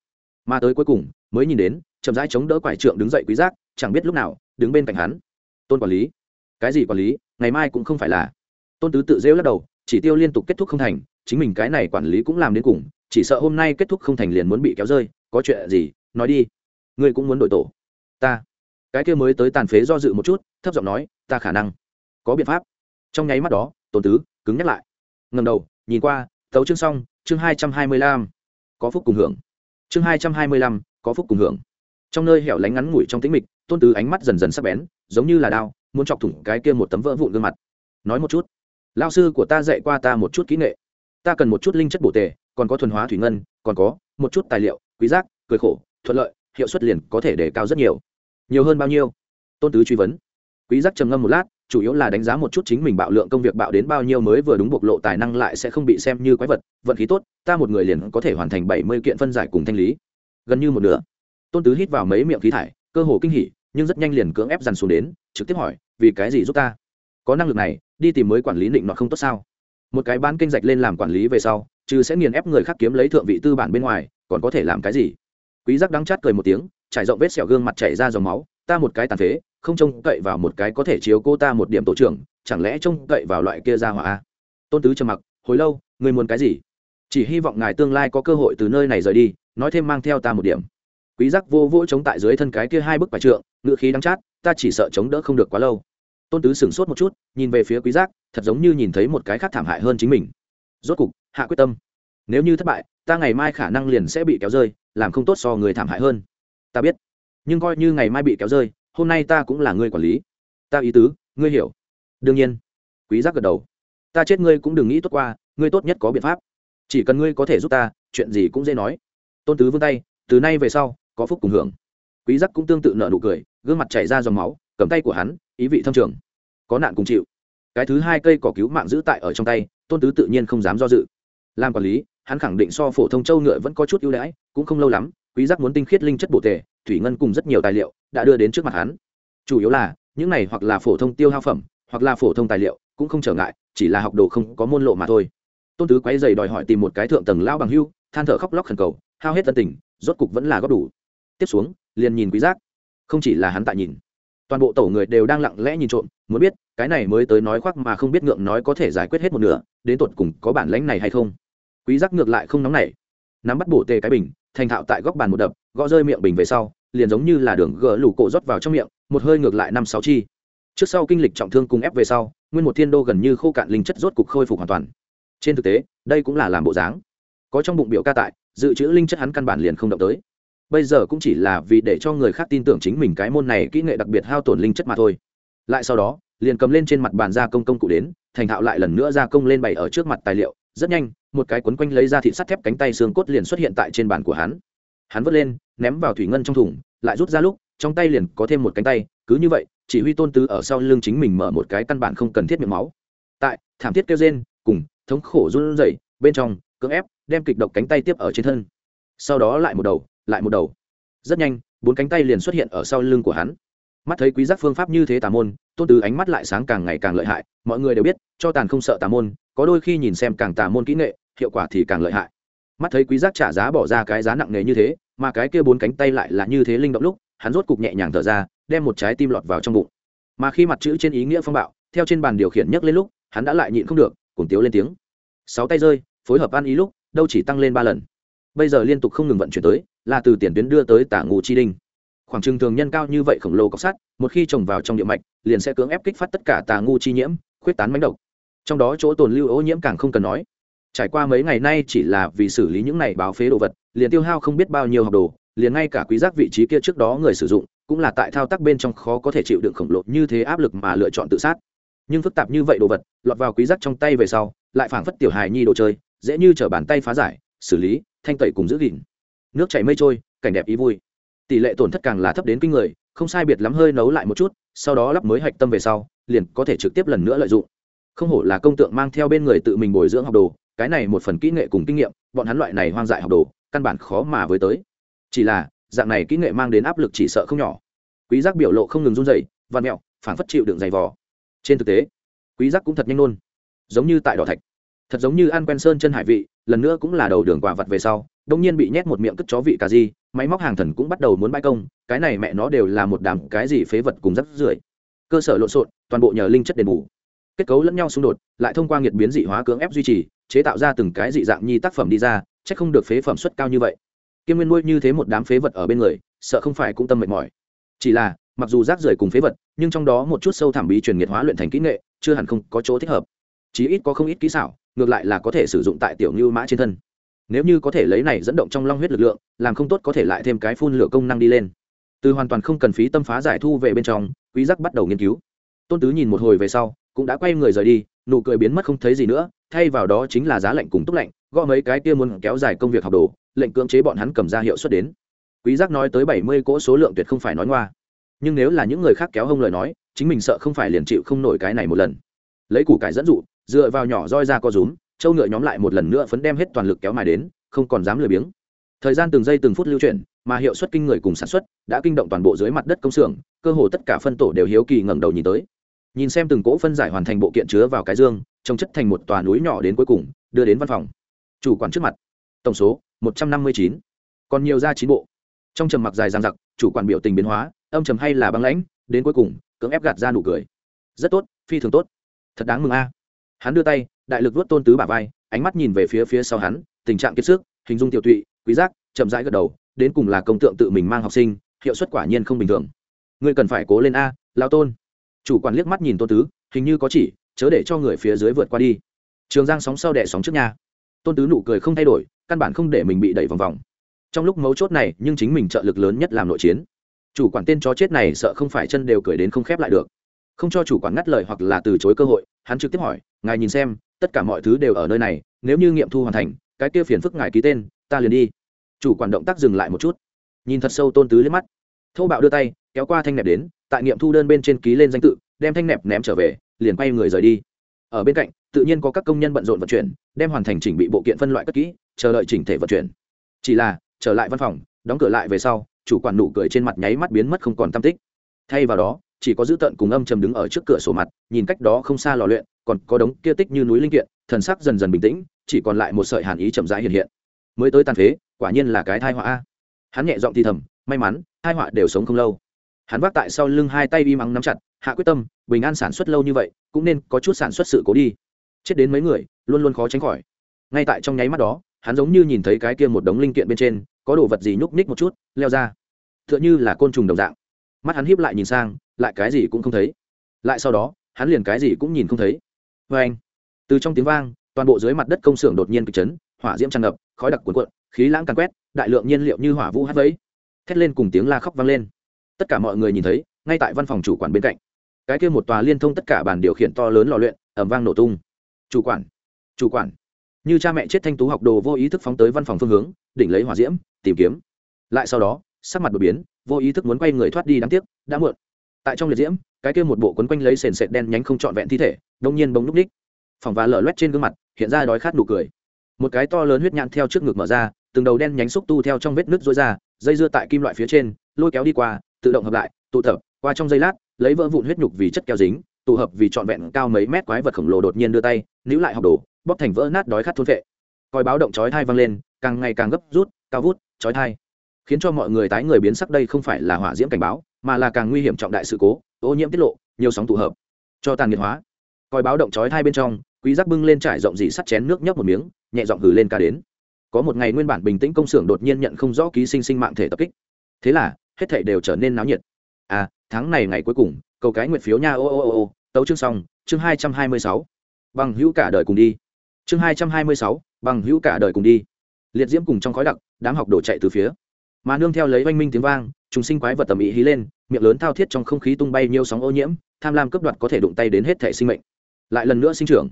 Mà tới cuối cùng, mới nhìn đến, chậm rãi chống đỡ quải trượng đứng dậy quý giác, chẳng biết lúc nào, đứng bên cạnh hắn. Tôn quản lý. Cái gì quản lý? Ngày mai cũng không phải là. Tôn tứ tự rêu lắc đầu, chỉ tiêu liên tục kết thúc không thành, chính mình cái này quản lý cũng làm đến cùng, chỉ sợ hôm nay kết thúc không thành liền muốn bị kéo rơi, có chuyện gì, nói đi. Ngươi cũng muốn đổi tổ. Ta. Cái kia mới tới tàn phế do dự một chút, thấp giọng nói, ta khả năng có biện pháp. Trong nháy mắt đó tôn tứ, cứng nhắc lại. Ngầm đầu, nhìn qua tấu chương xong, chương hai trăm hai mươi lăm. Có phúc cùng hưởng. Chương hai trăm hai mươi lăm, có phúc cùng hưởng. Trong nơi hẻo lánh ngắn ngủi trong tĩnh mịch, tôn tứ ánh mắt dần dần sắc bén, giống như là đao, muốn chọc thủng cái kia một tấm vỡ vụn gương mặt. Nói một chút. Lao sư của ta dạy qua ta một chút kỹ nghệ. Ta cần một chút linh chất bổ tề, còn có thuần hóa thủy ngân, còn có một chút tài liệu, quý giác, cười khổ, thuận lợi, hiệu suất liền có thể đề cao rất nhiều. Nhiều hơn bao nhiêu? Tôn tứ truy vấn. Quý giác trầm ngâm một lát chủ yếu là đánh giá một chút chính mình bạo lượng công việc bạo đến bao nhiêu mới vừa đúng bộc lộ tài năng lại sẽ không bị xem như quái vật. Vận khí tốt, ta một người liền có thể hoàn thành bảy mươi kiện phân giải cùng thanh lý. Gần như một nửa. Tôn tứ hít vào mấy miệng khí thải, cơ hồ kinh hỉ, nhưng rất nhanh liền cưỡng ép dằn xuống đến, trực tiếp hỏi, vì cái gì giúp ta? Có năng lực này, đi tìm mới quản lý định nọt không tốt sao? Một cái bán kinh dạch lên làm quản lý về sau, chứ sẽ nghiền ép người khác kiếm lấy thượng vị tư bản bên ngoài, còn có thể làm cái gì? Quý giác đắng chát cười một tiếng, trải rộng vết sẹo gương mặt chảy ra dòng máu, ta một cái tàn phế không trông cậy vào một cái có thể chiếu cô ta một điểm tổ trưởng, chẳng lẽ trông cậy vào loại kia ra hỏa? Tôn tứ trầm mặc, hồi lâu người muốn cái gì? Chỉ hy vọng ngài tương lai có cơ hội từ nơi này rời đi, nói thêm mang theo ta một điểm. Quý giác vô vỗ chống tại dưới thân cái kia hai bức bài trượng ngựa khí đắng chát, ta chỉ sợ chống đỡ không được quá lâu. Tôn tứ sửng sốt một chút, nhìn về phía quý giác, thật giống như nhìn thấy một cái khác thảm hại hơn chính mình. Rốt cục, hạ quyết tâm. Nếu như thất bại, ta ngày mai khả năng liền sẽ bị kéo rơi, làm không tốt so người thảm hại hơn. Ta biết. Nhưng coi như ngày mai bị kéo rơi hôm nay ta cũng là người quản lý. Ta ý tứ, ngươi hiểu. Đương nhiên. Quý giác gật đầu. Ta chết ngươi cũng đừng nghĩ tốt qua, ngươi tốt nhất có biện pháp. Chỉ cần ngươi có thể giúp ta, chuyện gì cũng dễ nói. Tôn tứ vươn tay, từ nay về sau, có phúc cùng hưởng. Quý giác cũng tương tự nợ nụ cười, gương mặt chảy ra dòng máu, cầm tay của hắn, ý vị thâm trường. Có nạn cùng chịu. Cái thứ hai cây cỏ cứu mạng giữ tại ở trong tay, tôn tứ tự nhiên không dám do dự. Làm quản lý, hắn khẳng định so phổ thông châu ngựa vẫn có chút ưu đãi, cũng không lâu lắm, quý giác muốn tinh khiết linh chất bổ tề thủy ngân cùng rất nhiều tài liệu đã đưa đến trước mặt hắn. Chủ yếu là, những này hoặc là phổ thông tiêu hao phẩm, hoặc là phổ thông tài liệu, cũng không trở ngại, chỉ là học đồ không có môn lộ mà thôi. Tôn tứ quay dày đòi hỏi tìm một cái thượng tầng lao bằng hưu, than thở khóc lóc khẩn cầu, hao hết tân tình, rốt cục vẫn là góp đủ. Tiếp xuống, liền nhìn quý giác. Không chỉ là hắn tại nhìn, toàn bộ tổ người đều đang lặng lẽ nhìn trộm, muốn biết, cái này mới tới nói khoác mà không biết ngượng nói có thể giải quyết hết một nửa, đến tột cùng có bản lãnh này hay không. Quý giác ngược lại không nóng nảy, nắm bắt bổ tề cái bình, thành thạo tại góc bàn một đập, gõ rơi miệng bình về sau liền giống như là đường gỡ lủ cổ rót vào trong miệng, một hơi ngược lại năm sáu chi. Trước sau kinh lịch trọng thương cùng ép về sau, nguyên một thiên đô gần như khô cạn linh chất rốt cục khôi phục hoàn toàn. Trên thực tế, đây cũng là làm bộ dáng. Có trong bụng biểu ca tại, dự trữ linh chất hắn căn bản liền không động tới. Bây giờ cũng chỉ là vì để cho người khác tin tưởng chính mình cái môn này kỹ nghệ đặc biệt hao tổn linh chất mà thôi. Lại sau đó, liền cầm lên trên mặt bàn gia công công cụ đến, thành thạo lại lần nữa gia công lên bày ở trước mặt tài liệu. Rất nhanh, một cái quấn quanh lấy ra thịt sắt thép cánh tay xương cốt liền xuất hiện tại trên bàn của hắn. Hắn vớt lên, ném vào thủy ngân trong thùng lại rút ra lúc, trong tay liền có thêm một cánh tay, cứ như vậy, chỉ huy tôn tứ ở sau lưng chính mình mở một cái căn bản không cần thiết miệng máu. Tại, thảm thiết kêu rên, cùng, thống khổ run rẩy, bên trong, cưỡng ép, đem kịch độc cánh tay tiếp ở trên thân. Sau đó lại một đầu, lại một đầu. Rất nhanh, bốn cánh tay liền xuất hiện ở sau lưng của hắn. Mắt thấy quý giác phương pháp như thế tà môn, tôn tứ ánh mắt lại sáng càng ngày càng lợi hại, mọi người đều biết, cho tàn không sợ tà môn, có đôi khi nhìn xem càng tà môn kỹ nghệ, hiệu quả thì càng lợi hại mắt thấy quý giác trả giá bỏ ra cái giá nặng nề như thế, mà cái kia bốn cánh tay lại là như thế linh động lúc, hắn rốt cục nhẹ nhàng thở ra, đem một trái tim lọt vào trong bụng. Mà khi mặt chữ trên ý nghĩa phong bạo, theo trên bàn điều khiển nhấc lên lúc, hắn đã lại nhịn không được cùng tiếu lên tiếng. Sáu tay rơi, phối hợp ăn ý lúc, đâu chỉ tăng lên ba lần. Bây giờ liên tục không ngừng vận chuyển tới, là từ tiền tuyến đưa tới tả ngụ chi đinh. Khoảng trừng thường nhân cao như vậy khổng lồ cọc sắt, một khi trồng vào trong địa mạch, liền sẽ cưỡng ép kích phát tất cả tà ngu chi nhiễm, khuyết tán mánh độc. Trong đó chỗ tồn lưu ô nhiễm càng không cần nói trải qua mấy ngày nay chỉ là vì xử lý những này báo phế đồ vật, liền tiêu hao không biết bao nhiêu học đồ, liền ngay cả quý giác vị trí kia trước đó người sử dụng, cũng là tại thao tác bên trong khó có thể chịu đựng khổng lồ như thế áp lực mà lựa chọn tự sát. Nhưng phức tạp như vậy đồ vật, lọt vào quý giác trong tay về sau, lại phảng phất tiểu hài nhi đồ chơi, dễ như trở bàn tay phá giải, xử lý, thanh tẩy cùng giữ gìn. Nước chảy mây trôi, cảnh đẹp ý vui. Tỷ lệ tổn thất càng là thấp đến kinh người, không sai biệt lắm hơi nấu lại một chút, sau đó lắp mới hạch tâm về sau, liền có thể trực tiếp lần nữa lợi dụng. Không hổ là công tượng mang theo bên người tự mình bồi dưỡng học đồ cái này một phần kỹ nghệ cùng kinh nghiệm, bọn hắn loại này hoang dại học đồ, căn bản khó mà với tới. Chỉ là, dạng này kỹ nghệ mang đến áp lực chỉ sợ không nhỏ. Quý giác biểu lộ không ngừng run rẩy văn mẹo phản phất chịu đựng dày vò. Trên thực tế, quý giác cũng thật nhanh luôn. Giống như tại đỏ thạch. Thật giống như ăn quen sơn chân hải vị, lần nữa cũng là đầu đường quả vật về sau, đông nhiên bị nhét một miệng cất chó vị cà di máy móc hàng thần cũng bắt đầu muốn bãi công, cái này mẹ nó đều là một đám cái gì phế vật cùng rắc rưởi. Cơ sở lộn xộn, toàn bộ nhờ linh chất đền bù. Kết cấu lẫn nhau xung đột, lại thông qua nhiệt biến dị hóa cưỡng ép duy trì chế tạo ra từng cái dị dạng nhi tác phẩm đi ra c h ắ c không được phế phẩm suất cao như vậy. Kiêm nguyên nuôi như thế một đám phế vật ở bên người, sợ không phải cũng tâm mệt mỏi. Chỉ là, mặc dù rác rưởi cùng phế vật, nhưng trong đó một chút sâu thảm bí truyền nghiệt hóa luyện thành kỹ nghệ, chưa hẳn không có chỗ thích hợp. Chí ít có không ít kỹ xảo, ngược lại là có thể sử dụng tại tiểu như mã trên thân. Nếu như có thể lấy này dẫn động trong long huyết lực lượng, làm không tốt có thể lại thêm cái phun lửa công năng đi lên. Từ hoàn toàn không cần phí tâm phá giải thu về bên trong, quý giác bắt đầu nghiên cứu. Tôn tứ nhìn một hồi về sau, cũng đã quay người rời đi, nụ cười biến mất không thấy gì nữa thay vào đó chính là giá lạnh cùng túc lạnh, gõ mấy cái kia muốn kéo dài công việc học đồ, lệnh cưỡng chế bọn hắn cầm ra hiệu suất đến. Quý giác nói tới bảy mươi cỗ số lượng tuyệt không phải nói ngoa. Nhưng nếu là những người khác kéo hông lời nói, chính mình sợ không phải liền chịu không nổi cái này một lần. Lấy củ cải dẫn dụ, dựa vào nhỏ roi ra co rúm, châu ngựa nhóm lại một lần nữa phấn đem hết toàn lực kéo mài đến, không còn dám lười biếng. Thời gian từng giây từng phút lưu chuyển, mà hiệu suất kinh người cùng sản xuất đã kinh động toàn bộ dưới mặt đất công xưởng, cơ hồ tất cả phân tổ đều hiếu kỳ ngẩng đầu nhìn tới nhìn xem từng cỗ phân giải hoàn thành bộ kiện chứa vào cái dương trồng chất thành một tòa núi nhỏ đến cuối cùng, đưa đến văn phòng. Chủ quản trước mặt. Tổng số, một trăm năm mươi chín. Còn nhiều ra chín bộ. Trong trầm mặc dài dằng dặc, chủ quản biểu tình biến hóa, âm trầm hay là băng lãnh, đến cuối cùng, cưỡng ép gạt ra nụ cười. Rất tốt, phi thường tốt. Thật đáng mừng a. Hắn đưa tay, đại lực vuốt tôn tứ bả vai, ánh mắt nhìn về phía phía sau hắn, tình trạng kiệt sức, hình dung tiểu tụy, quý giác, chậm rãi gật đầu, đến cùng là công tượng tự mình mang học sinh, hiệu suất quả nhiên không bình thường. Ngươi cần phải cố lên a lao tôn chủ quản liếc mắt nhìn tôn tứ, hình như có chỉ, chớ để cho người phía dưới vượt qua đi. Trường giang sóng sau đẻ sóng trước nhà tôn tứ nụ cười không thay đổi, căn bản không để mình bị đẩy vòng vòng. Trong lúc mấu chốt này, nhưng chính mình trợ lực lớn nhất làm nội chiến. Chủ quản tên chó chết này sợ không phải chân đều cười đến không khép lại được. Không cho chủ quản ngắt lời hoặc là từ chối cơ hội, hắn trực tiếp hỏi, ngài nhìn xem, tất cả mọi thứ đều ở nơi này, nếu như nghiệm thu hoàn thành, cái kia phiền phức ngài ký tên, ta liền đi. Chủ quản động tác dừng lại một chút. Nhìn thật sâu tôn tứ lên mắt. Thô bạo đưa tay, kéo qua thanh nẹp đến tại nghiệm thu đơn bên trên ký lên danh tự, đem thanh nẹp ném trở về, liền quay người rời đi. Ở bên cạnh, tự nhiên có các công nhân bận rộn vận chuyển, đem hoàn thành chỉnh bị bộ kiện phân loại cất kỹ, chờ đợi chỉnh thể vận chuyển. Chỉ là, trở lại văn phòng, đóng cửa lại về sau, chủ quản nụ cười trên mặt nháy mắt biến mất không còn tâm tích. Thay vào đó, chỉ có dữ tợn cùng âm trầm đứng ở trước cửa sổ mặt, nhìn cách đó không xa lò luyện, còn có đống kia tích như núi linh kiện, thần sắc dần dần bình tĩnh, chỉ còn lại một sợi hàn ý chậm rãi hiện hiện. Mới tới tàn phế, quả nhiên là cái thai họa hắn nhẹ giọng thì thầm, may mắn thai họa đều sống không lâu hắn vác tại sau lưng hai tay im mắng nắm chặt, hạ quyết tâm, bình an sản xuất lâu như vậy, cũng nên có chút sản xuất sự cố đi. Chết đến mấy người, luôn luôn khó tránh khỏi. Ngay tại trong nháy mắt đó, hắn giống như nhìn thấy cái kia một đống linh kiện bên trên, có đồ vật gì nhúc nhích một chút, leo ra. T h ư ợ n h ư là côn trùng đồng dạng. Mắt hắn hiếp lại nhìn sang, lại cái gì cũng không thấy. Lại sau đó, hắn liền cái gì cũng nhìn không thấy. Vê anh, từ trong tiếng vang, toàn bộ dưới mặt đất công xưởng đột nhiên kịch chấn, hỏa diễm tràn ngập, khói đặc cuộn cuộn, khí lãng càn quét, đại lượng nhiên liệu như hỏa vũ hát vẫy. Thét lên cùng tiếng la khóc vang lên tất cả mọi người nhìn thấy, ngay tại văn phòng chủ quản bên cạnh. Cái kia một tòa liên thông tất cả bản điều khiển to lớn lò luyện ẩm vang nổ tung. Chủ quản chủ quản. Như cha mẹ chết thanh tú học đồ vô ý thức phóng tới văn phòng phương hướng, đỉnh lấy hỏa diễm, tìm kiếm. Lại sau đó, sắc mặt đột biến, vô ý thức muốn quay người thoát đi đáng tiếc, đã muộn. Tại trong liệt diễm, cái kia một bộ quấn quanh lấy sền sệt đen nhánh không trọn vẹn thi thể đông nhiên bóng núp ních phòng và lở loét trên gương mặt, hiện ra đói khát nụ cười. Một cái to lớn huyết nhãn theo trước ngực mở ra, từng đầu đen nhánh xúc tu theo trong vết nước rối ra, dây dưa tại kim loại phía trên, lôi kéo đi qua tự động hợp lại, tụ tập, qua trong giây lát, lấy vỡ vụn huyết nhục vì chất keo dính, tụ hợp vì trọn vẹn cao mấy mét quái vật khổng lồ đột nhiên đưa tay, níu lại học đồ, bóp thành vỡ nát đói khát thôn vệ. Coi báo động chói thai vang lên, càng ngày càng gấp rút, cao vút, chói thai khiến cho mọi người tái người biến sắc đây không phải là hỏa diễm cảnh báo, mà là càng nguy hiểm trọng đại sự cố, ô nhiễm tiết lộ, nhiều sóng tụ hợp, cho tàn nghiệt hóa. Coi báo động chói thai bên trong, quý giác bưng lên trải rộng dị sắt chén nước nhấp một miếng, nhẹ giọng hừ lên ca đến. Có một ngày nguyên bản bình tĩnh công xưởng đột nhiên nhận không rõ ký sinh sinh mạng thể tập kích. Thế là hết thảy đều trở nên náo nhiệt. À tháng này ngày cuối cùng, cầu cái nguyện phiếu nha, ô ô ô ô, tấu chương xong, chương hai trăm hai mươi sáu. Bằng hữu cả đời cùng đi. Chương hai trăm hai mươi sáu, bằng hữu cả đời cùng đi. Liệt diễm cùng trong khói đặc, đám học đổ chạy từ phía. Mà nương theo lấy oanh minh tiếng vang chúng sinh quái vật tầm ý hí lên, miệng lớn thao thiết trong không khí tung bay nhiều sóng ô nhiễm, tham lam cướp đoạt có thể đụng tay đến hết thảy sinh mệnh. Lại lần nữa sinh trưởng.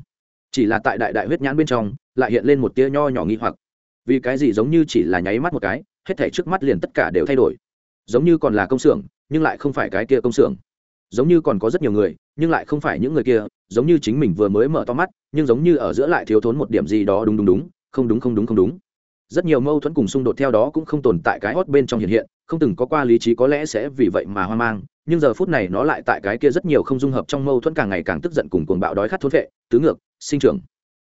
Chỉ là tại đại đại huyết nhãn bên trong, lại hiện lên một tia nho nhỏ nghi hoặc. Vì cái gì giống như chỉ là nháy mắt một cái, hết thảy trước mắt liền tất cả đều thay đổi giống như còn là công xưởng, nhưng lại không phải cái kia công xưởng. Giống như còn có rất nhiều người, nhưng lại không phải những người kia, giống như chính mình vừa mới mở to mắt, nhưng giống như ở giữa lại thiếu thốn một điểm gì đó đúng đúng đúng, không đúng không đúng không đúng. Rất nhiều mâu thuẫn cùng xung đột theo đó cũng không tồn tại cái hót bên trong hiện hiện, không từng có qua lý trí có lẽ sẽ vì vậy mà hoang mang, nhưng giờ phút này nó lại tại cái kia rất nhiều không dung hợp trong mâu thuẫn càng ngày càng tức giận cùng cuồng bạo đói khát thốn vệ, tứ ngược, sinh trưởng.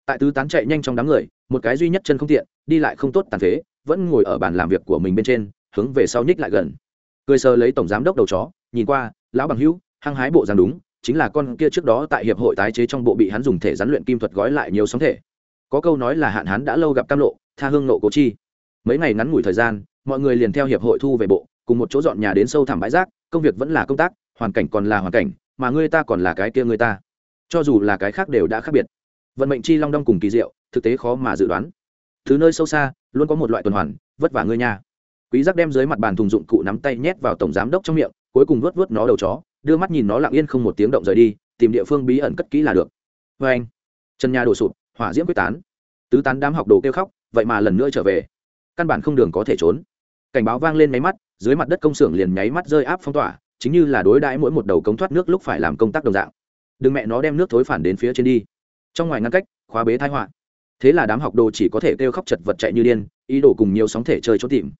Tại tứ tán chạy nhanh trong đám người, một cái duy nhất chân không tiện, đi lại không tốt tàn phế, vẫn ngồi ở bàn làm việc của mình bên trên, hướng về sau nhích lại gần cười sờ lấy tổng giám đốc đầu chó, nhìn qua, lão bằng hữu, hăng hái bộ dáng đúng, chính là con kia trước đó tại hiệp hội tái chế trong bộ bị hắn dùng thể rắn luyện kim thuật gói lại nhiều sóng thể. Có câu nói là hạn hắn đã lâu gặp cam lộ, tha hương nộ cố chi. Mấy ngày ngắn ngủi thời gian, mọi người liền theo hiệp hội thu về bộ, cùng một chỗ dọn nhà đến sâu thẳm bãi rác, công việc vẫn là công tác, hoàn cảnh còn là hoàn cảnh, mà người ta còn là cái kia người ta. Cho dù là cái khác đều đã khác biệt. Vận mệnh chi long đong cùng kỳ diệu, thực tế khó mà dự đoán. Thứ nơi sâu xa, luôn có một loại tuần hoàn, vất vả ngươi nha quý giác đem dưới mặt bàn thùng dụng cụ nắm tay nhét vào tổng giám đốc trong miệng, cuối cùng vớt vớt nó đầu chó, đưa mắt nhìn nó lặng yên không một tiếng động rời đi, tìm địa phương bí ẩn cất kỹ là được. Với anh, chân nhà đổ sụp, hỏa diễm quyết tán. Tứ tán đám học đồ kêu khóc, vậy mà lần nữa trở về. Căn bản không đường có thể trốn. Cảnh báo vang lên máy mắt, dưới mặt đất công xưởng liền nháy mắt rơi áp phong tỏa, chính như là đối đãi mỗi một đầu cống thoát nước lúc phải làm công tác đồng dạng. Đừng mẹ nó đem nước thối phản đến phía trên đi. Trong ngoài ngăn cách, khóa bế thái họa. Thế là đám học đồ chỉ có thể kêu khóc chật vật chạy như điên, ý đồ cùng nhiều sóng thể chơi trốn tìm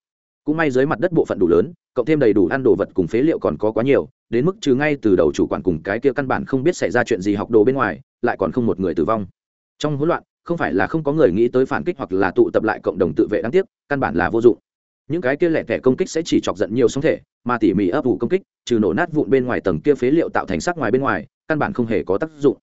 cũng may dưới mặt đất bộ phận đủ lớn, cộng thêm đầy đủ ăn đồ vật cùng phế liệu còn có quá nhiều, đến mức trừ ngay từ đầu chủ quản cùng cái kia căn bản không biết xảy ra chuyện gì học đồ bên ngoài, lại còn không một người tử vong. Trong hỗn loạn, không phải là không có người nghĩ tới phản kích hoặc là tụ tập lại cộng đồng tự vệ đáng tiếc, căn bản là vô dụng. Những cái kia lẻ tẻ công kích sẽ chỉ chọc giận nhiều sóng thể, mà tỉ mỉ ấp ủ công kích, trừ nổ nát vụn bên ngoài tầng kia phế liệu tạo thành sắc ngoài bên ngoài, căn bản không hề có tác dụng.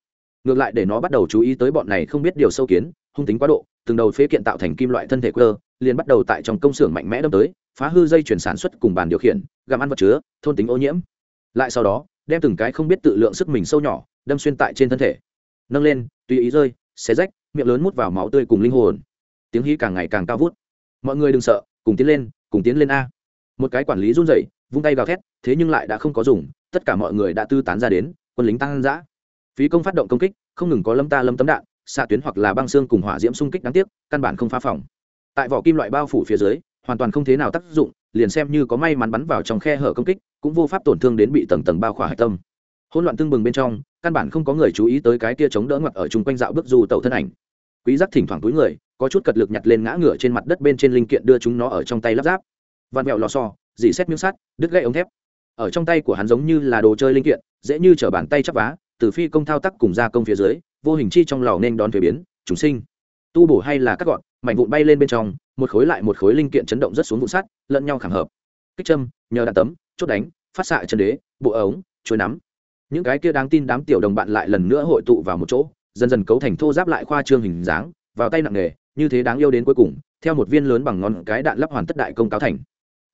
Ngược lại để nó bắt đầu chú ý tới bọn này không biết điều sâu kiến, hung tính quá độ, từng đầu phế kiện tạo thành kim loại thân thể cơ liền bắt đầu tại trong công xưởng mạnh mẽ đâm tới, phá hư dây chuyển sản xuất cùng bàn điều khiển, gặm ăn vật chứa, thôn tính ô nhiễm. Lại sau đó, đem từng cái không biết tự lượng sức mình sâu nhỏ, đâm xuyên tại trên thân thể. Nâng lên, tùy ý rơi, xé rách, miệng lớn mút vào máu tươi cùng linh hồn. Tiếng hí càng ngày càng cao vút. Mọi người đừng sợ, cùng tiến lên, cùng tiến lên a. Một cái quản lý run rẩy, vung tay gào thét, thế nhưng lại đã không có dùng, tất cả mọi người đã tư tán ra đến, quân lính tăng dã. Phí công phát động công kích, không ngừng có lâm ta lâm tấm đạn, xạ tuyến hoặc là băng xương cùng hỏa diễm xung kích đáng tiếc, căn bản không phá phòng tại vỏ kim loại bao phủ phía dưới, hoàn toàn không thế nào tác dụng, liền xem như có may mắn bắn vào trong khe hở công kích, cũng vô pháp tổn thương đến bị tầng tầng bao khỏa hạch tâm. Hỗn loạn tương bừng bên trong, căn bản không có người chú ý tới cái kia chống đỡ ngoặt ở chung quanh dạo bước dù tẩu thân ảnh. Quý giác thỉnh thoảng túi người, có chút cật lực nhặt lên ngã ngửa trên mặt đất bên trên linh kiện đưa chúng nó ở trong tay lắp ráp. Vặn mẹo lò xo dỉ xét miếng sắt, đứt gãy ống thép. Ở trong tay của hắn giống như là đồ chơi linh kiện, dễ như trở bàn tay chắp vá, từ phi công thao tác cùng gia công phía dưới, vô hình chi trong lò nên đón thuế biến chúng sinh. Tu bổ hay là cắt gọn mảnh vụn bay lên bên trong, một khối lại một khối linh kiện chấn động rất xuống vụn sắt, lẫn nhau khảm hợp. Kích châm, nhờ đạn tấm, chốt đánh, phát xạ chân đế, bộ ống, chuối nắm. Những cái kia đáng tin đám tiểu đồng bạn lại lần nữa hội tụ vào một chỗ, dần dần cấu thành thô giáp lại khoa trương hình dáng, vào tay nặng nghề như thế đáng yêu đến cuối cùng, theo một viên lớn bằng ngón cái đạn lắp hoàn tất đại công cáo thành.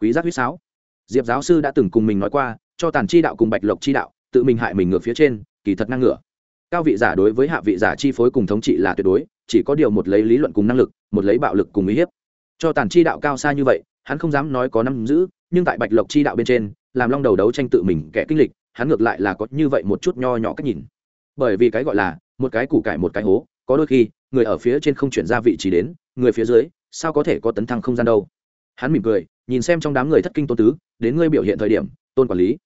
Quý giác huýt sáo. Diệp giáo sư đã từng cùng mình nói qua, cho tàn chi đạo cùng bạch lộc chi đạo, tự mình hại mình ngược phía trên, kỳ thật năng ngựa cao vị giả đối với hạ vị giả chi phối cùng thống trị là tuyệt đối, chỉ có điều một lấy lý luận cùng năng lực, một lấy bạo lực cùng uy hiếp. Cho tàn chi đạo cao xa như vậy, hắn không dám nói có năm giữ, nhưng tại bạch lộc chi đạo bên trên, làm long đầu đấu tranh tự mình kẻ kinh lịch, hắn ngược lại là có như vậy một chút nho nhỏ cách nhìn. Bởi vì cái gọi là, một cái củ cải một cái hố, có đôi khi, người ở phía trên không chuyển ra vị trí đến, người phía dưới, sao có thể có tấn thăng không gian đâu? Hắn mỉm cười, nhìn xem trong đám người thất kinh tôn tứ, đến ngươi biểu hiện thời điểm, tôn quản lý.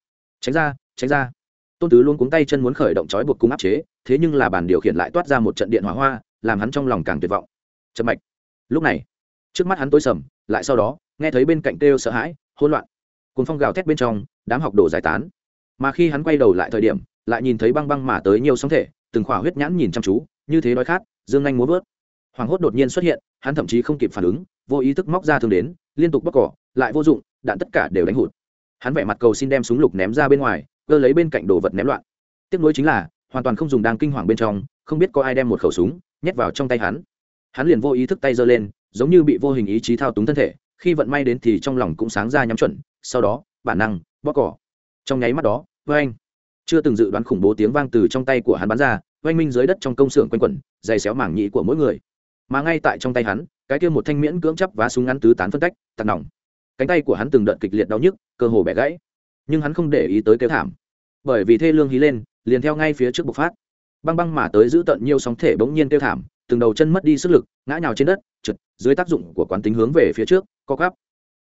Tránh ra tránh ra tôn tứ luôn cuống tay chân muốn khởi động trói buộc cung áp chế, thế nhưng là bàn điều khiển lại toát ra một trận điện hỏa hoa, làm hắn trong lòng càng tuyệt vọng. Chậm mạch. Lúc này, trước mắt hắn tối sầm, lại sau đó, nghe thấy bên cạnh kêu sợ hãi, hỗn loạn. Cuốn phong gào thét bên trong, đám học đồ giải tán. Mà khi hắn quay đầu lại thời điểm, lại nhìn thấy băng băng mà tới nhiều sóng thể, từng khỏa huyết nhãn nhìn chăm chú, như thế đói khát, dương anh muốn vớt. Hoàng hốt đột nhiên xuất hiện, hắn thậm chí không kịp phản ứng, vô ý thức móc ra thương đến, liên tục bóc cỏ, lại vô dụng, đạn tất cả đều đánh hụt. Hắn vẻ mặt cầu xin đem súng lục ném ra bên ngoài cơ lấy bên cạnh đồ vật ném loạn. Tiếp nối chính là, hoàn toàn không dùng đang kinh hoàng bên trong, không biết có ai đem một khẩu súng nhét vào trong tay hắn. Hắn liền vô ý thức tay giơ lên, giống như bị vô hình ý chí thao túng thân thể, khi vận may đến thì trong lòng cũng sáng ra nhắm chuẩn, sau đó, bản năng bóc cỏ. Trong nháy mắt đó với anh chưa từng dự đoán khủng bố tiếng vang từ trong tay của hắn bắn ra oanh minh dưới đất trong công xưởng quanh quẩn, dày xéo mảng nhĩ của mỗi người. Mà ngay tại trong tay hắn, cái kia một thanh miễn cưỡng chấp và súng ngắn tứ tán phân cách tạt nòng. Cánh tay của hắn từng đợt kịch liệt đau nhức, cơ hồ bẻ gãy nhưng hắn không để ý tới kêu thảm. Bởi vì thê lương hí lên, liền theo ngay phía trước bộc phát. Băng băng mà tới giữ tận nhiều sóng thể bỗng nhiên kêu thảm, từng đầu chân mất đi sức lực, ngã nhào trên đất, trượt, dưới tác dụng của quán tính hướng về phía trước, co cắp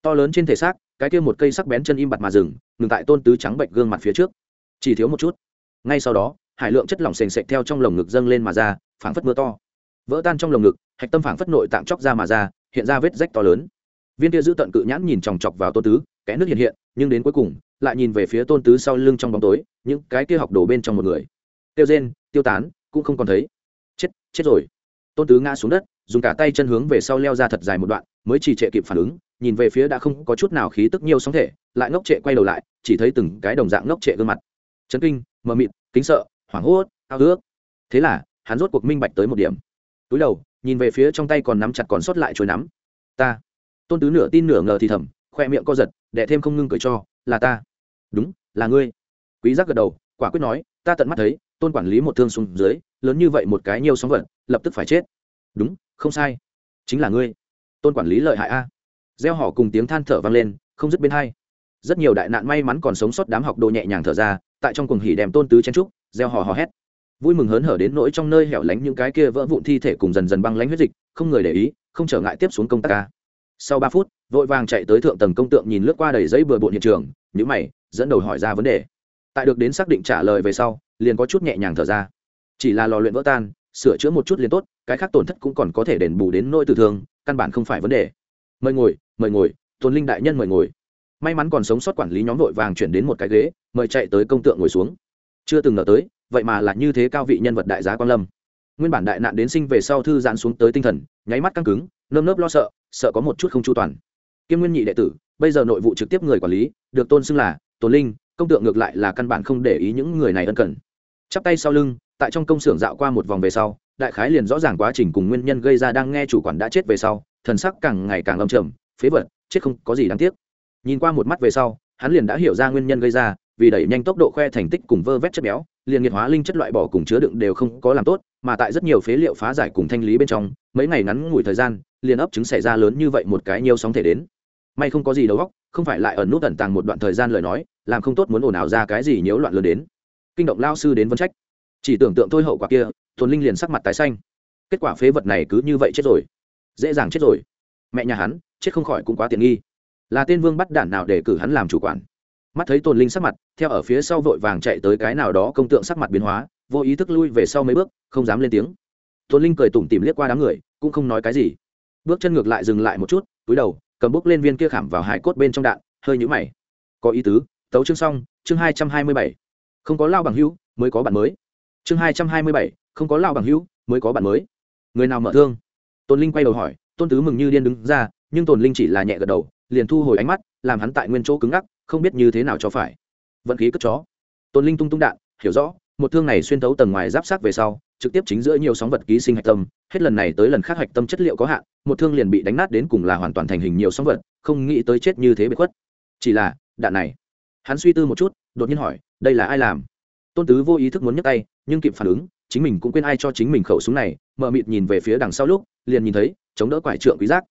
to lớn trên thể xác, cái kia một cây sắc bén chân im bặt mà dừng, ngừng tại tôn tứ trắng bệnh gương mặt phía trước. Chỉ thiếu một chút. Ngay sau đó, hải lượng chất lỏng sền sệt theo trong lồng ngực dâng lên mà ra, phảng phất mưa to. Vỡ tan trong lồng ngực, hạch tâm phảng phất nội tạm chóc ra mà ra, hiện ra vết rách to lớn. Viên kia giữ tận cự nhãn nhìn chòng chọc vào tôn tứ, kẽ nước hiện hiện nhưng đến cuối cùng, lại nhìn về phía tôn tứ sau lưng trong bóng tối, những cái kia học đổ bên trong một người. Tiêu rên tiêu tán, cũng không còn thấy. Chết chết rồi. Tôn tứ ngã xuống đất, dùng cả tay chân hướng về sau leo ra thật dài một đoạn, mới chỉ trệ kịp phản ứng, nhìn về phía đã không có chút nào khí tức nhiều sóng thể, lại ngốc trệ quay đầu lại, chỉ thấy từng cái đồng dạng ngốc trệ gương mặt. Chấn kinh, mờ mịt, kính sợ, hoảng hốt, ao ước. Thế là, hắn rốt cuộc minh bạch tới một điểm. Túi đầu, nhìn về phía trong tay còn nắm chặt còn sót lại chuối nắm. Ta. Tôn tứ nửa tin nửa ngờ thì thầm khoe miệng co giật đệ thêm không ngưng cười cho, là ta. Đúng, là ngươi. Quý giác gật đầu, quả quyết nói, ta tận mắt thấy, tôn quản lý một thương xuống dưới, lớn như vậy một cái nhiều sóng vật, lập tức phải chết. Đúng, không sai. Chính là ngươi. Tôn quản lý lợi hại a. Gieo họ cùng tiếng than thở vang lên, không dứt bên hai. Rất nhiều đại nạn may mắn còn sống sót đám học đồ nhẹ nhàng thở ra, tại trong cuồng hỉ đem tôn tứ chen trúc gieo họ hò hét. Vui mừng hớn hở đến nỗi trong nơi hẻo lánh những cái kia vỡ vụn thi thể cùng dần dần băng lánh huyết dịch, không người để ý, không trở ngại tiếp xuống công tác ca sau ba phút vội vàng chạy tới thượng tầng công tượng nhìn lướt qua đầy giấy bừa bộn hiện trường những mày, dẫn đầu hỏi ra vấn đề. Tại được đến xác định trả lời về sau, liền có chút nhẹ nhàng thở ra. Chỉ là lò luyện vỡ tan, sửa chữa một chút liền tốt, cái khác tổn thất cũng còn có thể đền bù đến nỗi tử thương, căn bản không phải vấn đề. Mời ngồi mời ngồi, tôn linh đại nhân mời ngồi. May mắn còn sống sót quản lý nhóm vội vàng chuyển đến một cái ghế, mời chạy tới công tượng ngồi xuống. Chưa từng ngờ tới, vậy mà là như thế cao vị nhân vật đại giá quan lâm. Nguyên bản đại nạn đến sinh về sau thư giãn xuống tới tinh thần, nháy mắt căng cứng, nơm nớp lo sợ sợ có một chút không chu toàn kiêm nguyên nhị đệ tử, bây giờ nội vụ trực tiếp người quản lý, được tôn xưng là tồn linh, công tượng ngược lại là căn bản không để ý những người này ân cần. Chắp tay sau lưng, tại trong công xưởng dạo qua một vòng về sau, đại khái liền rõ ràng quá trình cùng nguyên nhân gây ra đang nghe chủ quản đã chết về sau, thần sắc càng ngày càng âm trầm, phế vật, chết không có gì đáng tiếc. Nhìn qua một mắt về sau, hắn liền đã hiểu ra nguyên nhân gây ra, vì đẩy nhanh tốc độ khoe thành tích cùng vơ vét chất béo, liền nghiệt hóa linh chất loại bỏ cùng chứa đựng đều không có làm tốt, mà tại rất nhiều phế liệu phá giải cùng thanh lý bên trong, mấy ngày ngắn ngủi thời gian, liền ấp trứng xảy ra lớn như vậy một cái nhiều sóng thể đến may không có gì đầu góc không phải lại ẩn nút ẩn tàng một đoạn thời gian lời nói, làm không tốt muốn ồn ào ra cái gì nhiễu loạn lớn đến. Kinh động lao sư đến vấn trách. Chỉ tưởng tượng thôi hậu quả kia thuần linh liền sắc mặt tái xanh. Kết quả phế vật này cứ như vậy chết rồi. Dễ dàng chết rồi. Mẹ nhà hắn, chết không khỏi cũng quá tiện nghi. Là tên vương bắt đản nào để cử hắn làm chủ quản. Mắt thấy tồn linh sắc mặt, theo ở phía sau vội vàng chạy tới cái nào đó công tượng sắc mặt biến hóa, vô ý thức lui về sau mấy bước, không dám lên tiếng. Tồn linh cười tủm tìm liếc qua đám người, cũng không nói cái gì. Bước chân ngược lại dừng lại một chút, túi đầu cầm bút lên viên kia khảm vào hải cốt bên trong đạn, hơi nhũ mày. Có ý tứ, tấu chương xong, chương hai trăm hai mươi bảy. Không có lao bằng hữu, mới có bạn mới. Chương hai trăm hai mươi bảy, không có lao bằng hữu, mới có bạn mới. Người nào mở thương? Tôn linh quay đầu hỏi, tôn tứ mừng như điên đứng ra, nhưng tôn linh chỉ là nhẹ gật đầu, liền thu hồi ánh mắt, làm hắn tại nguyên chỗ cứng ngắc, không biết như thế nào cho phải. Vận khí cất chó. Tôn linh tung tung đạn, hiểu rõ, một thương này xuyên thấu tầng ngoài giáp sát về sau trực tiếp chính giữa nhiều sóng vật ký sinh hạch tâm, hết lần này tới lần khác hạch tâm chất liệu có hạn, một thương liền bị đánh nát đến cùng là hoàn toàn thành hình nhiều sóng vật, không nghĩ tới chết như thế bị khuất. Chỉ là, đạn này. Hắn suy tư một chút, đột nhiên hỏi, đây là ai làm? Tôn tứ vô ý thức muốn nhấc tay, nhưng kịp phản ứng, chính mình cũng quên ai cho chính mình khẩu súng này mờ mịt nhìn về phía đằng sau lúc, liền nhìn thấy, chống đỡ quải trượng quý giác.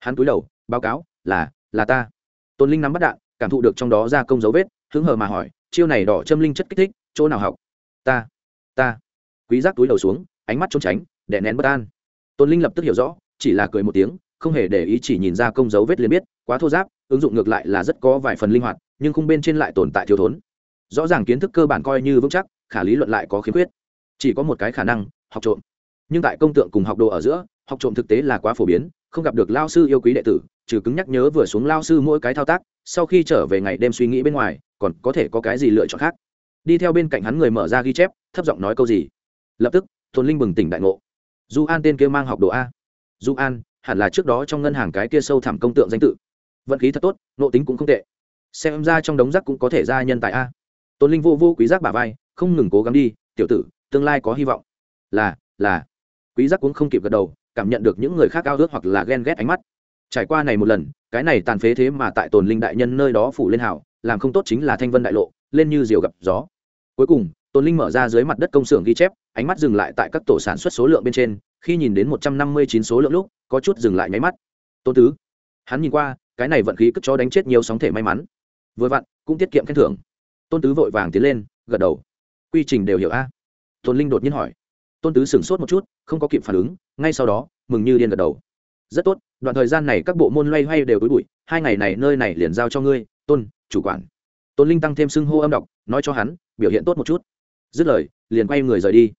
Hắn cúi đầu, báo cáo, là là ta. Tôn linh nắm bắt đạn, cảm thụ được trong đó ra công dấu vết, hứng hờ mà hỏi, chiêu này đỏ châm linh chất kích thích, chỗ nào học? Ta ta quý giác túi đầu xuống, ánh mắt trốn tránh, đè nén bất an. Tôn linh lập tức hiểu rõ, chỉ là cười một tiếng, không hề để ý chỉ nhìn ra công dấu vết liền biết, quá thô giáp, ứng dụng ngược lại là rất có vài phần linh hoạt, nhưng khung bên trên lại tồn tại thiếu thốn. Rõ ràng kiến thức cơ bản coi như vững chắc, khả lý luận lại có khiếm khuyết. Chỉ có một cái khả năng, học trộm. Nhưng tại công tượng cùng học đồ ở giữa, học trộm thực tế là quá phổ biến, không gặp được lao sư yêu quý đệ tử, trừ cứng nhắc nhớ vừa xuống lao sư mỗi cái thao tác, sau khi trở về ngày đêm suy nghĩ bên ngoài, còn có thể có cái gì lựa chọn khác. Đi theo bên cạnh hắn người mở ra ghi chép, thấp giọng nói câu gì lập tức thôn linh bừng tỉnh đại ngộ. Du an tên kia mang học đồ a. Du an, hẳn là trước đó trong ngân hàng cái kia sâu thẳm công tượng danh tự. Vận khí thật tốt, nộ tính cũng không tệ. Xem ra trong đống rác cũng có thể ra nhân tài a. Tôn linh vô vô quý giác bà vai, không ngừng cố gắng đi, tiểu tử, tương lai có hy vọng. Là là. Quý giác cũng không kịp gật đầu, cảm nhận được những người khác ao ước hoặc là ghen ghét ánh mắt. Trải qua này một lần, cái này tàn phế thế mà tại tồn linh đại nhân nơi đó phủ lên hảo làm không tốt chính là thanh vân đại lộ, lên như diều gặp gió. Cuối cùng Tôn linh mở ra dưới mặt đất công xưởng ghi chép, ánh mắt dừng lại tại các tổ sản xuất số lượng bên trên, khi nhìn đến một trăm năm mươi chín số lượng lúc, có chút dừng lại nháy mắt. Tôn tứ, hắn nhìn qua, cái này vận khí cất chó đánh chết nhiều sóng thể may mắn. Vừa vặn, cũng tiết kiệm khen thưởng. Tôn tứ vội vàng tiến lên, gật đầu. Quy trình đều hiểu a. Tôn linh đột nhiên hỏi. Tôn tứ sửng sốt một chút, không có kịp phản ứng, ngay sau đó, mừng như điên gật đầu. Rất tốt, đoạn thời gian này các bộ môn loay hoay đều tối bụi, hai ngày này nơi này liền giao cho ngươi, tôn, chủ quản. Tôn linh tăng thêm xưng hô âm đọc, nói cho hắn, biểu hiện tốt một chút dứt lời, liền quay người rời đi.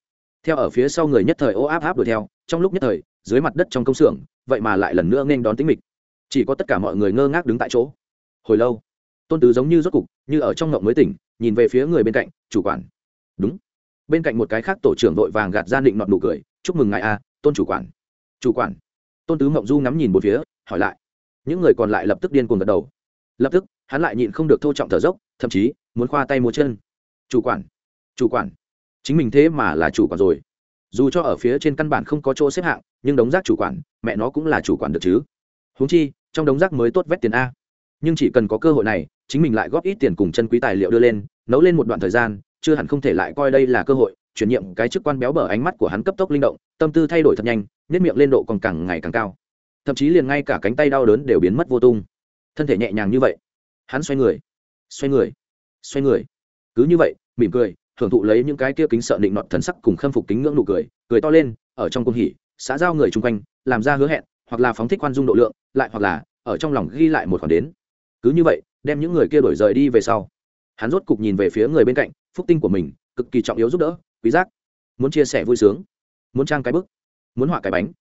Theo ở phía sau người nhất thời ô áp áp đuổi theo, trong lúc nhất thời, dưới mặt đất trong công xưởng, vậy mà lại lần nữa nên đón tính mịch. Chỉ có tất cả mọi người ngơ ngác đứng tại chỗ. Hồi lâu, tôn tứ giống như rốt cục, như ở trong ngộng mới tỉnh, nhìn về phía người bên cạnh, chủ quản. Đúng. Bên cạnh một cái khác tổ trưởng vội vàng gạt ra định nọt nụ cười, chúc mừng ngài a, tôn chủ quản. Chủ quản? Tôn tứ mộng du ngắm nhìn một phía, hỏi lại. Những người còn lại lập tức điên cuồng gật đầu. Lập tức, hắn lại nhịn không được thô trọng thở dốc, thậm chí muốn khoa tay múa chân. Chủ quản chủ quản. Chính mình thế mà là chủ quản rồi. Dù cho ở phía trên căn bản không có chỗ xếp hạng, nhưng đống rác chủ quản, mẹ nó cũng là chủ quản được chứ. Huống chi, trong đống rác mới tốt vét tiền a. Nhưng chỉ cần có cơ hội này, chính mình lại góp ít tiền cùng chân quý tài liệu đưa lên, nấu lên một đoạn thời gian, chưa hẳn không thể lại coi đây là cơ hội, chuyển nhiệm cái chức quan béo bở ánh mắt của hắn cấp tốc linh động, tâm tư thay đổi thật nhanh nếp miệng lên độ còn càng ngày càng cao. Thậm chí liền ngay cả cánh tay đau đớn đều biến mất vô tung. Thân thể nhẹ nhàng như vậy. Hắn xoay người xoay người xoay người. Cứ như vậy, mỉm cười thưởng thụ lấy những cái kia kính sợ định nọt thần sắc cùng khâm phục kính ngưỡng nụ cười cười to lên, ở trong cung hỉ, xã giao người chung quanh, làm ra hứa hẹn, hoặc là phóng thích khoan dung độ lượng, lại hoặc là, ở trong lòng ghi lại một khoản đến. Cứ như vậy, đem những người kia đổi rời đi về sau. Hắn rốt cục nhìn về phía người bên cạnh, phúc tinh của mình, cực kỳ trọng yếu giúp đỡ, quý giác. Muốn chia sẻ vui sướng, muốn trang cái bức, muốn họa cái bánh,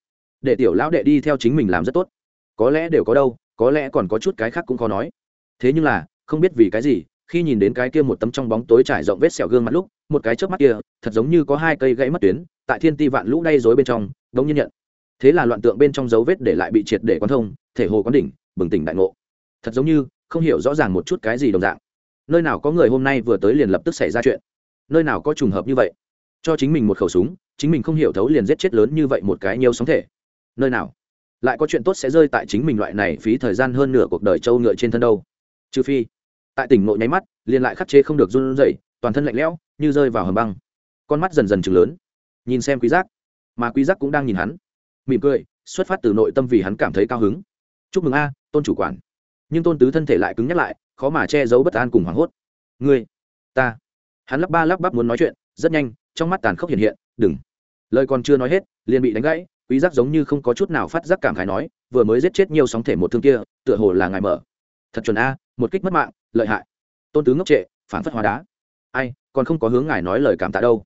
để tiểu lão đệ đi theo chính mình làm rất tốt. Có lẽ đều có đâu, có lẽ còn có chút cái khác cũng khó nói. Thế nhưng là, không biết vì cái gì khi nhìn đến cái kia một tấm trong bóng tối trải rộng vết sẹo gương mặt lúc, một cái chớp mắt kia, thật giống như có hai cây gãy mất tuyến, tại thiên ti vạn lũ đay dối bên trong, đống nhiên nhận. Thế là loạn tượng bên trong dấu vết để lại bị triệt để quan thông, thể hồ quán đỉnh, bừng tỉnh đại ngộ. Thật giống như, không hiểu rõ ràng một chút cái gì đồng dạng. Nơi nào có người hôm nay vừa tới liền lập tức xảy ra chuyện? Nơi nào có trùng hợp như vậy? Cho chính mình một khẩu súng, chính mình không hiểu thấu liền giết chết lớn như vậy một cái nhiều sóng thể. Nơi nào? Lại có chuyện tốt sẽ rơi tại chính mình loại này phí thời gian hơn nửa cuộc đời trâu ngựa trên thân đâu. Trừ phi tại tỉnh nội nháy mắt, liền lại khắc chế không được run rẩy, toàn thân lạnh lẽo, như rơi vào hầm băng. Con mắt dần dần chừng lớn, nhìn xem quý giác. Mà quý giác cũng đang nhìn hắn. Mỉm cười, xuất phát từ nội tâm vì hắn cảm thấy cao hứng. Chúc mừng a, tôn chủ quản. Nhưng tôn tứ thân thể lại cứng nhắc lại, khó mà che giấu bất an cùng hoảng hốt. Ngươi, ta. Hắn lắp ba lắp bắp muốn nói chuyện, rất nhanh, trong mắt tàn khốc hiện hiện, đừng. Lời còn chưa nói hết, liền bị đánh gãy, quý giác giống như không có chút nào phát giác cảm khái nói, vừa mới giết chết nhiều sóng thể một thương kia, tựa hồ là ngài mở. Thật chuẩn a một kích mất mạng, lợi hại. Tôn tứ ngốc trệ, phản phất hóa đá. Ai, còn không có hướng ngài nói lời cảm tạ đâu.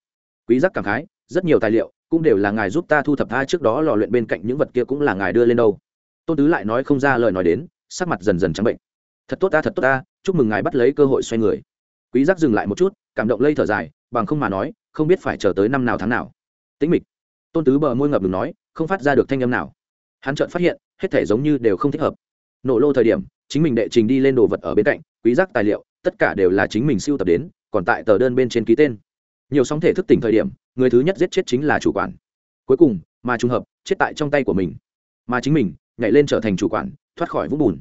Quý giác cảm khái, rất nhiều tài liệu cũng đều là ngài giúp ta thu thập tha trước đó lò luyện bên cạnh những vật kia cũng là ngài đưa lên đâu. Tôn tứ lại nói không ra lời nói đến, sắc mặt dần dần trắng bệnh. Thật tốt ta, thật tốt ta, chúc mừng ngài bắt lấy cơ hội xoay người. Quý giác dừng lại một chút, cảm động lây thở dài, bằng không mà nói, không biết phải chờ tới năm nào tháng nào. Tĩnh mịch. Tôn tứ bờ môi ngập ngừng nói, không phát ra được thanh âm nào. Hắn chợt phát hiện, hết thể giống như đều không thích hợp. Nổ lô thời điểm chính mình đệ trình đi lên đồ vật ở bên cạnh, quý giác tài liệu, tất cả đều là chính mình siêu tập đến, còn tại tờ đơn bên trên ký tên. Nhiều sóng thể thức tỉnh thời điểm, người thứ nhất giết chết chính là chủ quản. Cuối cùng, mà trùng hợp, chết tại trong tay của mình. Mà chính mình, nhảy lên trở thành chủ quản, thoát khỏi vũng bùn.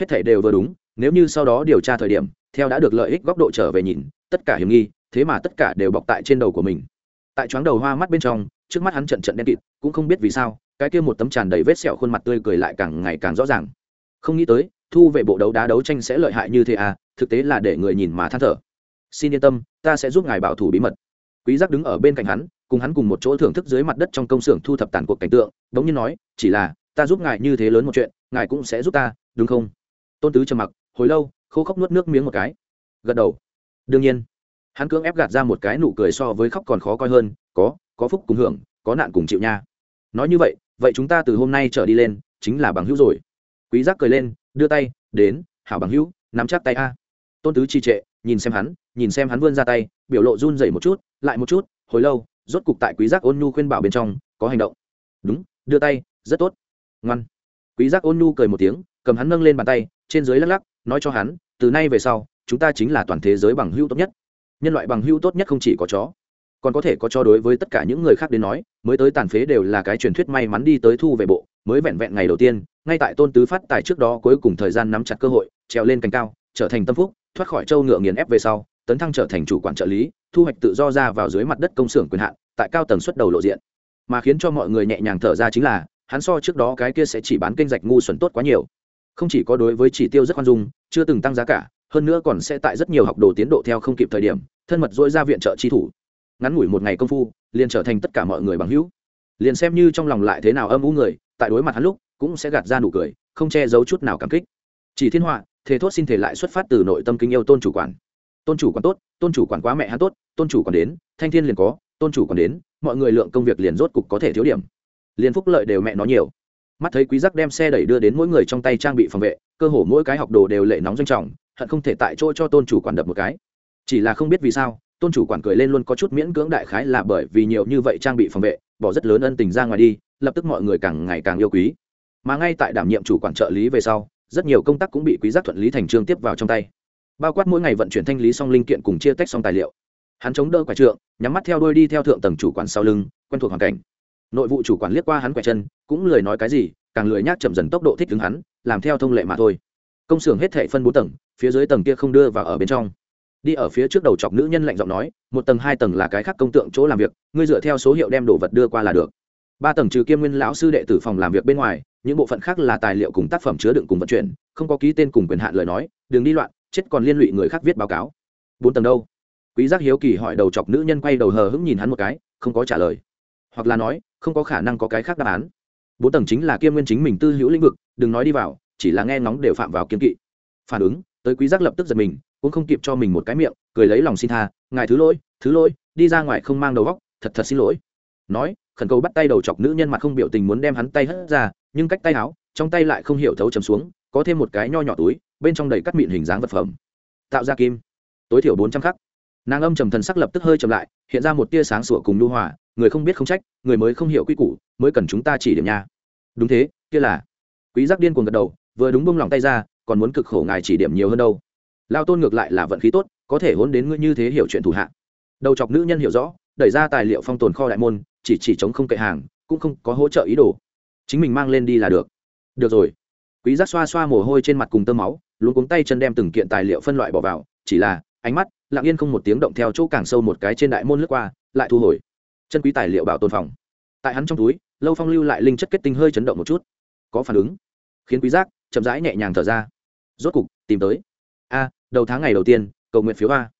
Hết thể đều vừa đúng, nếu như sau đó điều tra thời điểm, theo đã được lợi ích góc độ trở về nhìn, tất cả hiểm nghi, thế mà tất cả đều bọc tại trên đầu của mình. Tại chóng đầu hoa mắt bên trong, trước mắt hắn trận trận đen kịt, cũng không biết vì sao, cái kia một tấm tràn đầy vết sẹo khuôn mặt tươi cười lại càng ngày càng rõ ràng. Không nghĩ tới thu về bộ đấu đá đấu tranh sẽ lợi hại như thế à thực tế là để người nhìn mà than thở. Xin yên tâm, ta sẽ giúp ngài bảo thủ bí mật. Quý giác đứng ở bên cạnh hắn, cùng hắn cùng một chỗ thưởng thức dưới mặt đất trong công xưởng thu thập tàn cuộc cảnh tượng đống như nói, chỉ là, ta giúp ngài như thế lớn một chuyện, ngài cũng sẽ giúp ta, đúng không? Tôn tứ trầm mặc, hồi lâu, khô khóc nuốt nước miếng một cái. Gật đầu. Đương nhiên. Hắn cưỡng ép gạt ra một cái nụ cười so với khóc còn khó coi hơn, có có phúc cùng hưởng, có nạn cùng chịu nha. Nói như vậy vậy chúng ta từ hôm nay trở đi lên, chính là bằng hữu rồi. Quý giác cười lên đưa tay, đến, hảo bằng hữu, nắm chắc tay a. Tôn tứ trì trệ, nhìn xem hắn, nhìn xem hắn vươn ra tay, biểu lộ run rẩy một chút, lại một chút, hồi lâu, rốt cục tại quý giác ôn nhu khuyên bảo bên trong, có hành động. Đúng, đưa tay, rất tốt. Ngoan. Quý giác ôn nhu cười một tiếng, cầm hắn nâng lên bàn tay, trên dưới lắc lắc, nói cho hắn, từ nay về sau, chúng ta chính là toàn thế giới bằng hữu tốt nhất. Nhân loại bằng hữu tốt nhất không chỉ có chó, còn có thể có cho đối với tất cả những người khác đến nói, mới tới tàn phế đều là cái truyền thuyết may mắn đi tới thu về bộ mới vẹn vẹn ngày đầu tiên, ngay tại tôn tứ phát tài trước đó cuối cùng thời gian nắm chặt cơ hội, trèo lên cành cao, trở thành tâm phúc, thoát khỏi châu ngựa nghiền ép về sau, tấn thăng trở thành chủ quản trợ lý, thu hoạch tự do ra vào dưới mặt đất công xưởng quyền hạn, tại cao tầng xuất đầu lộ diện. Mà khiến cho mọi người nhẹ nhàng thở ra chính là, hắn so trước đó cái kia sẽ chỉ bán kênh rạch ngu xuẩn tốt quá nhiều. Không chỉ có đối với chỉ tiêu rất khoan dung, chưa từng tăng giá cả, hơn nữa còn sẽ tại rất nhiều học đồ tiến độ theo không kịp thời điểm, thân mật dỗi ra viện trợ chi thủ. Ngắn ngủi một ngày công phu, liền trở thành tất cả mọi người bằng hữu. Liền xem như trong lòng lại thế nào âm u người tại đối mặt hắn lúc, cũng sẽ gạt ra nụ cười, không che giấu chút nào cảm kích. Chỉ thiên họa thế thốt xin thể lại xuất phát từ nội tâm kính yêu tôn chủ quản. Tôn chủ quản tốt, tôn chủ quản quá mẹ hắn tốt, tôn chủ quản đến, thanh thiên liền có, tôn chủ quản đến, mọi người lượng công việc liền rốt cục có thể thiếu điểm. Liền phúc lợi đều mẹ nó nhiều. Mắt thấy quý giác đem xe đẩy đưa đến mỗi người trong tay trang bị phòng vệ, cơ hồ mỗi cái học đồ đều lệ nóng doanh trọng, hận không thể tại chỗ cho tôn chủ quản đập một cái. Chỉ là không biết vì sao, tôn chủ quản cười lên luôn có chút miễn cưỡng đại khái là bởi vì nhiều như vậy trang bị phòng vệ bỏ rất lớn ân tình ra ngoài đi, lập tức mọi người càng ngày càng yêu quý. Mà ngay tại đảm nhiệm chủ quản trợ lý về sau, rất nhiều công tác cũng bị quý giác thuận lý thành trương tiếp vào trong tay. Bao quát mỗi ngày vận chuyển thanh lý xong linh kiện cùng chia tách xong tài liệu. Hắn chống đỡ quả trượng, nhắm mắt theo đuôi đi theo thượng tầng chủ quản sau lưng, quen thuộc hoàn cảnh. Nội vụ chủ quản liếc qua hắn quẹt chân, cũng lười nói cái gì, càng lười nhác chậm dần tốc độ thích ứng hắn, làm theo thông lệ mà thôi. Công xưởng hết thệ phân bốn tầng, phía dưới tầng kia không đưa vào ở bên trong đi ở phía trước đầu chọc nữ nhân lạnh giọng nói, một tầng hai tầng là cái khác công tượng chỗ làm việc, ngươi dựa theo số hiệu đem đồ vật đưa qua là được. Ba tầng trừ kiêm nguyên lão sư đệ tử phòng làm việc bên ngoài, những bộ phận khác là tài liệu cùng tác phẩm chứa đựng cùng vận chuyển, không có ký tên cùng quyền hạn lời nói, đừng đi loạn, chết còn liên lụy người khác viết báo cáo. Bốn tầng đâu? Quý giác hiếu kỳ hỏi đầu chọc nữ nhân quay đầu hờ hững nhìn hắn một cái, không có trả lời. Hoặc là nói, không có khả năng có cái khác đáp án. Bốn tầng chính là kiêm nguyên chính mình tư hữu lĩnh vực, đừng nói đi vào, chỉ là nghe ngóng đều phạm vào kiên kỵ. Phản ứng, tới quý giác lập tức giật mình cũng không kịp cho mình một cái miệng, cười lấy lòng xin tha, ngài thứ lỗi thứ lỗi, đi ra ngoài không mang đầu góc thật thật xin lỗi. Nói, khẩn cầu bắt tay đầu chọc nữ nhân mặt không biểu tình muốn đem hắn tay hất ra, nhưng cách tay áo, trong tay lại không hiểu thấu chầm xuống, có thêm một cái nho nhỏ túi, bên trong đầy cắt mịn hình dáng vật phẩm. Tạo ra kim. Tối thiểu bốn trăm khắc. Nàng âm trầm thần sắc lập tức hơi chậm lại, hiện ra một tia sáng sủa cùng lưu hòa, người không biết không trách, người mới không hiểu quy củ, mới cần chúng ta chỉ điểm nha. Đúng thế, kia là. Quý giác điên cuồng gật đầu, vừa đúng bông lòng tay ra, còn muốn cực khổ ngài chỉ điểm nhiều hơn đâu lao tôn ngược lại là vận khí tốt, có thể hôn đến ngươi như thế hiểu chuyện thủ hạ. Đầu chọc nữ nhân hiểu rõ, đẩy ra tài liệu phong tồn kho đại môn, chỉ chỉ chống không kệ hàng, cũng không có hỗ trợ ý đồ. Chính mình mang lên đi là được. Được rồi. Quý giác xoa xoa mồ hôi trên mặt cùng tơ máu luôn cuống tay chân đem từng kiện tài liệu phân loại bỏ vào, chỉ là, ánh mắt, lặng yên không một tiếng động theo chỗ càng sâu một cái trên đại môn lướt qua, lại thu hồi. Chân quý tài liệu bảo tồn phòng. Tại hắn trong túi, lâu phong lưu lại linh chất kết tinh hơi chấn động một chút. Có phản ứng. Khiến quý giác chậm rãi nhẹ nhàng thở ra. Rốt cục, tìm tới. A đầu tháng ngày đầu tiên cầu nguyện phiếu a.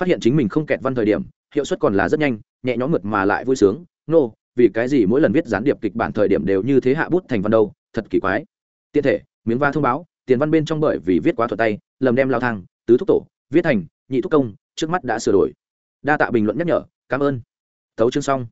Phát hiện chính mình không kẹt văn thời điểm hiệu suất còn là rất nhanh nhẹ nhõm mượt mà lại vui sướng. Nô、no, vì cái gì mỗi lần viết gián điệp kịch bản thời điểm đều như thế hạ bút thành văn đâu? Thật kỳ quái. Tiện thể miếng va thông báo tiền văn bên trong bởi vì viết quá thuật tay lầm đem lao thang tứ thúc tổ viết thành nhị thúc công trước mắt đã sửa đổi. Đa tạ bình luận nhắc nhở cảm ơn. Thấu chương xong.